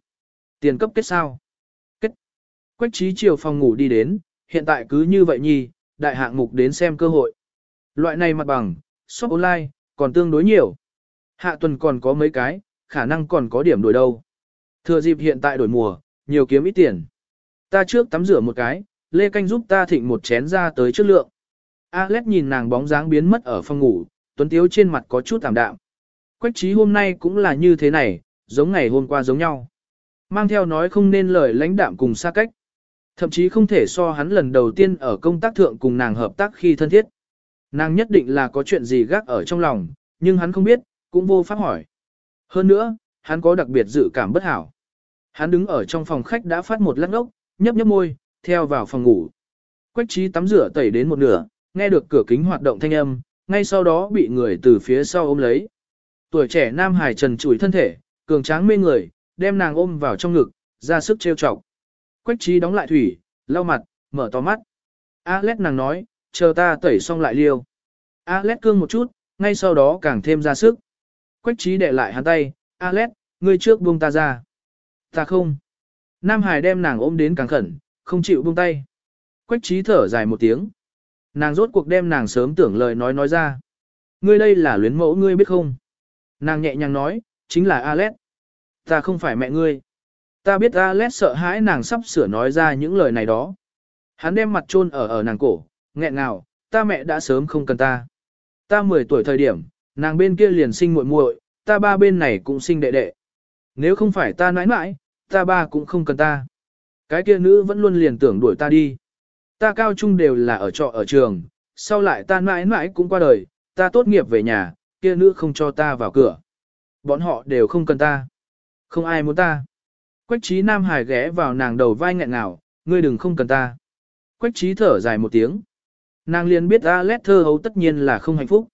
Tiền cấp kết sao? Kết. Quách trí chiều phòng ngủ đi đến, hiện tại cứ như vậy nhi, đại hạng mục đến xem cơ hội. Loại này mặt bằng, shop online, còn tương đối nhiều. Hạ tuần còn có mấy cái, khả năng còn có điểm đổi đâu. Thừa dịp hiện tại đổi mùa, nhiều kiếm ít tiền. Ta trước tắm rửa một cái, Lê Canh giúp ta thịnh một chén ra tới chất lượng. Alex nhìn nàng bóng dáng biến mất ở phòng ngủ, tuấn tiếu trên mặt có chút tạm đạm. Quách trí hôm nay cũng là như thế này, giống ngày hôm qua giống nhau. Mang theo nói không nên lời lãnh đạm cùng xa cách. Thậm chí không thể so hắn lần đầu tiên ở công tác thượng cùng nàng hợp tác khi thân thiết. Nàng nhất định là có chuyện gì gác ở trong lòng, nhưng hắn không biết, cũng vô pháp hỏi. Hơn nữa, hắn có đặc biệt dự cảm bất hảo. Hắn đứng ở trong phòng khách đã phát một lát ốc, nhấp nhấp môi, theo vào phòng ngủ. Quách trí tắm rửa tẩy đến một nửa, nghe được cửa kính hoạt động thanh âm, ngay sau đó bị người từ phía sau ôm lấy. Tuổi trẻ nam hải trần trụi thân thể, cường tráng mê người, đem nàng ôm vào trong ngực, ra sức trêu chọc. Quách trí đóng lại thủy, lau mặt, mở to mắt. Alex nàng nói, chờ ta tẩy xong lại liêu. Alex cương một chút, ngay sau đó càng thêm ra sức. Quách trí để lại hắn tay, Alex, ngươi trước buông ta ra. Ta không. Nam Hải đem nàng ôm đến càng khẩn, không chịu buông tay. Quách trí thở dài một tiếng. Nàng rốt cuộc đem nàng sớm tưởng lời nói nói ra. Ngươi đây là luyến mẫu ngươi biết không? Nàng nhẹ nhàng nói, chính là Alex. Ta không phải mẹ ngươi. Ta biết Alex sợ hãi nàng sắp sửa nói ra những lời này đó. Hắn đem mặt chôn ở ở nàng cổ, nghẹn ngào, ta mẹ đã sớm không cần ta. Ta 10 tuổi thời điểm, nàng bên kia liền sinh muội muội, ta ba bên này cũng sinh đệ đệ. Nếu không phải ta nãi nãi, ta ba cũng không cần ta. Cái kia nữ vẫn luôn liền tưởng đuổi ta đi. Ta cao trung đều là ở trọ ở trường, sau lại ta nãi nãi cũng qua đời, ta tốt nghiệp về nhà, kia nữ không cho ta vào cửa. Bọn họ đều không cần ta. Không ai muốn ta. Quách trí Nam Hải ghé vào nàng đầu vai nghẹn ngào, ngươi đừng không cần ta. Quách trí thở dài một tiếng. Nàng liền biết Alet thơ hấu tất nhiên là không hạnh phúc.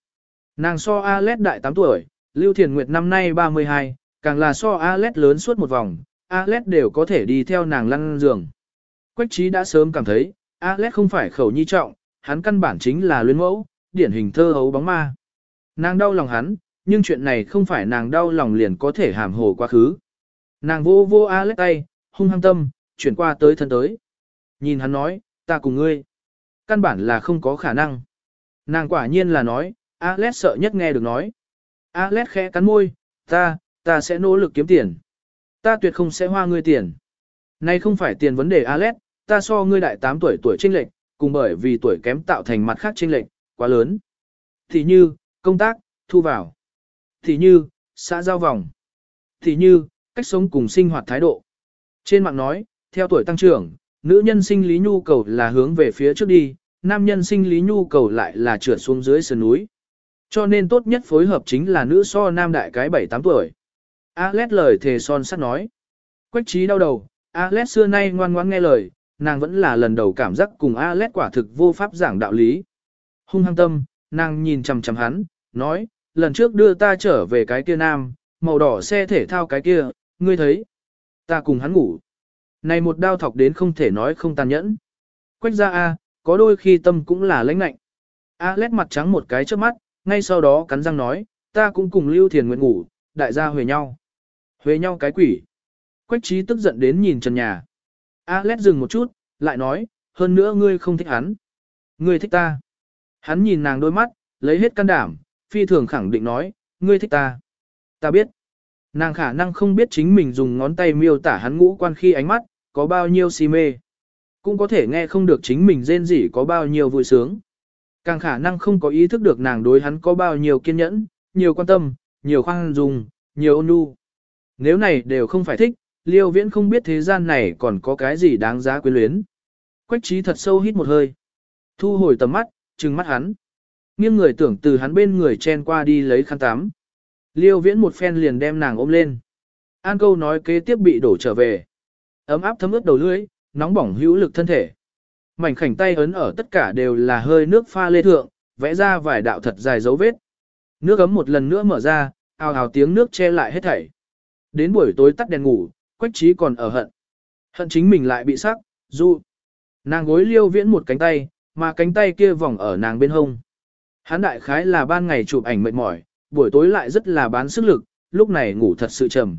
Nàng so Alet đại 8 tuổi, Lưu Thiền Nguyệt năm nay 32, càng là so Alet lớn suốt một vòng, Alet đều có thể đi theo nàng lăn giường. Quách trí đã sớm cảm thấy, Alet không phải khẩu nhi trọng, hắn căn bản chính là luyến mẫu, điển hình thơ hấu bóng ma. Nàng đau lòng hắn, nhưng chuyện này không phải nàng đau lòng liền có thể hàm hồ quá khứ. Nàng vô vô Alex tay, hung hăng tâm, chuyển qua tới thân tới. Nhìn hắn nói, ta cùng ngươi. Căn bản là không có khả năng. Nàng quả nhiên là nói, Alex sợ nhất nghe được nói. Alex khẽ cắn môi, ta, ta sẽ nỗ lực kiếm tiền. Ta tuyệt không sẽ hoa ngươi tiền. Này không phải tiền vấn đề Alex ta so ngươi đại 8 tuổi tuổi trinh lệch, cùng bởi vì tuổi kém tạo thành mặt khác trinh lệch, quá lớn. Thì như, công tác, thu vào. Thì như, xã giao vòng. Thì như, cách sống cùng sinh hoạt thái độ. Trên mạng nói, theo tuổi tăng trưởng, nữ nhân sinh lý nhu cầu là hướng về phía trước đi, nam nhân sinh lý nhu cầu lại là trượt xuống dưới sườn núi. Cho nên tốt nhất phối hợp chính là nữ so nam đại cái 7-8 tuổi. Alex lời thề son sắt nói. Quách trí đau đầu, Alex xưa nay ngoan ngoãn nghe lời, nàng vẫn là lần đầu cảm giác cùng Alex quả thực vô pháp giảng đạo lý. Hung hăng tâm, nàng nhìn chằm chằm hắn, nói, lần trước đưa ta trở về cái kia nam, màu đỏ xe thể thao cái kia, ngươi thấy. Ta cùng hắn ngủ. Này một đao thọc đến không thể nói không tàn nhẫn. Quách ra A, có đôi khi tâm cũng là lãnh lạnh. A lét mặt trắng một cái trước mắt, ngay sau đó cắn răng nói, ta cũng cùng Lưu Thiền Nguyện ngủ, đại gia huề nhau. Huề nhau cái quỷ. Quách trí tức giận đến nhìn trần nhà. A lét dừng một chút, lại nói, hơn nữa ngươi không thích hắn. Ngươi thích ta. Hắn nhìn nàng đôi mắt, lấy hết can đảm, phi thường khẳng định nói, ngươi thích ta. Ta biết. Nàng khả năng không biết chính mình dùng ngón tay miêu tả hắn ngũ quan khi ánh mắt, có bao nhiêu si mê. Cũng có thể nghe không được chính mình rên rỉ có bao nhiêu vui sướng. Càng khả năng không có ý thức được nàng đối hắn có bao nhiêu kiên nhẫn, nhiều quan tâm, nhiều khoan dung, nhiều ôn nhu. Nếu này đều không phải thích, liêu viễn không biết thế gian này còn có cái gì đáng giá quyến luyến. Quách trí thật sâu hít một hơi. Thu hồi tầm mắt, trừng mắt hắn. Nghiêng người tưởng từ hắn bên người chen qua đi lấy khăn tắm. Liêu viễn một phen liền đem nàng ôm lên. An câu nói kế tiếp bị đổ trở về. Ấm áp thấm ướt đầu lưỡi, nóng bỏng hữu lực thân thể. Mảnh khảnh tay ấn ở tất cả đều là hơi nước pha lê thượng, vẽ ra vài đạo thật dài dấu vết. Nước ấm một lần nữa mở ra, ào ào tiếng nước che lại hết thảy. Đến buổi tối tắt đèn ngủ, quách trí còn ở hận. Hận chính mình lại bị sắc, dụ. Nàng gối liêu viễn một cánh tay, mà cánh tay kia vòng ở nàng bên hông. Hắn đại khái là ban ngày chụp ảnh mệt mỏi, buổi tối lại rất là bán sức lực, lúc này ngủ thật sự trầm.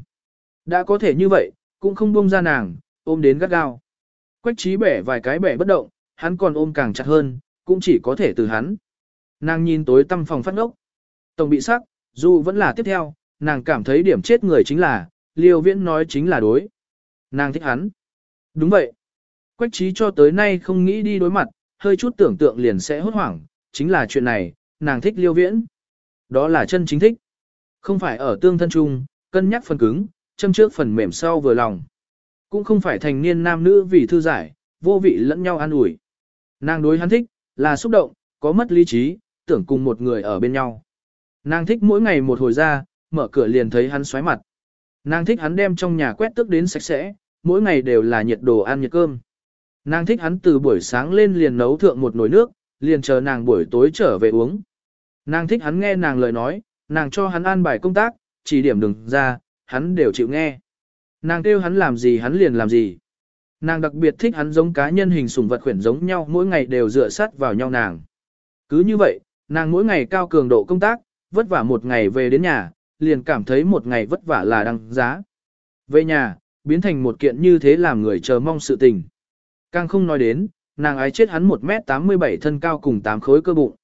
Đã có thể như vậy, cũng không buông ra nàng, ôm đến gắt gao. Quách trí bẻ vài cái bẻ bất động, hắn còn ôm càng chặt hơn, cũng chỉ có thể từ hắn. Nàng nhìn tối tăm phòng phát ngốc. Tổng bị sắc, dù vẫn là tiếp theo, nàng cảm thấy điểm chết người chính là, liêu viễn nói chính là đối. Nàng thích hắn. Đúng vậy. Quách trí cho tới nay không nghĩ đi đối mặt, hơi chút tưởng tượng liền sẽ hốt hoảng, chính là chuyện này, nàng thích liêu viễn. Đó là chân chính thích. Không phải ở tương thân chung, cân nhắc phần cứng, châm trước phần mềm sau vừa lòng. Cũng không phải thành niên nam nữ vì thư giải, vô vị lẫn nhau an ủi. Nàng đối hắn thích, là xúc động, có mất lý trí, tưởng cùng một người ở bên nhau. Nàng thích mỗi ngày một hồi ra, mở cửa liền thấy hắn xoáy mặt. Nàng thích hắn đem trong nhà quét tước đến sạch sẽ, mỗi ngày đều là nhiệt đồ ăn nhiệt cơm. Nàng thích hắn từ buổi sáng lên liền nấu thượng một nồi nước, liền chờ nàng buổi tối trở về uống. Nàng thích hắn nghe nàng lời nói, nàng cho hắn an bài công tác, chỉ điểm đừng ra, hắn đều chịu nghe. Nàng kêu hắn làm gì hắn liền làm gì. Nàng đặc biệt thích hắn giống cá nhân hình sủng vật khuyển giống nhau mỗi ngày đều dựa sát vào nhau nàng. Cứ như vậy, nàng mỗi ngày cao cường độ công tác, vất vả một ngày về đến nhà, liền cảm thấy một ngày vất vả là đăng giá. Về nhà, biến thành một kiện như thế làm người chờ mong sự tình. Càng không nói đến, nàng ái chết hắn 1m87 thân cao cùng 8 khối cơ bụng.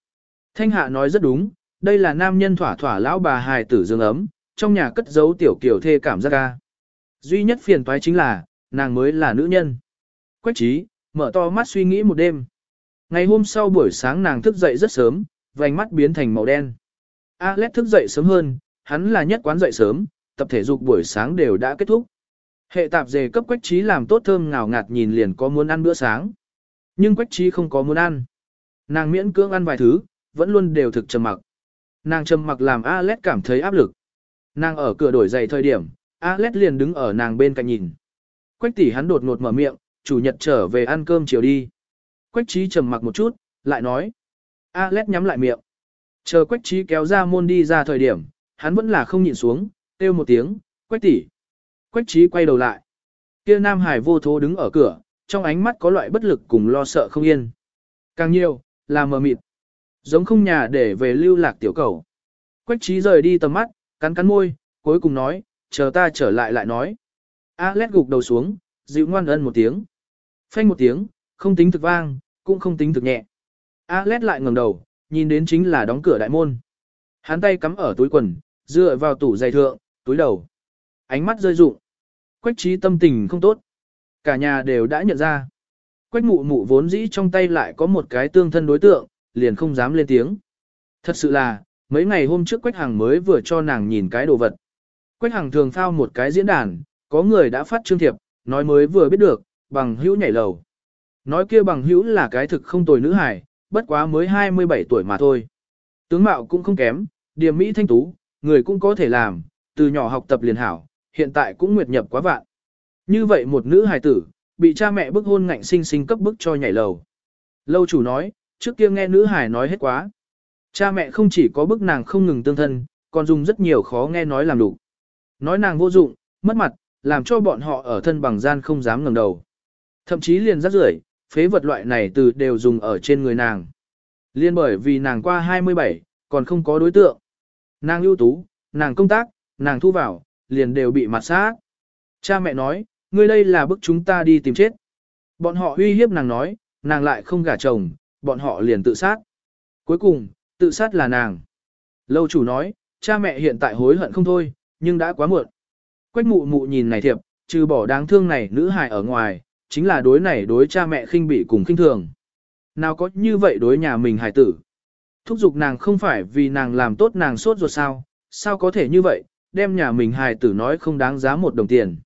Thanh hạ nói rất đúng, đây là nam nhân thỏa thỏa lão bà hài tử dương ấm, trong nhà cất giấu tiểu kiểu thê cảm giác ca. Duy nhất phiền toái chính là, nàng mới là nữ nhân. Quách trí, mở to mắt suy nghĩ một đêm. Ngày hôm sau buổi sáng nàng thức dậy rất sớm, vành mắt biến thành màu đen. Alex thức dậy sớm hơn, hắn là nhất quán dậy sớm, tập thể dục buổi sáng đều đã kết thúc. Hệ tạp dề cấp quách trí làm tốt thơm ngào ngạt nhìn liền có muốn ăn bữa sáng. Nhưng quách trí không có muốn ăn. Nàng miễn cưỡng ăn vài thứ, vẫn luôn đều thực trầm mặc. Nàng trầm mặc làm Alex cảm thấy áp lực. Nàng ở cửa đổi giày thời điểm, Alex liền đứng ở nàng bên cạnh nhìn. Quách tỷ hắn đột ngột mở miệng, chủ nhật trở về ăn cơm chiều đi. Quách trí trầm mặc một chút, lại nói. Alex nhắm lại miệng. Chờ quách trí kéo ra môn đi ra thời điểm, hắn vẫn là không nhìn xuống, kêu một tiếng, quách tỷ. Quách trí quay đầu lại. Kia Nam Hải vô thố đứng ở cửa, trong ánh mắt có loại bất lực cùng lo sợ không yên. Càng nhiều, là mờ mịt. Giống không nhà để về lưu lạc tiểu cầu. Quách trí rời đi tầm mắt, cắn cắn môi, cuối cùng nói, chờ ta trở lại lại nói. Alex gục đầu xuống, dịu ngoan ân một tiếng. Phanh một tiếng, không tính thực vang, cũng không tính thực nhẹ. Alex lại ngẩng đầu, nhìn đến chính là đóng cửa đại môn. Hắn tay cắm ở túi quần, dựa vào tủ giày thượng, túi đầu. Ánh mắt rơi rụng. Quách trí tâm tình không tốt. Cả nhà đều đã nhận ra. Quách mụ mụ vốn dĩ trong tay lại có một cái tương thân đối tượng, liền không dám lên tiếng. Thật sự là, mấy ngày hôm trước Quách Hằng mới vừa cho nàng nhìn cái đồ vật. Quách Hằng thường phao một cái diễn đàn, có người đã phát chương thiệp, nói mới vừa biết được, bằng hữu nhảy lầu. Nói kia bằng hữu là cái thực không tồi nữ hài, bất quá mới 27 tuổi mà thôi. Tướng mạo cũng không kém, điểm mỹ thanh tú, người cũng có thể làm, từ nhỏ học tập liền hảo, hiện tại cũng nguyệt nhập quá vạn. Như vậy một nữ hài tử, bị cha mẹ bức hôn ngạnh sinh sinh cấp bức cho nhảy lầu. Lâu chủ nói, trước kia nghe nữ hải nói hết quá. Cha mẹ không chỉ có bức nàng không ngừng tương thân, còn dùng rất nhiều khó nghe nói làm đủ. Nói nàng vô dụng, mất mặt, làm cho bọn họ ở thân bằng gian không dám ngẩng đầu. Thậm chí liền rắc rưởi, phế vật loại này từ đều dùng ở trên người nàng. Liên bởi vì nàng qua 27, còn không có đối tượng. Nàng ưu tú, nàng công tác, nàng thu vào, liền đều bị mặt sát. Cha mẹ nói, ngươi đây là bức chúng ta đi tìm chết. Bọn họ uy hiếp nàng nói, nàng lại không gả chồng, bọn họ liền tự sát. Cuối cùng, tự sát là nàng. Lâu chủ nói, cha mẹ hiện tại hối hận không thôi, nhưng đã quá muộn. Quách mụ mụ nhìn này thiệp, trừ bỏ đáng thương này nữ hài ở ngoài, chính là đối này đối cha mẹ khinh bị cùng khinh thường. Nào có như vậy đối nhà mình hài tử. Thúc giục nàng không phải vì nàng làm tốt nàng sốt ruột sao, sao có thể như vậy, đem nhà mình hài tử nói không đáng giá một đồng tiền.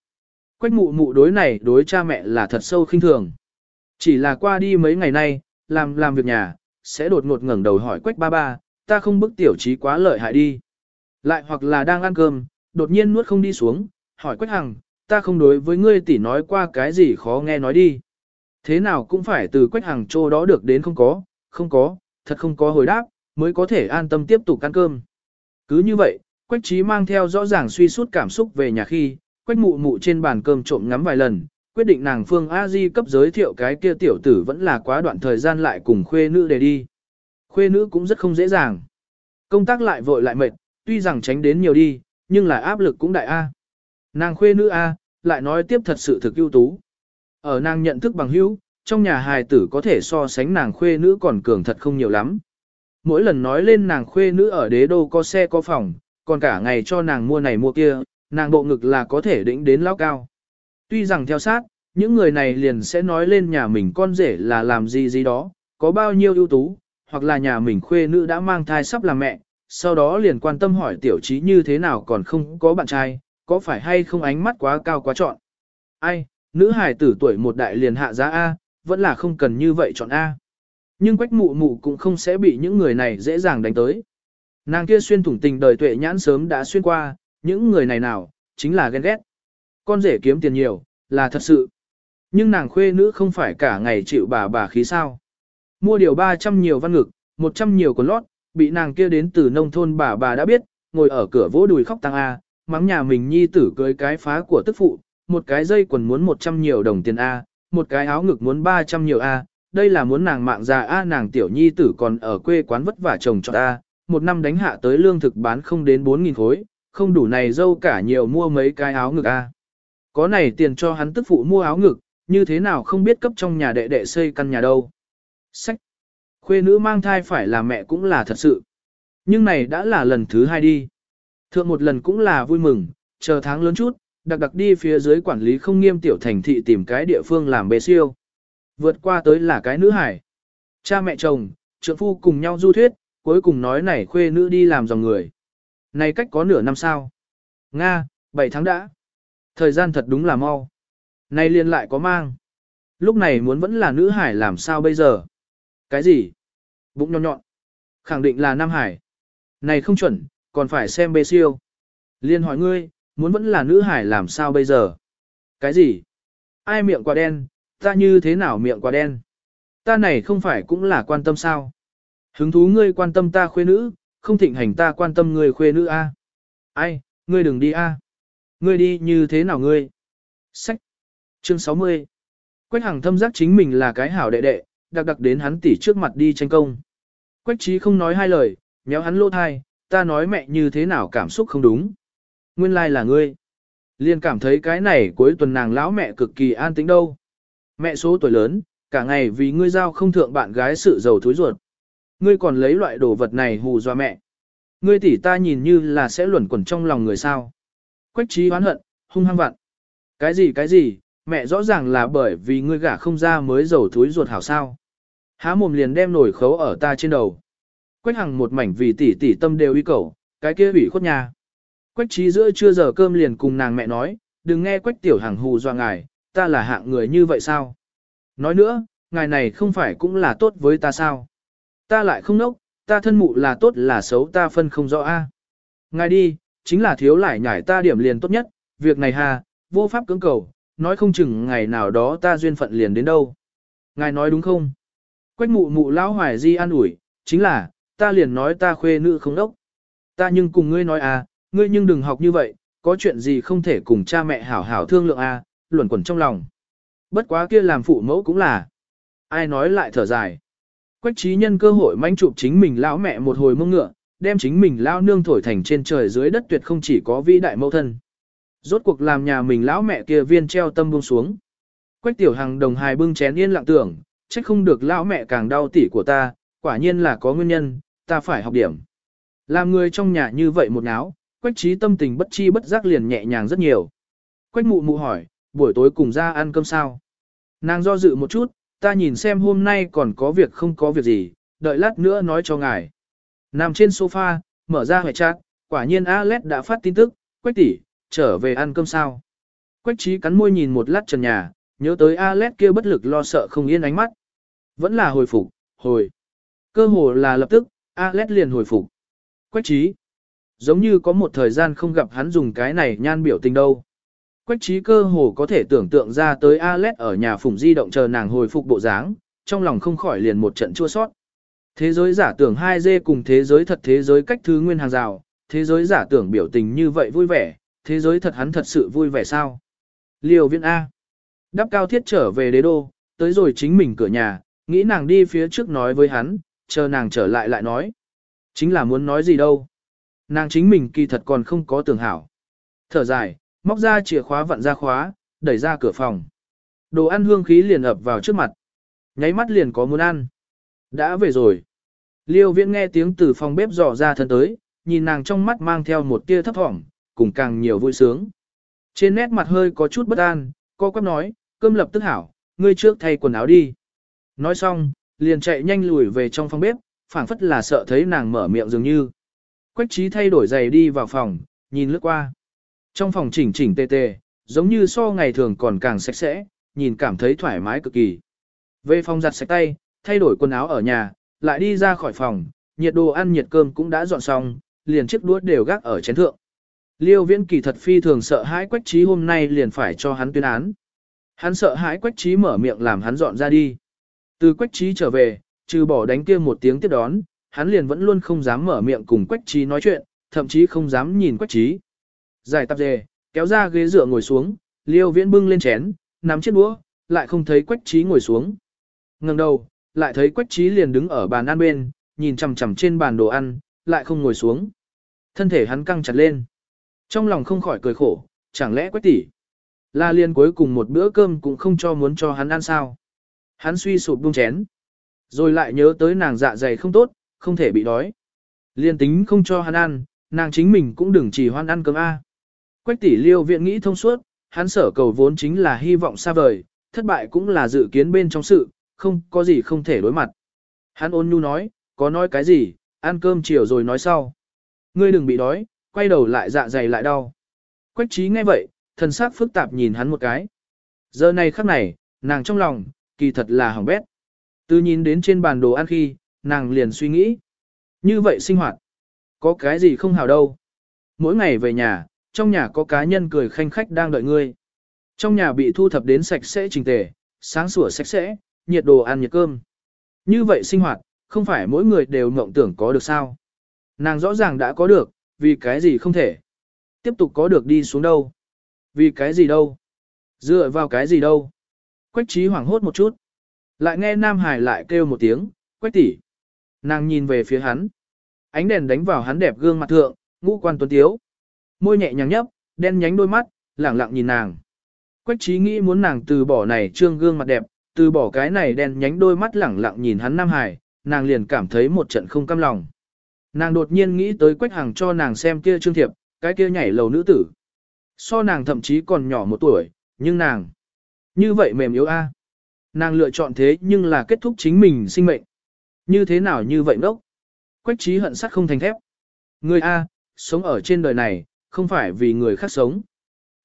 Quách mụ mụ đối này đối cha mẹ là thật sâu khinh thường. Chỉ là qua đi mấy ngày nay, làm làm việc nhà, sẽ đột ngột ngẩng đầu hỏi quách ba ba, ta không bức tiểu trí quá lợi hại đi. Lại hoặc là đang ăn cơm, đột nhiên nuốt không đi xuống, hỏi quách hằng, ta không đối với ngươi tỷ nói qua cái gì khó nghe nói đi. Thế nào cũng phải từ quách hằng chỗ đó được đến không có, không có, thật không có hồi đáp, mới có thể an tâm tiếp tục ăn cơm. Cứ như vậy, quách trí mang theo rõ ràng suy sút cảm xúc về nhà khi, quách mụ mụ trên bàn cơm trộm ngắm vài lần, quyết định nàng Phương A Di cấp giới thiệu cái kia tiểu tử vẫn là quá đoạn thời gian lại cùng khuê nữ để đi. Khuê nữ cũng rất không dễ dàng. Công tác lại vội lại mệt, tuy rằng tránh đến nhiều đi, nhưng là áp lực cũng đại A. Nàng khuê nữ A, lại nói tiếp thật sự thực ưu tú. Ở nàng nhận thức bằng hữu, trong nhà hài tử có thể so sánh nàng khuê nữ còn cường thật không nhiều lắm. Mỗi lần nói lên nàng khuê nữ ở đế đô có xe có phòng, còn cả ngày cho nàng mua này mua kia, nàng bộ ngực là có thể đỉnh đến lao cao. Tuy rằng theo sát, những người này liền sẽ nói lên nhà mình con rể là làm gì gì đó, có bao nhiêu ưu tú, hoặc là nhà mình khuê nữ đã mang thai sắp làm mẹ, sau đó liền quan tâm hỏi tiểu trí như thế nào còn không có bạn trai, có phải hay không ánh mắt quá cao quá chọn. Ai, nữ hài tử tuổi một đại liền hạ giá A, vẫn là không cần như vậy chọn A. Nhưng quách mụ mụ cũng không sẽ bị những người này dễ dàng đánh tới. Nàng kia xuyên thủng tình đời tuệ nhãn sớm đã xuyên qua, những người này nào, chính là ghen ghét. Con rể kiếm tiền nhiều, là thật sự. Nhưng nàng khuê nữ không phải cả ngày chịu bà bà khí sao. Mua điều 300 nhiều văn ngực, 100 nhiều quần lót, bị nàng kia đến từ nông thôn bà bà đã biết, ngồi ở cửa vỗ đùi khóc tăng A, mắng nhà mình nhi tử cưới cái phá của tức phụ, một cái dây quần muốn 100 nhiều đồng tiền A, một cái áo ngực muốn 300 nhiều A, đây là muốn nàng mạng già A nàng tiểu nhi tử còn ở quê quán vất vả chồng cho A, một năm đánh hạ tới lương thực bán không đến 4.000 khối, không đủ này dâu cả nhiều mua mấy cái áo ngực A. Có này tiền cho hắn tức phụ mua áo ngực, như thế nào không biết cấp trong nhà đệ đệ xây căn nhà đâu. Sách! Khuê nữ mang thai phải là mẹ cũng là thật sự. Nhưng này đã là lần thứ hai đi. Thượng một lần cũng là vui mừng, chờ tháng lớn chút, đặc đặc đi phía dưới quản lý không nghiêm tiểu thành thị tìm cái địa phương làm bê siêu. Vượt qua tới là cái nữ hải. Cha mẹ chồng, trượng phu cùng nhau du thuyết, cuối cùng nói này khuê nữ đi làm dòng người. Này cách có nửa năm sao? Nga, 7 tháng đã. Thời gian thật đúng là mau. nay liền lại có mang. Lúc này muốn vẫn là nữ hải làm sao bây giờ? Cái gì? Bụng nhọn nhọn. Khẳng định là Nam Hải. Này không chuẩn, còn phải xem bê siêu. Liên hỏi ngươi, muốn vẫn là nữ hải làm sao bây giờ? Cái gì? Ai miệng quả đen, ta như thế nào miệng quả đen? Ta này không phải cũng là quan tâm sao? Hứng thú ngươi quan tâm ta khuê nữ, không thịnh hành ta quan tâm ngươi khuê nữ a. Ai, ngươi đừng đi a. Ngươi đi như thế nào ngươi? Sách. Chương 60. Quách Hằng thâm giác chính mình là cái hảo đệ đệ, đặc đặc đến hắn tỉ trước mặt đi tranh công. Quách trí không nói hai lời, nhéo hắn lỗ thai, ta nói mẹ như thế nào cảm xúc không đúng. Nguyên lai like là ngươi. Liên cảm thấy cái này cuối tuần nàng lão mẹ cực kỳ an tĩnh đâu. Mẹ số tuổi lớn, cả ngày vì ngươi giao không thượng bạn gái sự giàu thối ruột. Ngươi còn lấy loại đồ vật này hù dọa mẹ. Ngươi tỷ ta nhìn như là sẽ luẩn quẩn trong lòng người sao. Quách trí oán hận, hung hăng vặn. Cái gì cái gì, mẹ rõ ràng là bởi vì ngươi gả không ra mới giàu thối ruột hảo sao. Há mồm liền đem nổi khấu ở ta trên đầu. Quách hằng một mảnh vì tỷ tỷ tâm đều y cầu, cái kia ủy khuất nhà. Quách trí giữa trưa giờ cơm liền cùng nàng mẹ nói, đừng nghe quách tiểu Hằng hù dọa ngài, ta là hạng người như vậy sao? Nói nữa, ngài này không phải cũng là tốt với ta sao? Ta lại không nốc, ta thân mụ là tốt là xấu ta phân không rõ a. Ngài đi, chính là thiếu lại nhảy ta điểm liền tốt nhất, việc này ha, vô pháp cưỡng cầu, nói không chừng ngày nào đó ta duyên phận liền đến đâu. Ngài nói đúng không? Quách mụ mụ lão hoài di an ủi, chính là, ta liền nói ta khuê nữ không đốc. Ta nhưng cùng ngươi nói à, ngươi nhưng đừng học như vậy, có chuyện gì không thể cùng cha mẹ hảo hảo thương lượng à, luẩn quẩn trong lòng. Bất quá kia làm phụ mẫu cũng là. Ai nói lại thở dài. Quách trí nhân cơ hội manh chụp chính mình lão mẹ một hồi mông ngựa, đem chính mình lao nương thổi thành trên trời dưới đất tuyệt không chỉ có vĩ đại mẫu thân. Rốt cuộc làm nhà mình lão mẹ kia viên treo tâm buông xuống. Quách tiểu hằng đồng hài bưng chén yên lặng tưởng, trách không được lão mẹ càng đau tỉ của ta, quả nhiên là có nguyên nhân, ta phải học điểm. Làm người trong nhà như vậy một áo, quách trí tâm tình bất chi bất giác liền nhẹ nhàng rất nhiều. Quách mụ mụ hỏi, buổi tối cùng ra ăn cơm sao? Nàng do dự một chút, ta nhìn xem hôm nay còn có việc không có việc gì, đợi lát nữa nói cho ngài. Nằm trên sofa, mở ra hệ chat, quả nhiên Alex đã phát tin tức, quách tỷ, trở về ăn cơm sao? Quách trí cắn môi nhìn một lát trần nhà, nhớ tới Alex kia bất lực lo sợ không yên ánh mắt. Vẫn là hồi phục, hồi. Cơ hồ là lập tức, Alex liền hồi phục. Quách trí. Giống như có một thời gian không gặp hắn dùng cái này nhan biểu tình đâu. Quách trí cơ hồ có thể tưởng tượng ra tới Alex ở nhà phủng di động chờ nàng hồi phục bộ dáng, trong lòng không khỏi liền một trận chua sót. Thế giới giả tưởng 2D cùng thế giới thật thế giới cách thứ nguyên hàng rào, thế giới giả tưởng biểu tình như vậy vui vẻ, thế giới thật hắn thật sự vui vẻ sao? Liều viên A. Đắp cao thiết trở về đế đô, tới rồi chính mình cửa nhà, nghĩ nàng đi phía trước nói với hắn, chờ nàng trở lại lại nói. Chính là muốn nói gì đâu. Nàng chính mình kỳ thật còn không có tưởng hảo. Thở dài, móc ra chìa khóa vặn ra khóa, đẩy ra cửa phòng. Đồ ăn hương khí liền ập vào trước mặt. Nháy mắt liền có muốn ăn. Đã về rồi. Liêu viễn nghe tiếng từ phòng bếp dò ra thân tới, nhìn nàng trong mắt mang theo một tia thấp thỏm, cùng càng nhiều vui sướng. Trên nét mặt hơi có chút bất an, cô quắp nói, cơm lập tức hảo, ngươi trước thay quần áo đi. Nói xong, liền chạy nhanh lùi về trong phòng bếp, phảng phất là sợ thấy nàng mở miệng dường như. Quách trí thay đổi giày đi vào phòng, nhìn lướt qua. Trong phòng chỉnh chỉnh tề tề, giống như so ngày thường còn càng sạch sẽ, nhìn cảm thấy thoải mái cực kỳ. Về phòng giặt sạch tay, thay đổi quần áo ở nhà, lại đi ra khỏi phòng, nhiệt đồ ăn nhiệt cơm cũng đã dọn xong, liền chiếc đũa đều gác ở chén thượng. Liêu viễn kỳ thật phi thường sợ hãi quách trí hôm nay liền phải cho hắn tuyên án. Hắn sợ hãi quách trí mở miệng làm hắn dọn ra đi. Từ quách trí trở về, trừ bỏ đánh kia một tiếng tiếp đón, hắn liền vẫn luôn không dám mở miệng cùng quách trí nói chuyện, thậm chí không dám nhìn quách trí. Giải tạp dề, kéo ra ghế dựa ngồi xuống, liêu viễn bưng lên chén, nắm chiếc đũa, lại không thấy quách trí ngồi xuống. ngẩng đầu, lại thấy quách trí liền đứng ở bàn ăn bên, nhìn chằm chằm trên bàn đồ ăn, lại không ngồi xuống. Thân thể hắn căng chặt lên. Trong lòng không khỏi cười khổ, chẳng lẽ quách tỷ La liên cuối cùng một bữa cơm cũng không cho muốn cho hắn ăn sao. Hắn suy sụp buông chén. Rồi lại nhớ tới nàng dạ dày không tốt, không thể bị đói. Liên tính không cho hắn ăn, nàng chính mình cũng đừng chỉ hoan ăn cơm A. Quách tỷ liêu viện nghĩ thông suốt, hắn sở cầu vốn chính là hy vọng xa vời, thất bại cũng là dự kiến bên trong sự, không có gì không thể đối mặt. Hắn ôn nhu nói, có nói cái gì, ăn cơm chiều rồi nói sau. Ngươi đừng bị đói, quay đầu lại dạ dày lại đau. Quách trí nghe vậy, thần sắc phức tạp nhìn hắn một cái. Giờ này khắc này, nàng trong lòng, kỳ thật là hỏng bét. Từ nhìn đến trên bàn đồ ăn khi, nàng liền suy nghĩ. Như vậy sinh hoạt, có cái gì không hảo đâu. Mỗi ngày về nhà, trong nhà có cá nhân cười khanh khách đang đợi ngươi. Trong nhà bị thu thập đến sạch sẽ trình tề, sáng sủa sạch sẽ, nhiệt đồ ăn nhiệt cơm. Như vậy sinh hoạt, không phải mỗi người đều mộng tưởng có được sao. Nàng rõ ràng đã có được, vì cái gì không thể. Tiếp tục có được đi xuống đâu. Vì cái gì đâu. Dựa vào cái gì đâu. Quách trí hoảng hốt một chút. Lại nghe Nam Hải lại kêu một tiếng, quách tỷ. Nàng nhìn về phía hắn. Ánh đèn đánh vào hắn đẹp gương mặt thượng, ngũ quan tuấn tiếu. Môi nhẹ nhàng nhấp, đen nhánh đôi mắt, lẳng lặng nhìn nàng. Quách trí nghĩ muốn nàng từ bỏ này trương gương mặt đẹp, từ bỏ cái này đen nhánh đôi mắt lẳng lặng nhìn hắn Nam Hải, nàng liền cảm thấy một trận không cam lòng. Nàng đột nhiên nghĩ tới Quách Hằng cho nàng xem kia trương thiệp, cái kia nhảy lầu nữ tử. So nàng thậm chí còn nhỏ một tuổi, nhưng nàng, như vậy mềm yếu a. Nàng lựa chọn thế nhưng là kết thúc chính mình sinh mệnh. Như thế nào như vậy ngốc? Quách trí hận sắt không thành thép. Người A, sống ở trên đời này, không phải vì người khác sống,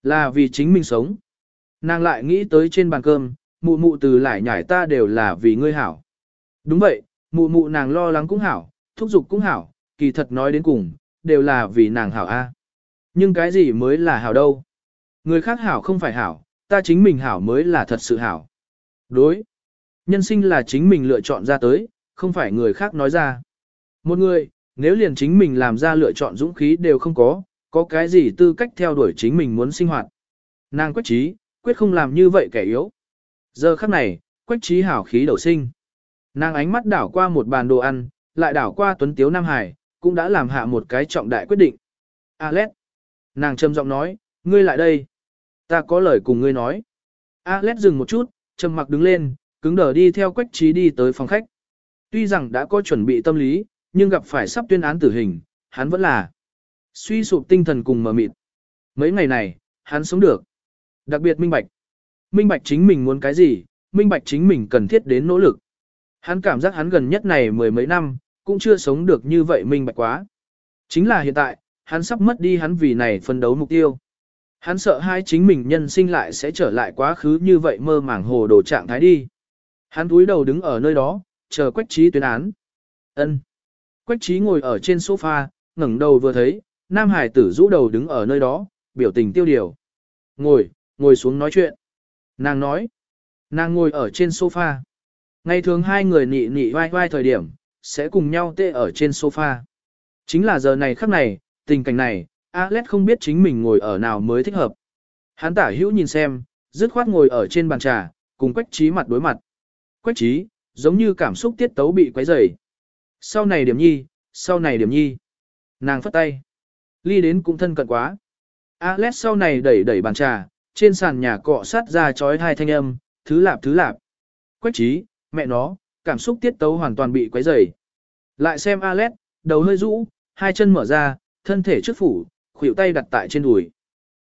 là vì chính mình sống. Nàng lại nghĩ tới trên bàn cơm, mụ mụ từ lại nhảy ta đều là vì ngươi hảo. Đúng vậy, mụ mụ nàng lo lắng cũng hảo, thúc giục cũng hảo, kỳ thật nói đến cùng, đều là vì nàng hảo A. Nhưng cái gì mới là hảo đâu? Người khác hảo không phải hảo, ta chính mình hảo mới là thật sự hảo. Đối. Nhân sinh là chính mình lựa chọn ra tới, không phải người khác nói ra. Một người, nếu liền chính mình làm ra lựa chọn dũng khí đều không có, có cái gì tư cách theo đuổi chính mình muốn sinh hoạt. Nàng quyết trí, quyết không làm như vậy kẻ yếu. Giờ khắc này, quách trí hảo khí đầu sinh. Nàng ánh mắt đảo qua một bàn đồ ăn, lại đảo qua tuấn tiếu Nam Hải, cũng đã làm hạ một cái trọng đại quyết định. Alex. Nàng trầm giọng nói, ngươi lại đây. Ta có lời cùng ngươi nói. Alex dừng một chút, trầm mặc đứng lên, cứng đờ đi theo quách trí đi tới phòng khách. Tuy rằng đã có chuẩn bị tâm lý, nhưng gặp phải sắp tuyên án tử hình, hắn vẫn là Suy sụp tinh thần cùng mờ mịt. Mấy ngày này, hắn sống được. Đặc biệt minh bạch. Minh bạch chính mình muốn cái gì, minh bạch chính mình cần thiết đến nỗ lực. Hắn cảm giác hắn gần nhất này mười mấy năm, cũng chưa sống được như vậy minh bạch quá. Chính là hiện tại, hắn sắp mất đi hắn vì này phân đấu mục tiêu. Hắn sợ hai chính mình nhân sinh lại sẽ trở lại quá khứ như vậy mơ màng hồ đồ trạng thái đi. Hắn túi đầu đứng ở nơi đó, chờ quách trí tuyên án. ân Quách trí ngồi ở trên sofa, ngẩng đầu vừa thấy, nam hải tử rũ đầu đứng ở nơi đó, biểu tình tiêu điều. Ngồi, ngồi xuống nói chuyện. Nàng nói, nàng ngồi ở trên sofa. Ngày thường hai người nị nị vai vai thời điểm, sẽ cùng nhau tê ở trên sofa. Chính là giờ này khắc này, tình cảnh này, Alex không biết chính mình ngồi ở nào mới thích hợp. Hắn tả hữu nhìn xem, dứt khoát ngồi ở trên bàn trà, cùng Quách Trí mặt đối mặt. Quách Trí, giống như cảm xúc tiết tấu bị quấy rầy. Sau này điểm nhi, sau này điểm nhi. Nàng phất tay. Ly đến cũng thân cận quá. Alex sau này đẩy đẩy bàn trà, trên sàn nhà cọ sát ra chói hai thanh âm, thứ lạp thứ lạp. Quách Trí, mẹ nó, cảm xúc tiết tấu hoàn toàn bị quấy rầy. Lại xem Alex, đầu hơi rũ, hai chân mở ra, thân thể trước phủ, khuỷu tay đặt tại trên đùi.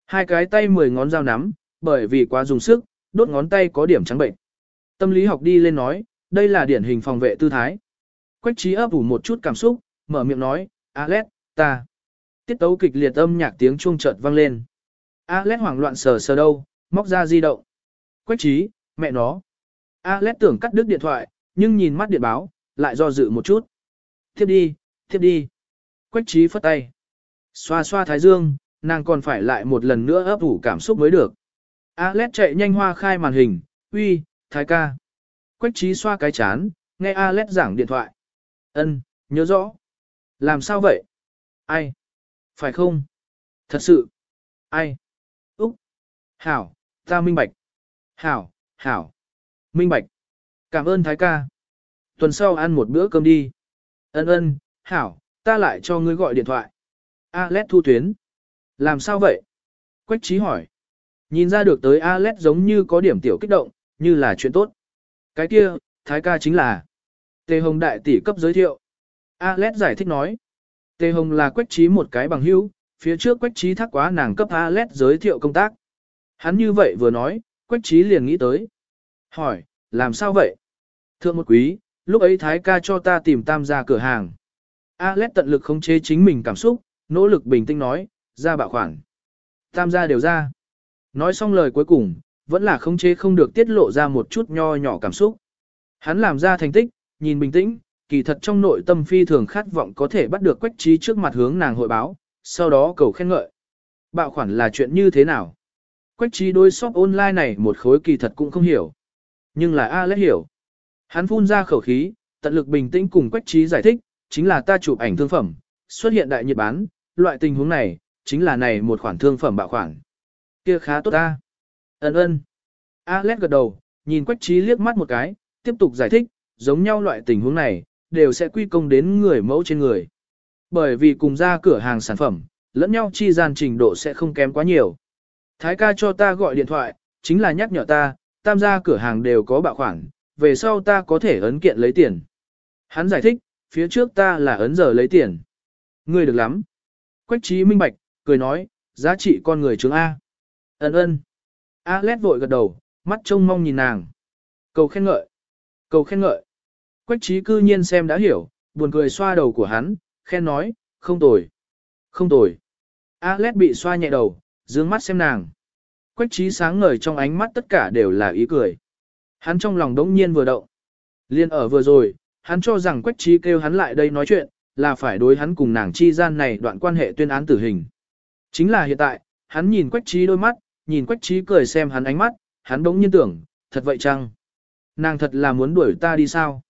Hai cái tay mười ngón dao nắm, bởi vì quá dùng sức, đốt ngón tay có điểm trắng bệnh. Tâm lý học đi lên nói, đây là điển hình phòng vệ tư thái. Quách trí ấp ủ một chút cảm xúc, mở miệng nói, Alex, ta. Tiết tấu kịch liệt âm nhạc tiếng chuông chợt vang lên. Alex hoảng loạn sờ sờ đâu, móc ra di động. Quách trí, mẹ nó. Alex tưởng cắt đứt điện thoại, nhưng nhìn mắt điện báo, lại do dự một chút. Tiếp đi, tiếp đi. Quách trí phất tay. Xoa xoa thái dương, nàng còn phải lại một lần nữa ấp ủ cảm xúc mới được. Alex chạy nhanh hoa khai màn hình, uy, thái ca. Quách trí xoa cái chán, nghe Alex giảng điện thoại. Ân, nhớ rõ. Làm sao vậy? Ai? Phải không? Thật sự? Ai? Hảo, ta minh bạch. Hảo, hảo. Minh bạch. Cảm ơn thái ca. Tuần sau ăn một bữa cơm đi. Ân ân, hảo, ta lại cho ngươi gọi điện thoại. Alex thu tuyến. Làm sao vậy? Quách trí hỏi. Nhìn ra được tới Alex giống như có điểm tiểu kích động, như là chuyện tốt. Cái kia, thái ca chính là Tề Hồng đại tỷ cấp giới thiệu. Alex giải thích nói. Tề Hồng là quách trí một cái bằng hữu, phía trước quách trí thác quá nàng cấp Alex giới thiệu công tác. Hắn như vậy vừa nói, quách trí liền nghĩ tới. Hỏi, làm sao vậy? Thượng một quý, lúc ấy thái ca cho ta tìm tam gia cửa hàng. Alex tận lực khống chế chính mình cảm xúc, nỗ lực bình tĩnh nói, ra bạo khoản. Tam gia đều ra. Nói xong lời cuối cùng, vẫn là khống chế không được tiết lộ ra một chút nho nhỏ cảm xúc. Hắn làm ra thành tích, nhìn bình tĩnh, kỳ thật trong nội tâm phi thường khát vọng có thể bắt được quách trí trước mặt hướng nàng hội báo, sau đó cầu khen ngợi. Bạo khoản là chuyện như thế nào? Quách trí đôi shop online này một khối kỳ thật cũng không hiểu. Nhưng là A hiểu. Hắn phun ra khẩu khí, tận lực bình tĩnh cùng quách trí giải thích, chính là ta chụp ảnh thương phẩm, xuất hiện đại nhiệt bán, loại tình huống này, chính là này một khoản thương phẩm bạo khoản. Kia khá tốt ta. Ấn ơn. Alex gật đầu, nhìn quách trí liếc mắt một cái, tiếp tục giải thích, giống nhau loại tình huống này, đều sẽ quy công đến người mẫu trên người. Bởi vì cùng ra cửa hàng sản phẩm, lẫn nhau chi gian trình độ sẽ không kém quá nhiều. Thái ca cho ta gọi điện thoại, chính là nhắc nhở ta, tam gia cửa hàng đều có bạo khoản, về sau ta có thể ấn kiện lấy tiền. Hắn giải thích, phía trước ta là ấn giờ lấy tiền. Ngươi được lắm. Quách trí minh bạch, cười nói, giá trị con người chứng A. Ấn ơn. A lét vội gật đầu, mắt trông mong nhìn nàng. Cầu khen ngợi. Cầu khen ngợi. Quách trí cư nhiên xem đã hiểu, buồn cười xoa đầu của hắn, khen nói, không tồi. Không tồi. A lét bị xoa nhẹ đầu, dương mắt xem nàng. Quách trí sáng ngời trong ánh mắt tất cả đều là ý cười. Hắn trong lòng đống nhiên vừa động. Liên ở vừa rồi, hắn cho rằng Quách trí kêu hắn lại đây nói chuyện, là phải đối hắn cùng nàng chi gian này đoạn quan hệ tuyên án tử hình. Chính là hiện tại, hắn nhìn Quách trí đôi mắt, nhìn Quách trí cười xem hắn ánh mắt, hắn đống nhiên tưởng, thật vậy chăng? Nàng thật là muốn đuổi ta đi sao?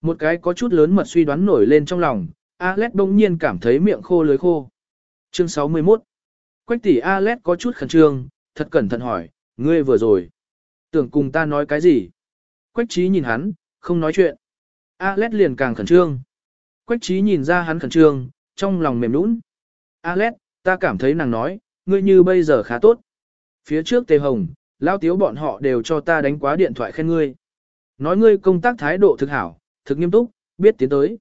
Một cái có chút lớn mật suy đoán nổi lên trong lòng, Alex đống nhiên cảm thấy miệng khô lưới khô. Chương 61 Quách tỷ Alet có chút khẩn trương, thật cẩn thận hỏi, ngươi vừa rồi. Tưởng cùng ta nói cái gì? Quách trí nhìn hắn, không nói chuyện. Alet liền càng khẩn trương. Quách trí nhìn ra hắn khẩn trương, trong lòng mềm nũng. Alet, ta cảm thấy nàng nói, ngươi như bây giờ khá tốt. Phía trước Tề Hồng, lao tiếu bọn họ đều cho ta đánh quá điện thoại khen ngươi. Nói ngươi công tác thái độ thực hảo, thực nghiêm túc, biết tiến tới.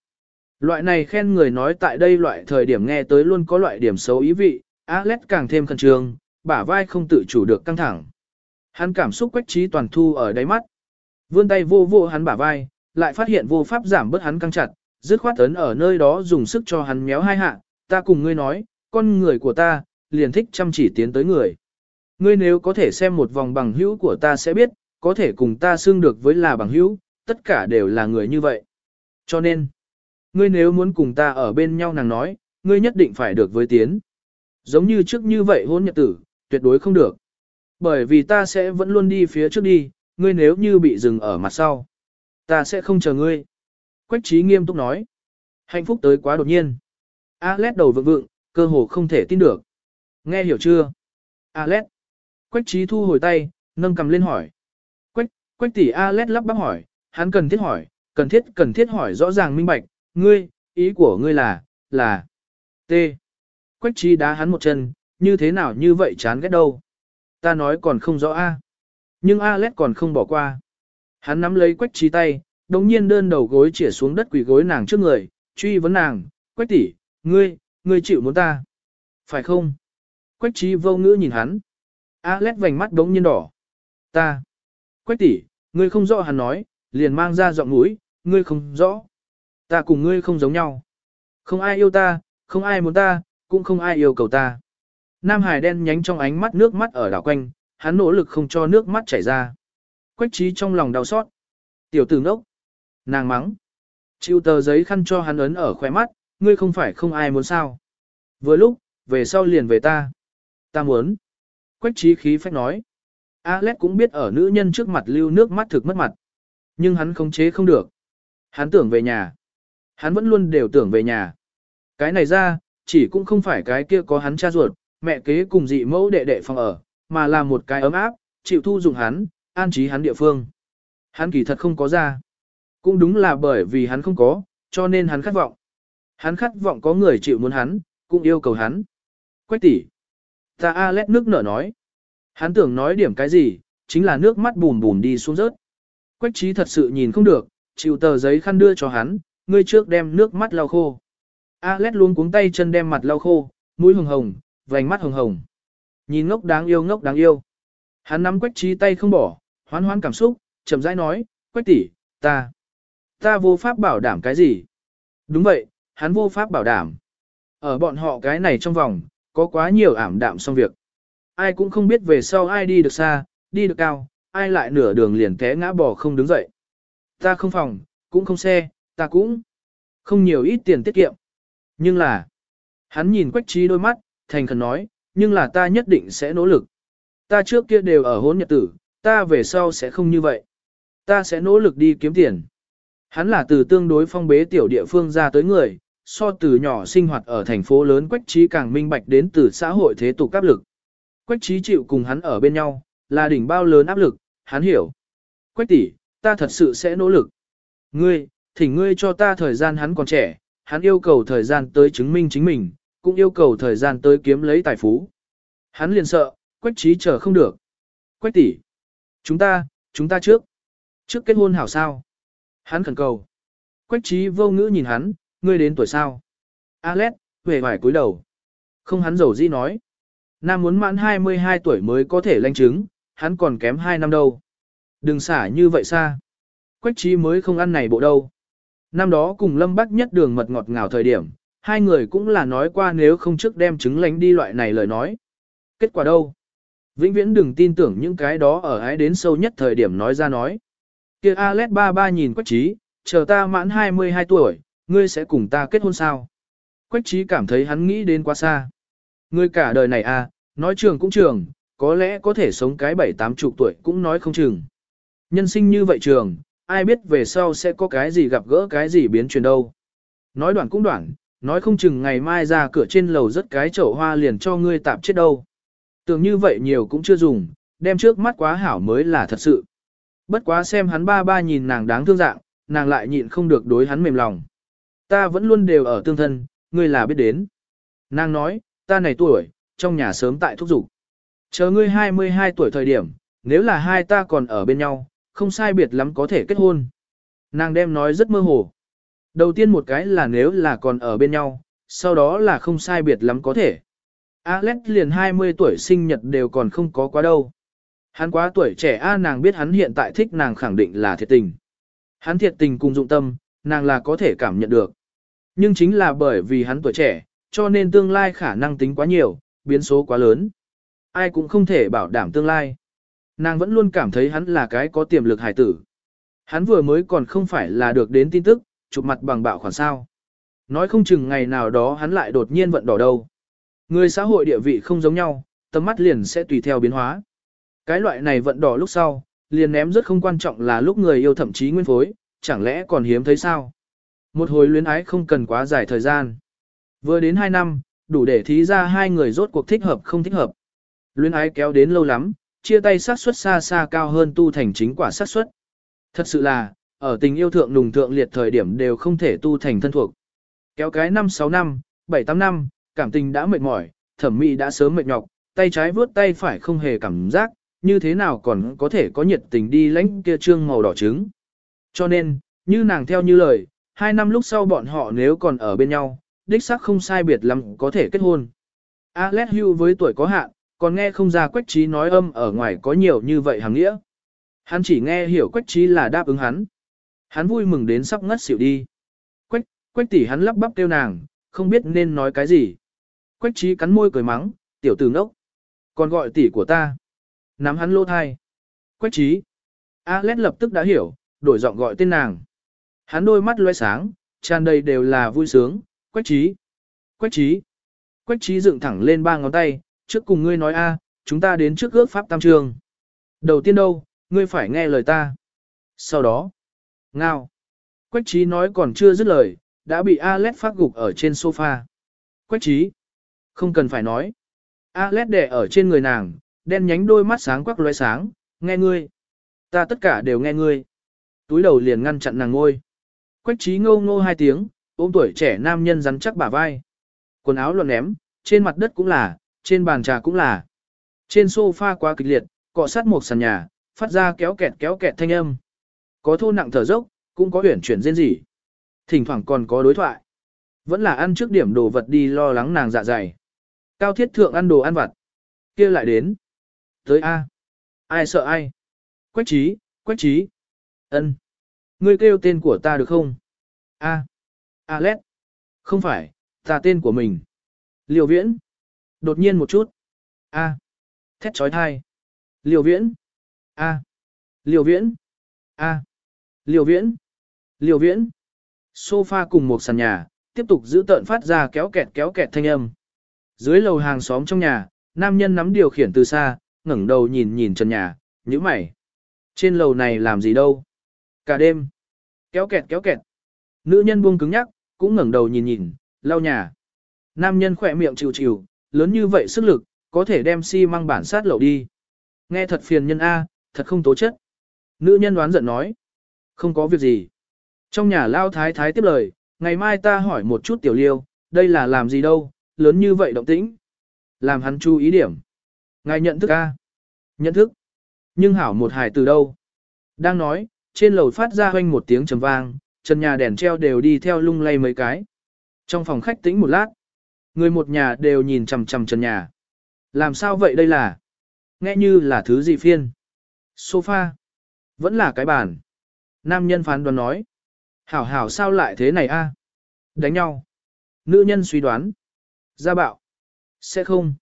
Loại này khen người nói tại đây loại thời điểm nghe tới luôn có loại điểm xấu ý vị, Alex càng thêm khẩn trương, bả vai không tự chủ được căng thẳng. Hắn cảm xúc quách trí toàn thu ở đáy mắt. Vươn tay vô vô hắn bả vai, lại phát hiện vô pháp giảm bớt hắn căng chặt, dứt khoát ấn ở nơi đó dùng sức cho hắn méo hai hạ, ta cùng ngươi nói, con người của ta, liền thích chăm chỉ tiến tới người. Ngươi nếu có thể xem một vòng bằng hữu của ta sẽ biết, có thể cùng ta xưng được với là bằng hữu, tất cả đều là người như vậy. Cho nên, ngươi nếu muốn cùng ta ở bên nhau nàng nói, ngươi nhất định phải được với tiến. Giống như trước như vậy hôn nhật tử, tuyệt đối không được. Bởi vì ta sẽ vẫn luôn đi phía trước đi, ngươi nếu như bị dừng ở mặt sau. Ta sẽ không chờ ngươi. Quách trí nghiêm túc nói. Hạnh phúc tới quá đột nhiên. Alex đầu vượng vượng, cơ hồ không thể tin được. Nghe hiểu chưa? Alex. Quách trí thu hồi tay, nâng cầm lên hỏi. Quách, quách tỷ Alex lắp bắp hỏi, hắn cần thiết hỏi, cần thiết cần thiết hỏi rõ ràng minh bạch, ngươi, ý của ngươi là, là, T. Quách trí đá hắn một chân, như thế nào như vậy chán ghét đâu. Ta nói còn không rõ a. Nhưng Alex còn không bỏ qua. Hắn nắm lấy quách trí tay, đồng nhiên đơn đầu gối chĩa xuống đất quỳ gối nàng trước người, truy vấn nàng, quách tỷ, ngươi, ngươi chịu muốn ta. Phải không? Quách trí vô ngữ nhìn hắn. Alex vành mắt đống nhiên đỏ. Ta. Quách tỷ, ngươi không rõ hắn nói, liền mang ra giọng mũi, ngươi không rõ. Ta cùng ngươi không giống nhau. Không ai yêu ta, không ai muốn ta, cũng không ai yêu cầu ta. Nam Hải đen nhánh trong ánh mắt nước mắt ở đảo quanh, hắn nỗ lực không cho nước mắt chảy ra. Quách trí trong lòng đau xót. Tiểu tử ngốc. Nàng mắng. Chịu tờ giấy khăn cho hắn ấn ở khóe mắt, ngươi không phải không ai muốn sao. Vừa lúc, về sau liền về ta. Ta muốn. Quách trí khí phách nói. Alex cũng biết ở nữ nhân trước mặt lưu nước mắt thực mất mặt. Nhưng hắn không chế không được. Hắn tưởng về nhà. Hắn vẫn luôn đều tưởng về nhà. Cái này ra, chỉ cũng không phải cái kia có hắn cha ruột, mẹ kế cùng dị mẫu đệ đệ phòng ở, mà là một cái ấm áp, chịu thu dụng hắn, an trí hắn địa phương. Hắn kỳ thật không có ra. Cũng đúng là bởi vì hắn không có, cho nên hắn khát vọng. Hắn khát vọng có người chịu muốn hắn, cũng yêu cầu hắn. Quách tỷ, Ta Alex nước nở nói. Hắn tưởng nói điểm cái gì, chính là nước mắt bùn bùn đi xuống rớt. Quách trí thật sự nhìn không được, chịu tờ giấy khăn đưa cho hắn, ngươi trước đem nước mắt lau khô. Alex luôn cuống tay chân đem mặt lau khô, mũi hồng hồng, vành mắt hồng hồng. Nhìn ngốc đáng yêu ngốc đáng yêu. Hắn nắm quách trí tay không bỏ, hoán hoán cảm xúc, chậm rãi nói, quách tỷ, ta, ta vô pháp bảo đảm cái gì. Đúng vậy, hắn vô pháp bảo đảm. Ở bọn họ cái này trong vòng, có quá nhiều ảm đạm xong việc. Ai cũng không biết về sau ai đi được xa, đi được cao, ai lại nửa đường liền té ngã bò không đứng dậy. Ta không phòng, cũng không xe, ta cũng không nhiều ít tiền tiết kiệm. Nhưng là, hắn nhìn quách trí đôi mắt, thành khẩn nói, nhưng là ta nhất định sẽ nỗ lực. Ta trước kia đều ở hôn nhật tử, ta về sau sẽ không như vậy. Ta sẽ nỗ lực đi kiếm tiền. Hắn là từ tương đối phong bế tiểu địa phương ra tới người, so từ nhỏ sinh hoạt ở thành phố lớn Quách Trí càng minh bạch đến từ xã hội thế tục áp lực. Quách Trí chịu cùng hắn ở bên nhau, là đỉnh bao lớn áp lực, hắn hiểu. Quách tỷ, ta thật sự sẽ nỗ lực. Ngươi, thỉnh ngươi cho ta thời gian hắn còn trẻ, hắn yêu cầu thời gian tới chứng minh chính mình, cũng yêu cầu thời gian tới kiếm lấy tài phú. Hắn liền sợ, Quách Trí chờ không được. Quách tỷ, chúng ta, chúng ta trước. Trước kết hôn hảo sao? Hắn khẩn cầu. Quách Trí vô ngữ nhìn hắn, ngươi đến tuổi sao? Alex, về vải cúi đầu. Không hắn dầu gì nói. Nam muốn mãn 22 tuổi mới có thể lanh chứng, hắn còn kém 2 năm đâu. Đừng xả như vậy xa. Quách trí mới không ăn này bộ đâu. Năm đó cùng Lâm Bắc nhất đường mật ngọt ngào thời điểm, hai người cũng là nói qua nếu không trước đem chứng lánh đi loại này lời nói. Kết quả đâu? Vĩnh viễn đừng tin tưởng những cái đó ở ái đến sâu nhất thời điểm nói ra nói. kia Alex ba ba nhìn quách trí, chờ ta mãn 22 tuổi, ngươi sẽ cùng ta kết hôn sao? Quách trí cảm thấy hắn nghĩ đến quá xa. Ngươi cả đời này à, nói trường cũng trường, có lẽ có thể sống cái bảy tám chục tuổi cũng nói không chừng. Nhân sinh như vậy trường, ai biết về sau sẽ có cái gì gặp gỡ cái gì biến chuyển đâu. Nói đoạn cũng đoạn, nói không chừng ngày mai ra cửa trên lầu rất cái chậu hoa liền cho ngươi tạm chết đâu. Tưởng như vậy nhiều cũng chưa dùng, đem trước mắt quá hảo mới là thật sự. Bất quá xem hắn ba ba nhìn nàng đáng thương dạng, nàng lại nhịn không được đối hắn mềm lòng. Ta vẫn luôn đều ở tương thân, ngươi là biết đến. Nàng nói, ta này tuổi, trong nhà sớm tại thúc dục Chờ ngươi 22 tuổi thời điểm, nếu là hai ta còn ở bên nhau, không sai biệt lắm có thể kết hôn. Nàng đem nói rất mơ hồ. Đầu tiên một cái là nếu là còn ở bên nhau, sau đó là không sai biệt lắm có thể. Alex liền 20 tuổi sinh nhật đều còn không có quá đâu. Hắn quá tuổi trẻ a nàng biết hắn hiện tại thích nàng khẳng định là thiệt tình. Hắn thiệt tình cùng dụng tâm, nàng là có thể cảm nhận được. Nhưng chính là bởi vì hắn tuổi trẻ, cho nên tương lai khả năng tính quá nhiều, biến số quá lớn. Ai cũng không thể bảo đảm tương lai. Nàng vẫn luôn cảm thấy hắn là cái có tiềm lực hải tử. Hắn vừa mới còn không phải là được đến tin tức, chụp mặt bằng bạo khoản sao. Nói không chừng ngày nào đó hắn lại đột nhiên vận đỏ đâu. Người xã hội địa vị không giống nhau, tầm mắt liền sẽ tùy theo biến hóa. Cái loại này vận đỏ lúc sau, liền ném rất không quan trọng là lúc người yêu thậm chí nguyên phối, chẳng lẽ còn hiếm thấy sao? Một hồi luyến ái không cần quá dài thời gian. Vừa đến 2 năm, đủ để thí ra hai người rốt cuộc thích hợp không thích hợp. Luyến ái kéo đến lâu lắm, chia tay sát suất xa xa cao hơn tu thành chính quả sát suất. Thật sự là, ở tình yêu thượng nùng thượng liệt thời điểm đều không thể tu thành thân thuộc. Kéo cái 5-6 năm, 7-8 năm, cảm tình đã mệt mỏi, thẩm mỹ đã sớm mệt nhọc, tay trái vướt tay phải không hề cảm giác, như thế nào còn có thể có nhiệt tình đi lãnh kia trương màu đỏ trứng. Cho nên, như nàng theo như lời, hai năm lúc sau bọn họ nếu còn ở bên nhau, đích xác không sai biệt lắm có thể kết hôn. Alex Hugh với tuổi có hạn, còn nghe không ra quách trí nói âm ở ngoài có nhiều như vậy hàng nghĩa. Hắn chỉ nghe hiểu quách trí là đáp ứng hắn. Hắn vui mừng đến sắp ngất xỉu đi. Quách, quách tỷ hắn lắp bắp kêu nàng, không biết nên nói cái gì. Quách trí cắn môi cười mắng, tiểu tử ngốc. Còn gọi tỷ của ta. Nắm hắn lô thai. Quách trí. Alex lập tức đã hiểu, đổi giọng gọi tên nàng. Hắn đôi mắt loe sáng, tràn đầy đều là vui sướng, quách trí. Quách trí. Quách trí dựng thẳng lên ba ngón tay, trước cùng ngươi nói a, chúng ta đến trước ước pháp tam trường. Đầu tiên đâu, ngươi phải nghe lời ta. Sau đó, ngao. Quách trí nói còn chưa dứt lời, đã bị Alex phát gục ở trên sofa. Quách trí. Không cần phải nói. Alex đè ở trên người nàng, đen nhánh đôi mắt sáng quắc lóe sáng, nghe ngươi. Ta tất cả đều nghe ngươi. Túi đầu liền ngăn chặn nàng ngôi. Quách trí ngô ngô hai tiếng, ôm tuổi trẻ nam nhân rắn chắc bả vai. Quần áo luận ném, trên mặt đất cũng là, trên bàn trà cũng là. Trên sofa quá kịch liệt, cọ sát một sàn nhà, phát ra kéo kẹt kéo kẹt thanh âm. Có thô nặng thở dốc, cũng có huyển chuyển rên rỉ. Thỉnh thoảng còn có đối thoại. Vẫn là ăn trước điểm đồ vật đi lo lắng nàng dạ dày. Cao thiết thượng ăn đồ ăn vặt. kia lại đến. Tới A. Ai sợ ai? Quách trí, quách trí. ân Ngươi kêu tên của ta được không? A. Alex. Không phải, ta tên của mình. Liều viễn. Đột nhiên một chút. A. Thét trói thai. Liều viễn. A. Liều viễn. A. Liều viễn. Liều viễn. Sofa cùng một sàn nhà, tiếp tục giữ tợn phát ra kéo kẹt kéo kẹt thanh âm. Dưới lầu hàng xóm trong nhà, nam nhân nắm điều khiển từ xa, ngẩng đầu nhìn nhìn trần nhà, nhíu mày. Trên lầu này làm gì đâu? Cả đêm. Kéo kẹt kéo kẹt. Nữ nhân buông cứng nhắc, cũng ngẩng đầu nhìn nhìn, lau nhà. Nam nhân khỏe miệng chịu chịu, lớn như vậy sức lực, có thể đem xi si măng bản sát lậu đi. Nghe thật phiền nhân A, thật không tố chất. Nữ nhân đoán giận nói. Không có việc gì. Trong nhà lao thái thái tiếp lời, ngày mai ta hỏi một chút tiểu liêu, đây là làm gì đâu, lớn như vậy động tĩnh. Làm hắn chú ý điểm. Ngài nhận thức A. Nhận thức. Nhưng hảo một hài từ đâu. Đang nói, trên lầu phát ra hoanh một tiếng trầm vang, trần nhà đèn treo đều đi theo lung lay mấy cái. Trong phòng khách tĩnh một lát, người một nhà đều nhìn chằm chằm trần nhà. Làm sao vậy đây là? Nghe như là thứ gì phiên? Sofa. Vẫn là cái bàn. Nam nhân phán đoán nói. Hảo hảo sao lại thế này a? Đánh nhau. Nữ nhân suy đoán. Gia bạo. Sẽ không.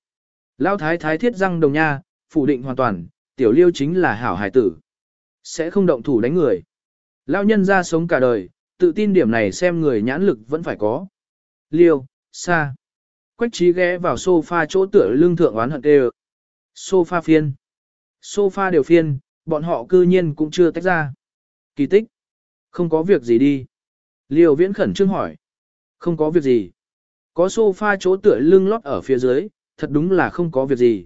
Lao thái thái thiết răng đồng nha, phủ định hoàn toàn, tiểu liêu chính là hảo hải tử. Sẽ không động thủ đánh người. Lao nhân ra sống cả đời, tự tin điểm này xem người nhãn lực vẫn phải có. Liêu, xa. Quách trí ghé vào sofa chỗ tựa lưng thượng oán hận đều. Sofa phiên. Sofa đều phiên, bọn họ cư nhiên cũng chưa tách ra. Kỳ tích. Không có việc gì đi. Liêu viễn khẩn trương hỏi. Không có việc gì. Có sofa chỗ tựa lưng lót ở phía dưới, thật đúng là không có việc gì.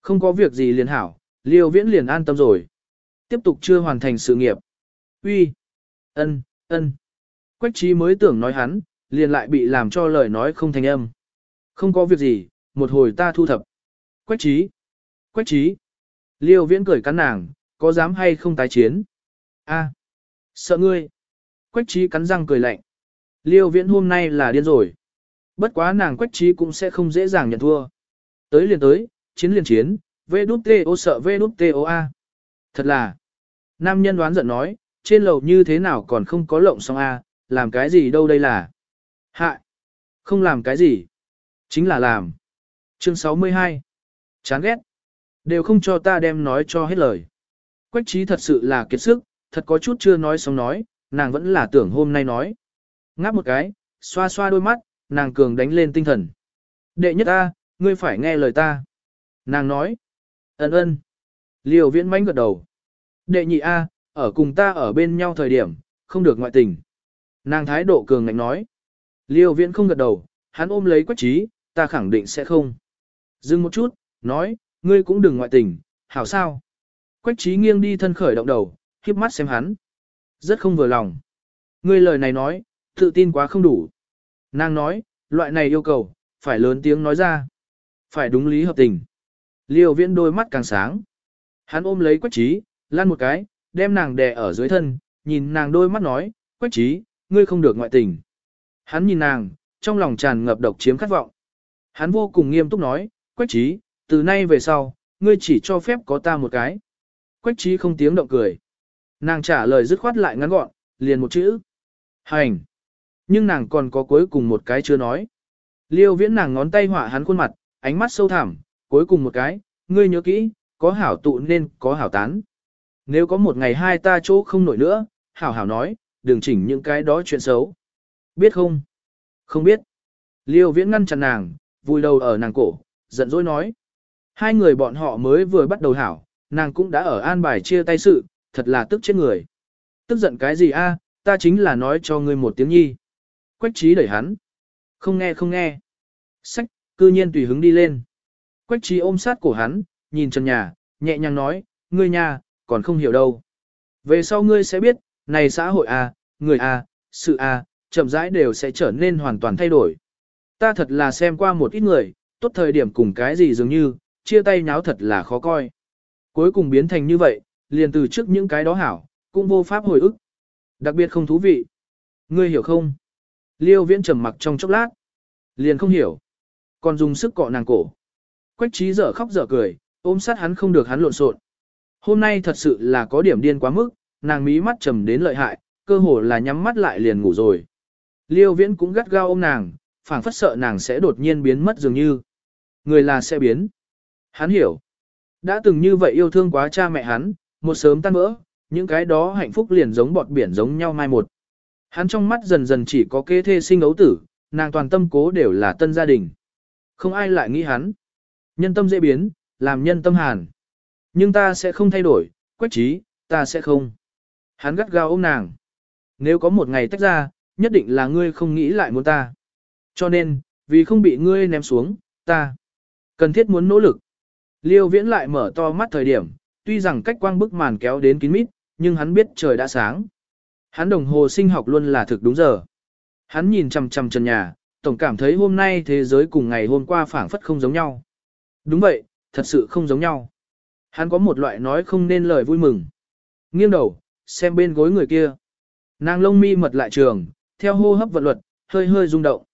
Không có việc gì liền hảo, liêu viễn liền an tâm rồi. Tiếp tục chưa hoàn thành sự nghiệp. Uy, ân, ân. Quách trí mới tưởng nói hắn, liền lại bị làm cho lời nói không thành âm. Không có việc gì, một hồi ta thu thập. Quách trí, quách trí. Liêu viễn cười cắn nàng, có dám hay không tái chiến? A, sợ ngươi. Quách trí cắn răng cười lạnh. Liêu viễn hôm nay là điên rồi. Bất quá nàng quách trí cũng sẽ không dễ dàng nhận thua. Tới liền tới, chiến liền chiến, vê đút tê ô sợ vê đút tê ô a. Thật là, nam nhân đoán giận nói, trên lầu như thế nào còn không có lộng xong a, làm cái gì đâu đây là. Hại, không làm cái gì, chính là làm. Chương 62, chán ghét, đều không cho ta đem nói cho hết lời. Quách trí thật sự là kiệt sức, thật có chút chưa nói xong nói, nàng vẫn là tưởng hôm nay nói. Ngáp một cái, xoa xoa đôi mắt, nàng cường đánh lên tinh thần. Đệ nhất ta, ngươi phải nghe lời ta. Nàng nói. Ấn ơn. Liều viễn mánh gật đầu. Đệ nhị A, ở cùng ta ở bên nhau thời điểm, không được ngoại tình. Nàng thái độ cường ngạnh nói. Liêu viễn không gật đầu, hắn ôm lấy quách trí, ta khẳng định sẽ không. Dừng một chút, nói, ngươi cũng đừng ngoại tình, hảo sao. Quách trí nghiêng đi thân khởi động đầu, khiếp mắt xem hắn. Rất không vừa lòng. Ngươi lời này nói, tự tin quá không đủ. Nàng nói, loại này yêu cầu, phải lớn tiếng nói ra. Phải đúng lý hợp tình. Liêu viễn đôi mắt càng sáng. Hắn ôm lấy quách trí, lăn một cái, đem nàng đè ở dưới thân, nhìn nàng đôi mắt nói, quách trí, ngươi không được ngoại tình. Hắn nhìn nàng, trong lòng tràn ngập độc chiếm khát vọng. Hắn vô cùng nghiêm túc nói, quách trí, từ nay về sau, ngươi chỉ cho phép có ta một cái. Quách trí không tiếng động cười. Nàng trả lời dứt khoát lại ngắn gọn, liền một chữ. Hành. Nhưng nàng còn có cuối cùng một cái chưa nói. Liêu viễn nàng ngón tay họa hắn khuôn mặt, ánh mắt sâu thẳm, cuối cùng một cái, ngươi nhớ kỹ, có hảo tụ nên có hảo tán. Nếu có một ngày hai ta chỗ không nổi nữa, hảo hảo nói, đừng chỉnh những cái đó chuyện xấu. Biết không? Không biết. Liêu viễn ngăn chặn nàng, vùi đầu ở nàng cổ, giận dỗi nói. Hai người bọn họ mới vừa bắt đầu hảo, nàng cũng đã ở an bài chia tay sự, thật là tức chết người. Tức giận cái gì a? ta chính là nói cho ngươi một tiếng nhi. Quách trí đẩy hắn. Không nghe không nghe. Sách, cư nhiên tùy hứng đi lên. Quách trí ôm sát cổ hắn, nhìn trần nhà, nhẹ nhàng nói, ngươi nhà, còn không hiểu đâu. Về sau ngươi sẽ biết, này xã hội a, người a, sự a, chậm rãi đều sẽ trở nên hoàn toàn thay đổi. Ta thật là xem qua một ít người, tốt thời điểm cùng cái gì dường như, chia tay nháo thật là khó coi. Cuối cùng biến thành như vậy, liền từ trước những cái đó hảo, cũng vô pháp hồi ức. Đặc biệt không thú vị. Ngươi hiểu không? Liêu viễn trầm mặc trong chốc lát. Liền không hiểu. Còn dùng sức cọ nàng cổ. Quách trí dở khóc dở cười, ôm sát hắn không được hắn lộn xộn. Hôm nay thật sự là có điểm điên quá mức, nàng mí mắt trầm đến lợi hại, cơ hồ là nhắm mắt lại liền ngủ rồi. Liêu viễn cũng gắt gao ôm nàng, phảng phất sợ nàng sẽ đột nhiên biến mất dường như. Người là sẽ biến. Hắn hiểu. Đã từng như vậy yêu thương quá cha mẹ hắn, một sớm tan vỡ, những cái đó hạnh phúc liền giống bọt biển giống nhau mai một. Hắn trong mắt dần dần chỉ có kế thê sinh ấu tử, nàng toàn tâm cố đều là tân gia đình. Không ai lại nghĩ hắn. Nhân tâm dễ biến, làm nhân tâm hàn. Nhưng ta sẽ không thay đổi, quách trí, ta sẽ không. Hắn gắt gao ôm nàng. Nếu có một ngày tách ra, nhất định là ngươi không nghĩ lại muốn ta. Cho nên, vì không bị ngươi ném xuống, ta cần thiết muốn nỗ lực. Liêu viễn lại mở to mắt thời điểm, tuy rằng cách quang bức màn kéo đến kín mít, nhưng hắn biết trời đã sáng. Hắn đồng hồ sinh học luôn là thực đúng giờ. Hắn nhìn chằm chằm trần nhà, tổng cảm thấy hôm nay thế giới cùng ngày hôm qua phảng phất không giống nhau. Đúng vậy, thật sự không giống nhau. Hắn có một loại nói không nên lời vui mừng. Nghiêng đầu, xem bên gối người kia. Nàng lông mi mật lại trường, theo hô hấp vận luật, hơi hơi rung động.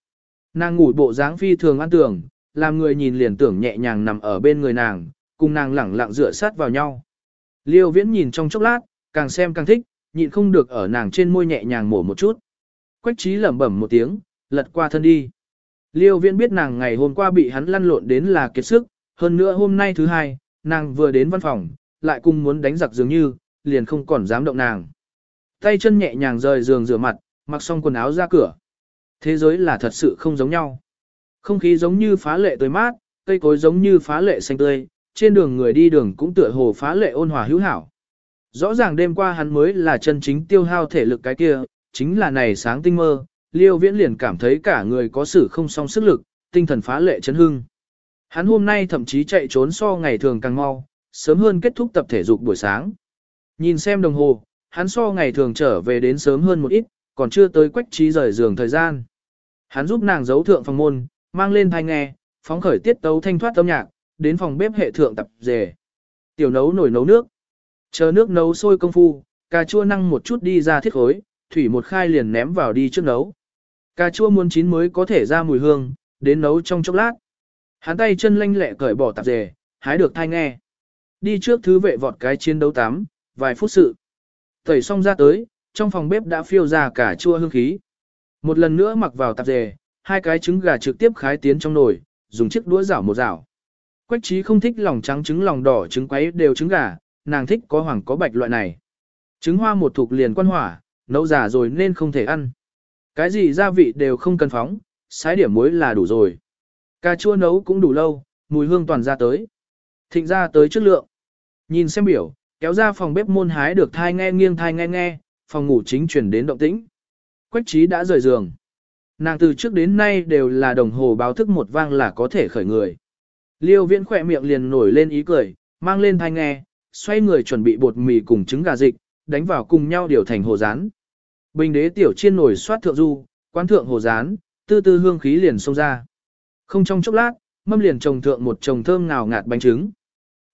Nàng ngủ bộ dáng phi thường ăn tưởng, làm người nhìn liền tưởng nhẹ nhàng nằm ở bên người nàng, cùng nàng lẳng lặng dựa sát vào nhau. Liêu viễn nhìn trong chốc lát, càng xem càng thích, nhịn không được ở nàng trên môi nhẹ nhàng mổ một chút. Quách trí lẩm bẩm một tiếng, lật qua thân đi. Liêu viễn biết nàng ngày hôm qua bị hắn lăn lộn đến là kiệt sức, hơn nữa hôm nay thứ hai, nàng vừa đến văn phòng, lại cùng muốn đánh giặc dường như, liền không còn dám động nàng. Tay chân nhẹ nhàng rời giường rửa mặt, mặc xong quần áo ra cửa. Thế giới là thật sự không giống nhau. Không khí giống như phá lệ tươi mát, cây cối giống như phá lệ xanh tươi, trên đường người đi đường cũng tựa hồ phá lệ ôn hòa hữu hảo. Rõ ràng đêm qua hắn mới là chân chính tiêu hao thể lực cái kia, chính là này sáng tinh mơ, liêu viễn liền cảm thấy cả người có sự không song sức lực, tinh thần phá lệ chấn hưng. Hắn hôm nay thậm chí chạy trốn so ngày thường càng mau, sớm hơn kết thúc tập thể dục buổi sáng. Nhìn xem đồng hồ, hắn so ngày thường trở về đến sớm hơn một ít, còn chưa tới quách trí rời giường thời gian. Hắn giúp nàng giấu thượng phòng môn, mang lên thai nghe, phóng khởi tiết tấu thanh thoát âm nhạc, đến phòng bếp hệ thượng tập dề. Tiểu nấu nổi nấu nước. Chờ nước nấu sôi công phu, cà chua năng một chút đi ra thiết khối, thủy một khai liền ném vào đi trước nấu. Cà chua muốn chín mới có thể ra mùi hương, đến nấu trong chốc lát. Hắn tay chân lanh lẹ cởi bỏ tạp dề, hái được thai nghe. Đi trước thứ vệ vọt cái chiến đấu tắm, vài phút sự. Tẩy xong ra tới, trong phòng bếp đã phiêu ra cà chua hương khí. Một lần nữa mặc vào tạp dề, hai cái trứng gà trực tiếp khái tiến trong nồi, dùng chiếc đũa rảo một rảo. Quách trí không thích lòng trắng trứng lòng đỏ trứng quấy đều trứng gà, nàng thích có hoàng có bạch loại này. Trứng hoa một thuộc liền quan hỏa, nấu già rồi nên không thể ăn. Cái gì gia vị đều không cần phóng, sái điểm muối là đủ rồi. Cà chua nấu cũng đủ lâu, mùi hương toàn ra tới. Thịnh ra tới chất lượng. Nhìn xem biểu, kéo ra phòng bếp môn hái được thai nghe nghiêng thai nghe nghe, phòng ngủ chính chuyển đến động tĩnh. Quách trí đã rời giường. Nàng từ trước đến nay đều là đồng hồ báo thức một vang là có thể khởi người. Liêu viễn khỏe miệng liền nổi lên ý cười, mang lên thai nghe, xoay người chuẩn bị bột mì cùng trứng gà dịch, đánh vào cùng nhau điều thành hồ rán. Bình đế tiểu chiên nổi xoát thượng du, quán thượng hồ rán, tư tư hương khí liền xông ra. Không trong chốc lát, mâm liền trồng thượng một chồng thơm ngào ngạt bánh trứng.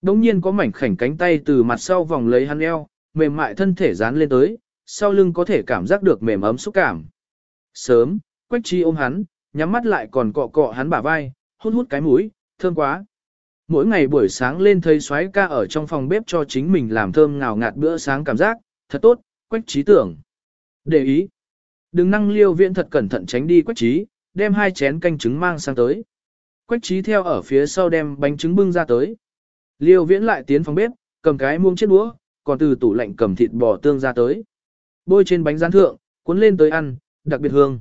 Đống nhiên có mảnh khảnh cánh tay từ mặt sau vòng lấy hắn eo, mềm mại thân thể dán lên tới, sau lưng có thể cảm giác được mềm ấm xúc cảm. Sớm, Quách Chi ôm hắn, nhắm mắt lại còn cọ cọ hắn bả vai, hút hút cái mũi, thơm quá. Mỗi ngày buổi sáng lên thấy xoáy ca ở trong phòng bếp cho chính mình làm thơm ngào ngạt bữa sáng cảm giác, thật tốt, Quách Trí tưởng. Để ý. Đừng năng liêu viễn thật cẩn thận tránh đi Quách Trí, đem hai chén canh trứng mang sang tới. Quách Trí theo ở phía sau đem bánh trứng bưng ra tới. Liêu viễn lại tiến phòng bếp, cầm cái muông chiếc đũa, còn từ tủ lạnh cầm thịt bò tương ra tới. Bôi trên bánh rán thượng, cuốn lên tới ăn, đặc biệt hương.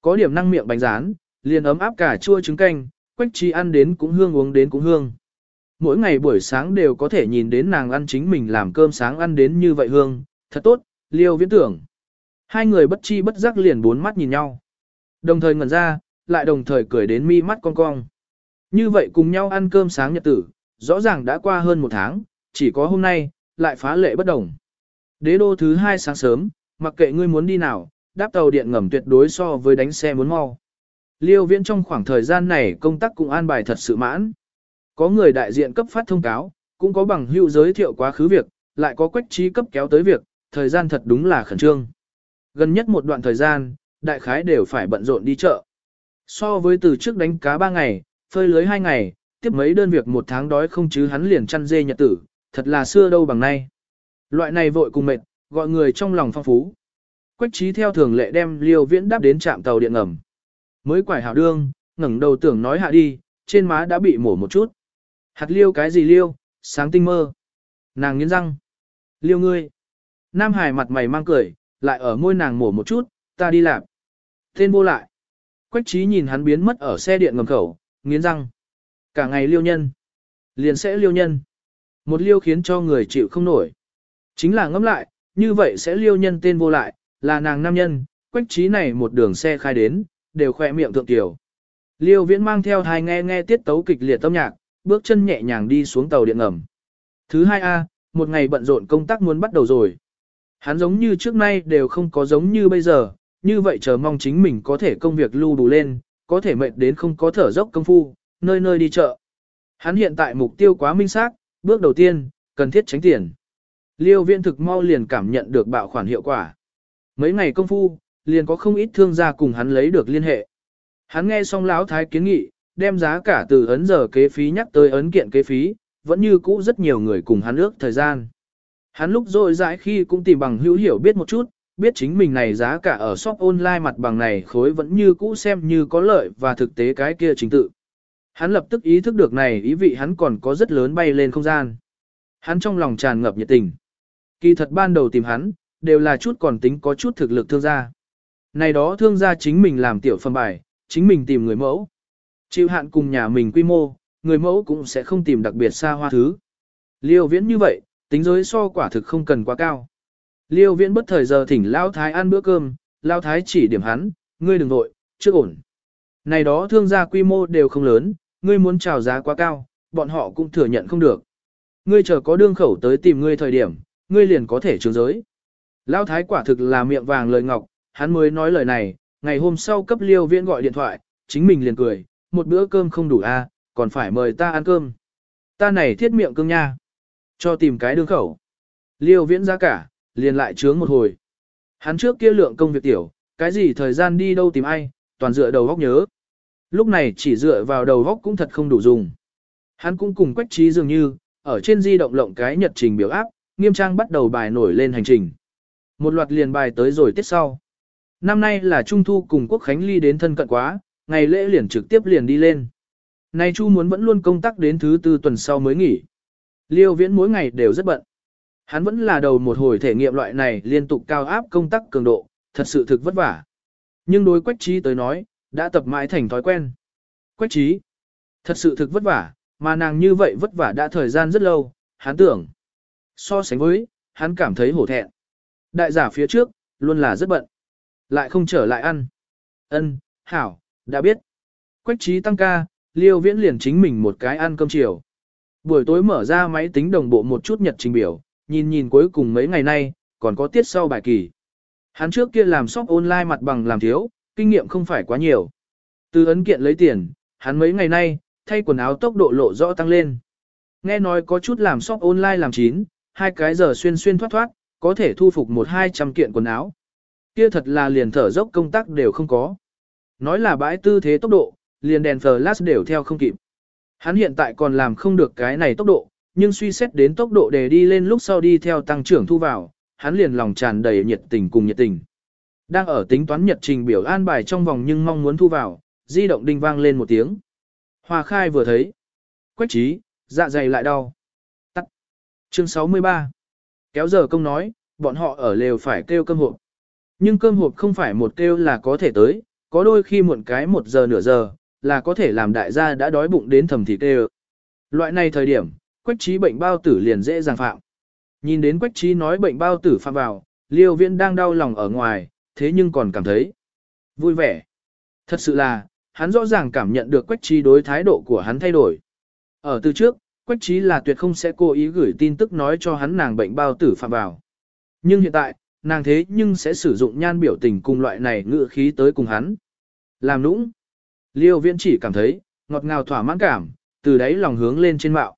Có điểm năng miệng bánh rán, liền ấm áp cả chua trứng canh, quách chi ăn đến cũng hương uống đến cũng hương. Mỗi ngày buổi sáng đều có thể nhìn đến nàng ăn chính mình làm cơm sáng ăn đến như vậy hương, thật tốt, liêu viễn tưởng. Hai người bất chi bất giác liền bốn mắt nhìn nhau. Đồng thời ngẩn ra, lại đồng thời cười đến mi mắt cong cong. Như vậy cùng nhau ăn cơm sáng nhật tử, rõ ràng đã qua hơn một tháng, chỉ có hôm nay, lại phá lệ bất đồng. Đế đô thứ hai sáng sớm, mặc kệ ngươi muốn đi nào, đáp tàu điện ngầm tuyệt đối so với đánh xe muốn mau. Liêu viễn trong khoảng thời gian này công tác cũng an bài thật sự mãn. Có người đại diện cấp phát thông cáo, cũng có bằng hữu giới thiệu quá khứ việc, lại có quách trí cấp kéo tới việc, thời gian thật đúng là khẩn trương. Gần nhất một đoạn thời gian, đại khái đều phải bận rộn đi chợ. So với từ trước đánh cá 3 ngày, phơi lưới 2 ngày, tiếp mấy đơn việc một tháng đói không chứ hắn liền chăn dê nhật tử, thật là xưa đâu bằng nay. Loại này vội cùng mệt, gọi người trong lòng phong phú. Quách trí theo thường lệ đem liêu viễn đáp đến trạm tàu điện ngầm. Mới quải hảo đương, ngẩng đầu tưởng nói hạ đi, trên má đã bị mổ một chút. Hạt liêu cái gì liêu, sáng tinh mơ. Nàng nghiến răng. Liêu ngươi. Nam Hải mặt mày mang cười, lại ở môi nàng mổ một chút, ta đi làm. Tên vô lại. Quách trí nhìn hắn biến mất ở xe điện ngầm khẩu, nghiến răng. Cả ngày liêu nhân. Liền sẽ liêu nhân. Một liêu khiến cho người chịu không nổi. Chính là ngẫm lại, như vậy sẽ liêu nhân tên vô lại, là nàng nam nhân, quách trí này một đường xe khai đến, đều khỏe miệng thượng tiểu. Liêu viễn mang theo hai nghe nghe tiết tấu kịch liệt tâm nhạc, bước chân nhẹ nhàng đi xuống tàu điện ngầm. Thứ hai A, một ngày bận rộn công tác muốn bắt đầu rồi. Hắn giống như trước nay đều không có giống như bây giờ, như vậy chờ mong chính mình có thể công việc lưu đủ lên, có thể mệt đến không có thở dốc công phu, nơi nơi đi chợ. Hắn hiện tại mục tiêu quá minh xác, bước đầu tiên, cần thiết tránh tiền. Liêu viên thực mau liền cảm nhận được bạo khoản hiệu quả. Mấy ngày công phu, liền có không ít thương gia cùng hắn lấy được liên hệ. Hắn nghe xong lão thái kiến nghị, đem giá cả từ ấn giờ kế phí nhắc tới ấn kiện kế phí, vẫn như cũ rất nhiều người cùng hắn ước thời gian. Hắn lúc rồi dãi khi cũng tìm bằng hữu hiểu biết một chút, biết chính mình này giá cả ở shop online mặt bằng này khối vẫn như cũ xem như có lợi và thực tế cái kia chính tự. Hắn lập tức ý thức được này ý vị hắn còn có rất lớn bay lên không gian. Hắn trong lòng tràn ngập nhiệt tình. Kỳ thật ban đầu tìm hắn, đều là chút còn tính có chút thực lực thương gia. Này đó thương gia chính mình làm tiểu phẩm bài, chính mình tìm người mẫu. Chịu hạn cùng nhà mình quy mô, người mẫu cũng sẽ không tìm đặc biệt xa hoa thứ. Liêu viễn như vậy, tính giới so quả thực không cần quá cao. Liêu viễn bất thời giờ thỉnh Lao Thái ăn bữa cơm, Lao Thái chỉ điểm hắn, ngươi đừng vội, chưa ổn. Này đó thương gia quy mô đều không lớn, ngươi muốn chào giá quá cao, bọn họ cũng thừa nhận không được. Ngươi chờ có đương khẩu tới tìm ngươi thời điểm, ngươi liền có thể trường giới. Lão thái quả thực là miệng vàng lời ngọc, hắn mới nói lời này, ngày hôm sau cấp liêu viễn gọi điện thoại, chính mình liền cười, một bữa cơm không đủ a, à, còn phải mời ta ăn cơm. Ta này thiết miệng cương nha. Cho tìm cái đương khẩu. Liêu viễn ra cả, liền lại trướng một hồi. Hắn trước kia lượng công việc tiểu, cái gì thời gian đi đâu tìm ai, toàn dựa đầu góc nhớ. Lúc này chỉ dựa vào đầu góc cũng thật không đủ dùng. Hắn cũng cùng quách trí dường như, ở trên di động lộng cái nhật trình biểu áp, nghiêm trang bắt đầu bài nổi lên hành trình. Một loạt liền bài tới rồi tiết sau. Năm nay là Trung Thu cùng Quốc Khánh Ly đến thân cận quá, ngày lễ liền trực tiếp liền đi lên. Nay Chu muốn vẫn luôn công tác đến thứ tư tuần sau mới nghỉ. Liêu viễn mỗi ngày đều rất bận. Hắn vẫn là đầu một hồi thể nghiệm loại này liên tục cao áp công tác cường độ, thật sự thực vất vả. Nhưng đối quách trí tới nói, đã tập mãi thành thói quen. Quách trí, thật sự thực vất vả, mà nàng như vậy vất vả đã thời gian rất lâu, hắn tưởng. So sánh với, hắn cảm thấy hổ thẹn. Đại giả phía trước, luôn là rất bận. Lại không trở lại ăn. Ân, hảo, đã biết. Quách trí tăng ca, liêu viễn liền chính mình một cái ăn cơm chiều. Buổi tối mở ra máy tính đồng bộ một chút nhật trình biểu, nhìn nhìn cuối cùng mấy ngày nay, còn có tiết sau bài kỳ. Hắn trước kia làm shop online mặt bằng làm thiếu, kinh nghiệm không phải quá nhiều. Từ ấn kiện lấy tiền, hắn mấy ngày nay, thay quần áo tốc độ lộ rõ tăng lên. Nghe nói có chút làm shop online làm chín, hai cái giờ xuyên xuyên thoát thoát, có thể thu phục một hai trăm kiện quần áo. Kia thật là liền thở dốc công tác đều không có. Nói là bãi tư thế tốc độ, liền đèn flash đều theo không kịp. Hắn hiện tại còn làm không được cái này tốc độ, nhưng suy xét đến tốc độ để đi lên lúc sau đi theo tăng trưởng thu vào, hắn liền lòng tràn đầy nhiệt tình cùng nhiệt tình. Đang ở tính toán nhật trình biểu an bài trong vòng nhưng mong muốn thu vào, di động đinh vang lên một tiếng. hòa khai vừa thấy. Quách trí, dạ dày lại đau. Chương 63. Kéo giờ công nói, bọn họ ở lều phải kêu cơm hộp. Nhưng cơm hộp không phải một kêu là có thể tới, có đôi khi muộn cái một giờ nửa giờ, là có thể làm đại gia đã đói bụng đến thầm thịt kêu. Loại này thời điểm, quách trí bệnh bao tử liền dễ dàng phạm. Nhìn đến quách trí nói bệnh bao tử phạm vào, liêu viễn đang đau lòng ở ngoài, thế nhưng còn cảm thấy vui vẻ. Thật sự là, hắn rõ ràng cảm nhận được quách trí đối thái độ của hắn thay đổi. Ở từ trước, quách trí là tuyệt không sẽ cố ý gửi tin tức nói cho hắn nàng bệnh bao tử phạm vào. Nhưng hiện tại, nàng thế nhưng sẽ sử dụng nhan biểu tình cùng loại này ngựa khí tới cùng hắn. Làm nũng. Liêu viễn chỉ cảm thấy, ngọt ngào thỏa mãn cảm, từ đấy lòng hướng lên trên mạo.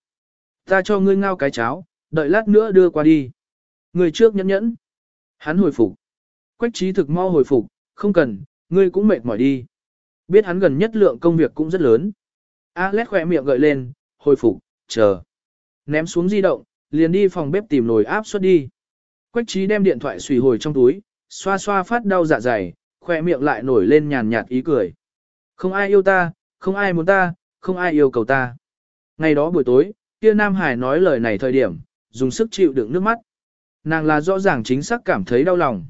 Ta cho ngươi ngao cái cháo, đợi lát nữa đưa qua đi. Người trước nhẫn nhẫn. Hắn hồi phục. Quách trí thực mau hồi phục, không cần, ngươi cũng mệt mỏi đi. Biết hắn gần nhất lượng công việc cũng rất lớn. Alex khỏe miệng gợi lên, hồi phục, chờ. Ném xuống di động, liền đi phòng bếp tìm nồi áp suất đi. Quách trí đem điện thoại xùy hồi trong túi, xoa xoa phát đau dạ dày, khỏe miệng lại nổi lên nhàn nhạt ý cười. Không ai yêu ta, không ai muốn ta, không ai yêu cầu ta. Ngày đó buổi tối, kia Nam Hải nói lời này thời điểm, dùng sức chịu đựng nước mắt. Nàng là rõ ràng chính xác cảm thấy đau lòng.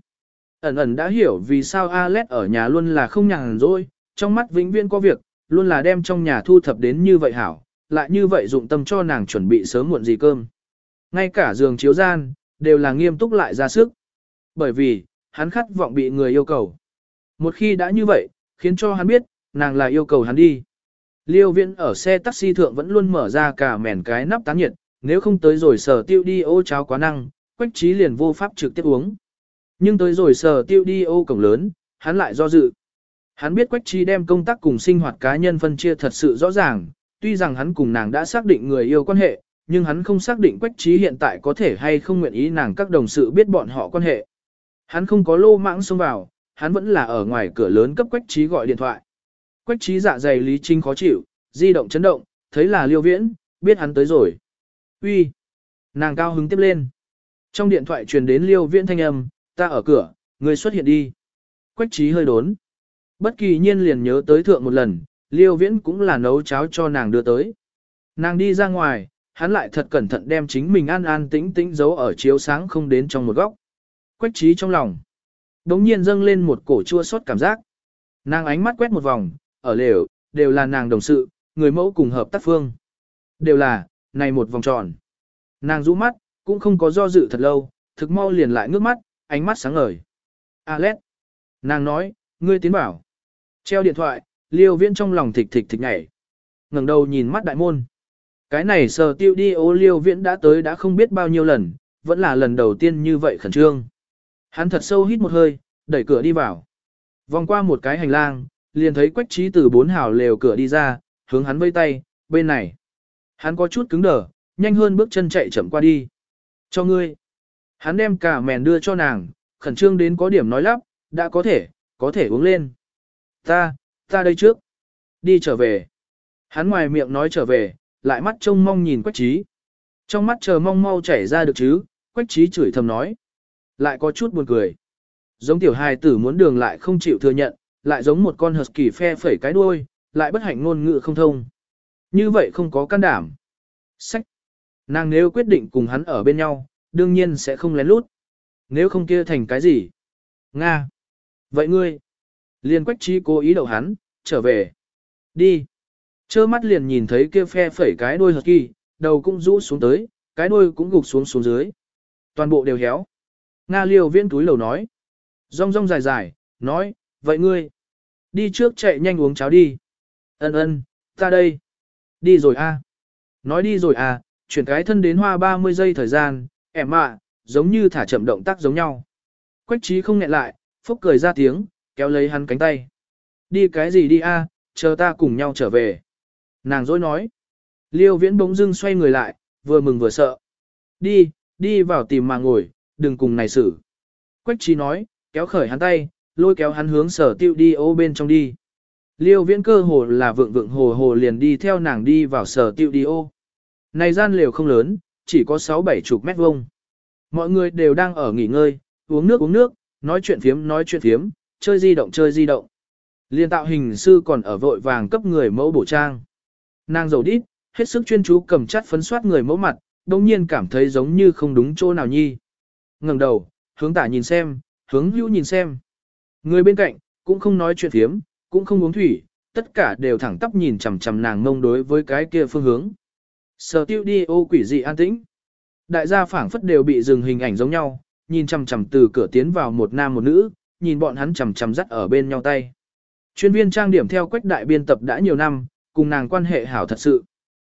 Ẩn ẩn đã hiểu vì sao Alex ở nhà luôn là không nhàn rỗi, trong mắt vĩnh viễn có việc, luôn là đem trong nhà thu thập đến như vậy hảo, lại như vậy dụng tâm cho nàng chuẩn bị sớm muộn gì cơm. Ngay cả giường chiếu gian, đều là nghiêm túc lại ra sức. Bởi vì, hắn khát vọng bị người yêu cầu. Một khi đã như vậy, khiến cho hắn biết, nàng là yêu cầu hắn đi. Liêu viễn ở xe taxi thượng vẫn luôn mở ra cả mẻn cái nắp tán nhiệt, nếu không tới rồi sở tiêu đi ô cháo quá năng, quách trí liền vô pháp trực tiếp uống. Nhưng tới rồi sở tiêu đi ô cổng lớn, hắn lại do dự. Hắn biết quách trí đem công tác cùng sinh hoạt cá nhân phân chia thật sự rõ ràng, tuy rằng hắn cùng nàng đã xác định người yêu quan hệ, nhưng hắn không xác định quách trí hiện tại có thể hay không nguyện ý nàng các đồng sự biết bọn họ quan hệ. Hắn không có lô mãng xông vào, hắn vẫn là ở ngoài cửa lớn cấp quách trí gọi điện thoại. Quách trí dạ dày lý trinh khó chịu, di động chấn động, thấy là liêu viễn, biết hắn tới rồi. Uy, Nàng cao hứng tiếp lên. Trong điện thoại truyền đến liêu viễn thanh âm, ta ở cửa, người xuất hiện đi. Quách trí hơi đốn. Bất kỳ nhiên liền nhớ tới thượng một lần, liêu viễn cũng là nấu cháo cho nàng đưa tới. Nàng đi ra ngoài, hắn lại thật cẩn thận đem chính mình an an tĩnh tĩnh giấu ở chiếu sáng không đến trong một góc. Quách trí trong lòng. Đống nhiên dâng lên một cổ chua xót cảm giác. Nàng ánh mắt quét một vòng, ở lều, đều là nàng đồng sự, người mẫu cùng hợp tác phương. Đều là, này một vòng tròn. Nàng rũ mắt, cũng không có do dự thật lâu, thực mau liền lại ngước mắt, ánh mắt sáng ngời. Alex. Nàng nói, ngươi tiến bảo. Treo điện thoại, liêu viễn trong lòng thịch thịch thịch nhảy. ngẩng đầu nhìn mắt đại môn. Cái này sờ tiêu đi ô liêu viễn đã tới đã không biết bao nhiêu lần, vẫn là lần đầu tiên như vậy khẩn trương. Hắn thật sâu hít một hơi, đẩy cửa đi vào. Vòng qua một cái hành lang, liền thấy quách trí từ bốn hào lều cửa đi ra, hướng hắn vây tay, bên này. Hắn có chút cứng đờ, nhanh hơn bước chân chạy chậm qua đi. Cho ngươi. Hắn đem cả mèn đưa cho nàng, khẩn trương đến có điểm nói lắp, đã có thể, có thể uống lên. Ta, ta đây trước. Đi trở về. Hắn ngoài miệng nói trở về, lại mắt trông mong nhìn quách trí. Trong mắt chờ mong mau chảy ra được chứ, quách trí chửi thầm nói. Lại có chút buồn cười. Giống tiểu hài tử muốn đường lại không chịu thừa nhận, lại giống một con husky phe phẩy cái đuôi, lại bất hạnh ngôn ngữ không thông. Như vậy không có can đảm. Sách. Nàng nếu quyết định cùng hắn ở bên nhau, đương nhiên sẽ không lén lút. Nếu không kia thành cái gì? Nga. Vậy ngươi? Liên quách trí cố ý đậu hắn, trở về. Đi. Chơ mắt liền nhìn thấy kia phe phẩy cái đuôi hợp kỳ, đầu cũng rũ xuống tới, cái đuôi cũng gục xuống xuống dưới. Toàn bộ đều héo. Nga liều viên túi lầu nói. Rong rong dài dài, nói, vậy ngươi. Đi trước chạy nhanh uống cháo đi. Ân ân, ta đây. Đi rồi a. Nói đi rồi à, chuyển cái thân đến hoa 30 giây thời gian, em ạ, giống như thả chậm động tác giống nhau. Quách trí không nghẹn lại, phúc cười ra tiếng, kéo lấy hắn cánh tay. Đi cái gì đi a, chờ ta cùng nhau trở về. Nàng dối nói. Liêu viễn bỗng dưng xoay người lại, vừa mừng vừa sợ. Đi, đi vào tìm mà ngồi, đừng cùng này xử. Quách trí nói, kéo khởi hắn tay, lôi kéo hắn hướng sở tiêu đi ô bên trong đi. Liêu viễn cơ hồ là vượng vượng hồ hồ liền đi theo nàng đi vào sở tiêu đi ô. Này gian lều không lớn, chỉ có 6-7 chục mét vuông. Mọi người đều đang ở nghỉ ngơi, uống nước uống nước, nói chuyện phiếm nói chuyện phiếm, chơi di động chơi di động. Liên tạo hình sư còn ở vội vàng cấp người mẫu bổ trang. Nàng dầu đít, hết sức chuyên chú cầm chắt phấn soát người mẫu mặt, đồng nhiên cảm thấy giống như không đúng chỗ nào nhi. ngẩng đầu, hướng tả nhìn xem, hướng hữu nhìn xem. Người bên cạnh, cũng không nói chuyện thiếm, cũng không uống thủy, tất cả đều thẳng tắp nhìn chằm chằm nàng mông đối với cái kia phương hướng. Sở tiêu đi ô quỷ dị an tĩnh. Đại gia phảng phất đều bị dừng hình ảnh giống nhau, nhìn chằm chằm từ cửa tiến vào một nam một nữ, nhìn bọn hắn chằm chằm dắt ở bên nhau tay. Chuyên viên trang điểm theo quách đại biên tập đã nhiều năm, cùng nàng quan hệ hảo thật sự.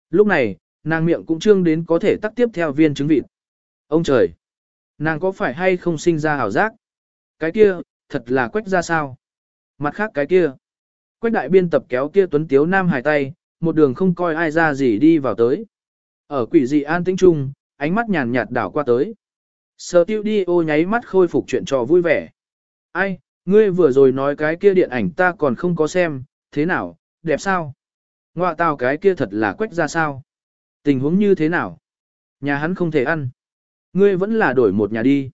Lúc này, nàng miệng cũng trương đến có thể tắt tiếp theo viên trứng vịt. Ông trời! Nàng có phải hay không sinh ra hảo giác? Cái kia, thật là quách ra sao? Mặt khác cái kia. Quách đại biên tập kéo kia tuấn tiếu nam hài tay, một đường không coi ai ra gì đi vào tới. Ở quỷ dị an tĩnh trung, ánh mắt nhàn nhạt đảo qua tới. Sở tiêu đi ô nháy mắt khôi phục chuyện trò vui vẻ. Ai, ngươi vừa rồi nói cái kia điện ảnh ta còn không có xem, thế nào, đẹp sao? Ngoạ tào cái kia thật là quách ra sao? Tình huống như thế nào? Nhà hắn không thể ăn. Ngươi vẫn là đổi một nhà đi.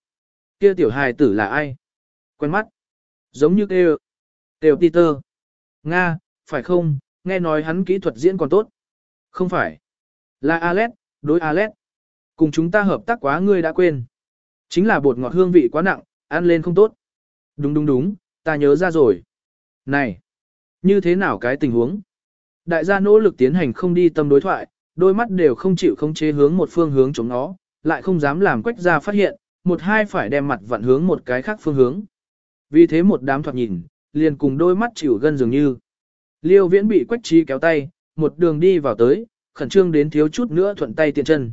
Kia tiểu hài tử là ai? Quen mắt. Giống như kêu. Kêu Peter. Nga, phải không, nghe nói hắn kỹ thuật diễn còn tốt. Không phải. Là Alex, đối Alex. Cùng chúng ta hợp tác quá ngươi đã quên. Chính là bột ngọt hương vị quá nặng, ăn lên không tốt. Đúng đúng đúng, ta nhớ ra rồi. Này, như thế nào cái tình huống? Đại gia nỗ lực tiến hành không đi tâm đối thoại, đôi mắt đều không chịu không chế hướng một phương hướng chống nó, lại không dám làm quách gia phát hiện, một hai phải đem mặt vặn hướng một cái khác phương hướng. Vì thế một đám thoạt nhìn, liền cùng đôi mắt chịu gân dường như. Liêu viễn bị quách trí kéo tay, một đường đi vào tới, khẩn trương đến thiếu chút nữa thuận tay tiện chân.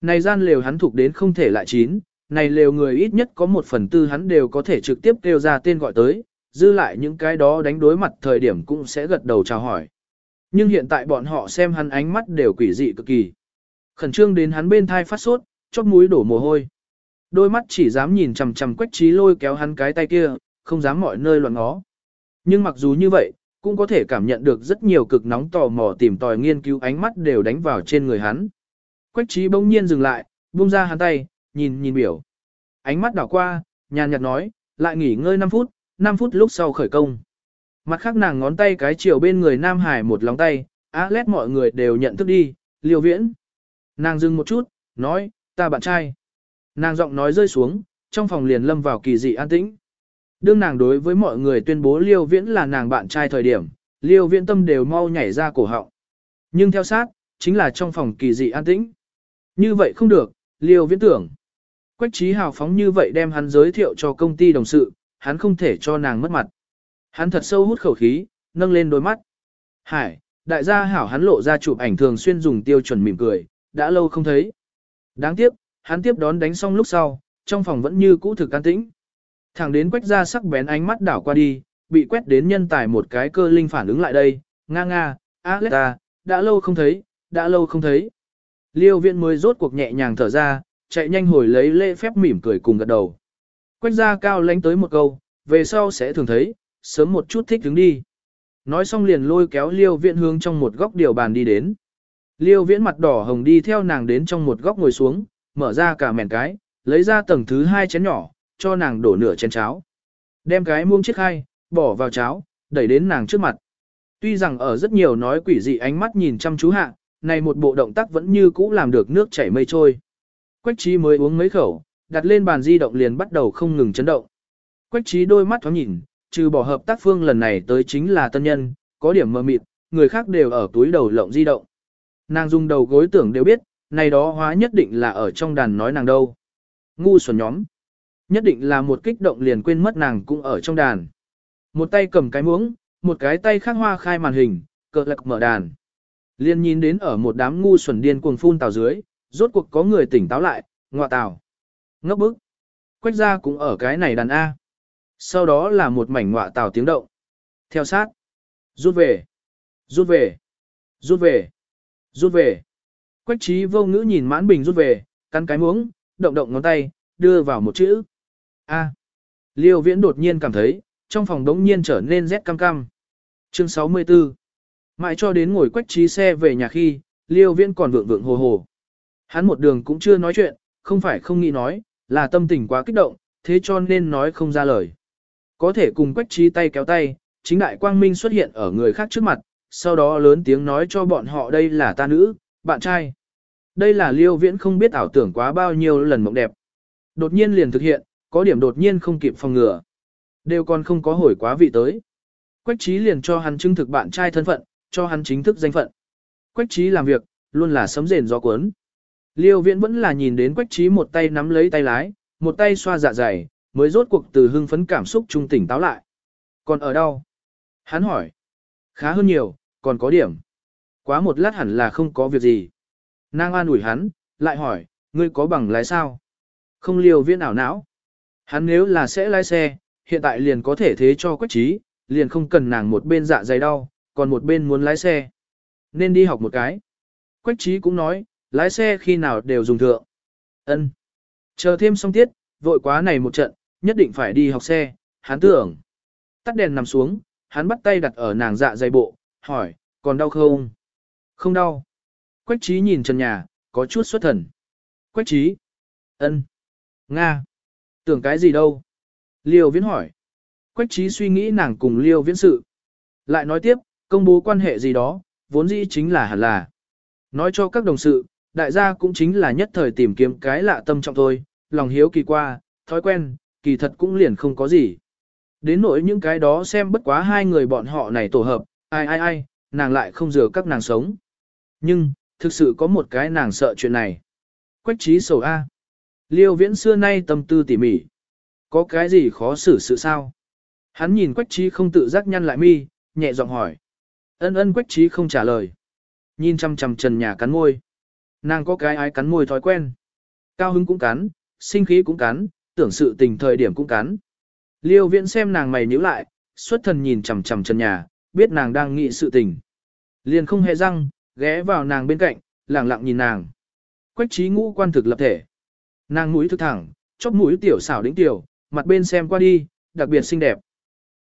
Này gian lều hắn thuộc đến không thể lại chín, này lều người ít nhất có một phần tư hắn đều có thể trực tiếp kêu ra tên gọi tới, dư lại những cái đó đánh đối mặt thời điểm cũng sẽ gật đầu chào hỏi. Nhưng hiện tại bọn họ xem hắn ánh mắt đều quỷ dị cực kỳ. Khẩn trương đến hắn bên thai phát sốt, chóp mũi đổ mồ hôi. Đôi mắt chỉ dám nhìn chằm chằm quách trí lôi kéo hắn cái tay kia, không dám mọi nơi loạn ngó. Nhưng mặc dù như vậy, cũng có thể cảm nhận được rất nhiều cực nóng tò mò tìm tòi nghiên cứu ánh mắt đều đánh vào trên người hắn. Quách trí bỗng nhiên dừng lại, buông ra hắn tay, nhìn nhìn biểu. Ánh mắt đảo qua, nhàn nhạt nói, lại nghỉ ngơi 5 phút, 5 phút lúc sau khởi công. Mặt khác nàng ngón tay cái chiều bên người Nam Hải một lòng tay, á lét mọi người đều nhận thức đi, liều viễn. Nàng dừng một chút, nói, ta bạn trai. Nàng giọng nói rơi xuống, trong phòng liền lâm vào kỳ dị an tĩnh. Đương nàng đối với mọi người tuyên bố liêu viễn là nàng bạn trai thời điểm, liêu viễn tâm đều mau nhảy ra cổ họng. Nhưng theo sát, chính là trong phòng kỳ dị an tĩnh. Như vậy không được, liêu viễn tưởng. Quách trí hào phóng như vậy đem hắn giới thiệu cho công ty đồng sự, hắn không thể cho nàng mất mặt. Hắn thật sâu hút khẩu khí, nâng lên đôi mắt. Hải, đại gia hảo hắn lộ ra chụp ảnh thường xuyên dùng tiêu chuẩn mỉm cười, đã lâu không thấy. Đáng tiếc, hắn tiếp đón đánh xong lúc sau, trong phòng vẫn như cũ thực an tĩnh. Thẳng đến quách ra sắc bén ánh mắt đảo qua đi, bị quét đến nhân tài một cái cơ linh phản ứng lại đây, nga nga, Aleta, đã lâu không thấy, đã lâu không thấy. Liêu viện mới rốt cuộc nhẹ nhàng thở ra, chạy nhanh hồi lấy lễ phép mỉm cười cùng gật đầu. Quách gia cao lánh tới một câu, về sau sẽ thường thấy, sớm một chút thích đứng đi. Nói xong liền lôi kéo liêu viễn hướng trong một góc điều bàn đi đến. Liêu viễn mặt đỏ hồng đi theo nàng đến trong một góc ngồi xuống, mở ra cả mẻn cái, lấy ra tầng thứ hai chén nhỏ, cho nàng đổ nửa chén cháo. Đem cái muông chiếc hai, bỏ vào cháo, đẩy đến nàng trước mặt. Tuy rằng ở rất nhiều nói quỷ dị ánh mắt nhìn chăm chú hạ, này một bộ động tác vẫn như cũ làm được nước chảy mây trôi. Quách trí mới uống mấy khẩu, đặt lên bàn di động liền bắt đầu không ngừng chấn động. Quách trí đôi mắt thoáng nhìn, trừ bỏ hợp tác phương lần này tới chính là tân nhân, có điểm mơ mịt, người khác đều ở túi đầu lộng di động. Nàng dùng đầu gối tưởng đều biết, này đó hóa nhất định là ở trong đàn nói nàng đâu. Ngu xuẩn nhóm. Nhất định là một kích động liền quên mất nàng cũng ở trong đàn. Một tay cầm cái muỗng, một cái tay khác hoa khai màn hình, cờ lạc mở đàn. Liên nhìn đến ở một đám ngu xuẩn điên cuồng phun tào dưới, rốt cuộc có người tỉnh táo lại, ngọa tào. Ngốc bức. Quách ra cũng ở cái này đàn A. Sau đó là một mảnh ngọa tào tiếng động. Theo sát. Rút về. Rút về. Rút về. Rút về. Quách trí vô ngữ nhìn mãn bình rút về, cắn cái muỗng, động động ngón tay, đưa vào một chữ. A. Liêu viễn đột nhiên cảm thấy, trong phòng đống nhiên trở nên rét cam cam. Chương 64 Mãi cho đến ngồi quách trí xe về nhà khi, Liêu Viễn còn vượng vượng hồ hồ. Hắn một đường cũng chưa nói chuyện, không phải không nghĩ nói, là tâm tình quá kích động, thế cho nên nói không ra lời. Có thể cùng quách trí tay kéo tay, chính đại quang minh xuất hiện ở người khác trước mặt, sau đó lớn tiếng nói cho bọn họ đây là ta nữ, bạn trai. Đây là Liêu Viễn không biết ảo tưởng quá bao nhiêu lần mộng đẹp. Đột nhiên liền thực hiện, có điểm đột nhiên không kịp phòng ngừa. Đều còn không có hồi quá vị tới. Quách trí liền cho hắn chứng thực bạn trai thân phận, cho hắn chính thức danh phận. Quách trí làm việc, luôn là sấm rền gió cuốn. Liêu viễn vẫn là nhìn đến quách trí một tay nắm lấy tay lái, một tay xoa dạ dày, mới rốt cuộc từ hưng phấn cảm xúc trung tỉnh táo lại. Còn ở đâu? Hắn hỏi. Khá hơn nhiều, còn có điểm. Quá một lát hẳn là không có việc gì. Nàng an ủi hắn, lại hỏi, ngươi có bằng lái sao? Không liều viễn ảo não. Hắn nếu là sẽ lái xe, hiện tại liền có thể thế cho quách trí, liền không cần nàng một bên dạ dày đau, còn một bên muốn lái xe. Nên đi học một cái. Quách trí cũng nói, lái xe khi nào đều dùng thượng. ân Chờ thêm xong tiết, vội quá này một trận, nhất định phải đi học xe, hắn tưởng. Tắt đèn nằm xuống, hắn bắt tay đặt ở nàng dạ dày bộ, hỏi, còn đau không? Không đau. Quách trí nhìn trần nhà, có chút xuất thần. Quách trí. ân Nga. Tưởng cái gì đâu? Liêu viễn hỏi. Quách trí suy nghĩ nàng cùng liêu viễn sự. Lại nói tiếp, công bố quan hệ gì đó, vốn dĩ chính là hẳn là. Nói cho các đồng sự, đại gia cũng chính là nhất thời tìm kiếm cái lạ tâm trọng thôi, lòng hiếu kỳ qua, thói quen, kỳ thật cũng liền không có gì. Đến nỗi những cái đó xem bất quá hai người bọn họ này tổ hợp, ai ai ai, nàng lại không rửa các nàng sống. Nhưng, thực sự có một cái nàng sợ chuyện này. Quách trí sầu A. Liêu viễn xưa nay tâm tư tỉ mỉ. Có cái gì khó xử sự sao? Hắn nhìn quách trí không tự giác nhăn lại mi, nhẹ giọng hỏi. Ân ân quách trí không trả lời. Nhìn chăm chăm trần nhà cắn môi. Nàng có cái ái cắn môi thói quen. Cao hứng cũng cắn, sinh khí cũng cắn, tưởng sự tình thời điểm cũng cắn. Liêu viễn xem nàng mày nhíu lại, xuất thần nhìn chằm chằm trần nhà, biết nàng đang nghĩ sự tình. Liền không hề răng, ghé vào nàng bên cạnh, lặng lặng nhìn nàng. Quách trí ngũ quan thực lập thể. Nàng mũi thực thẳng, chóp mũi tiểu xảo đỉnh tiểu, mặt bên xem qua đi, đặc biệt xinh đẹp.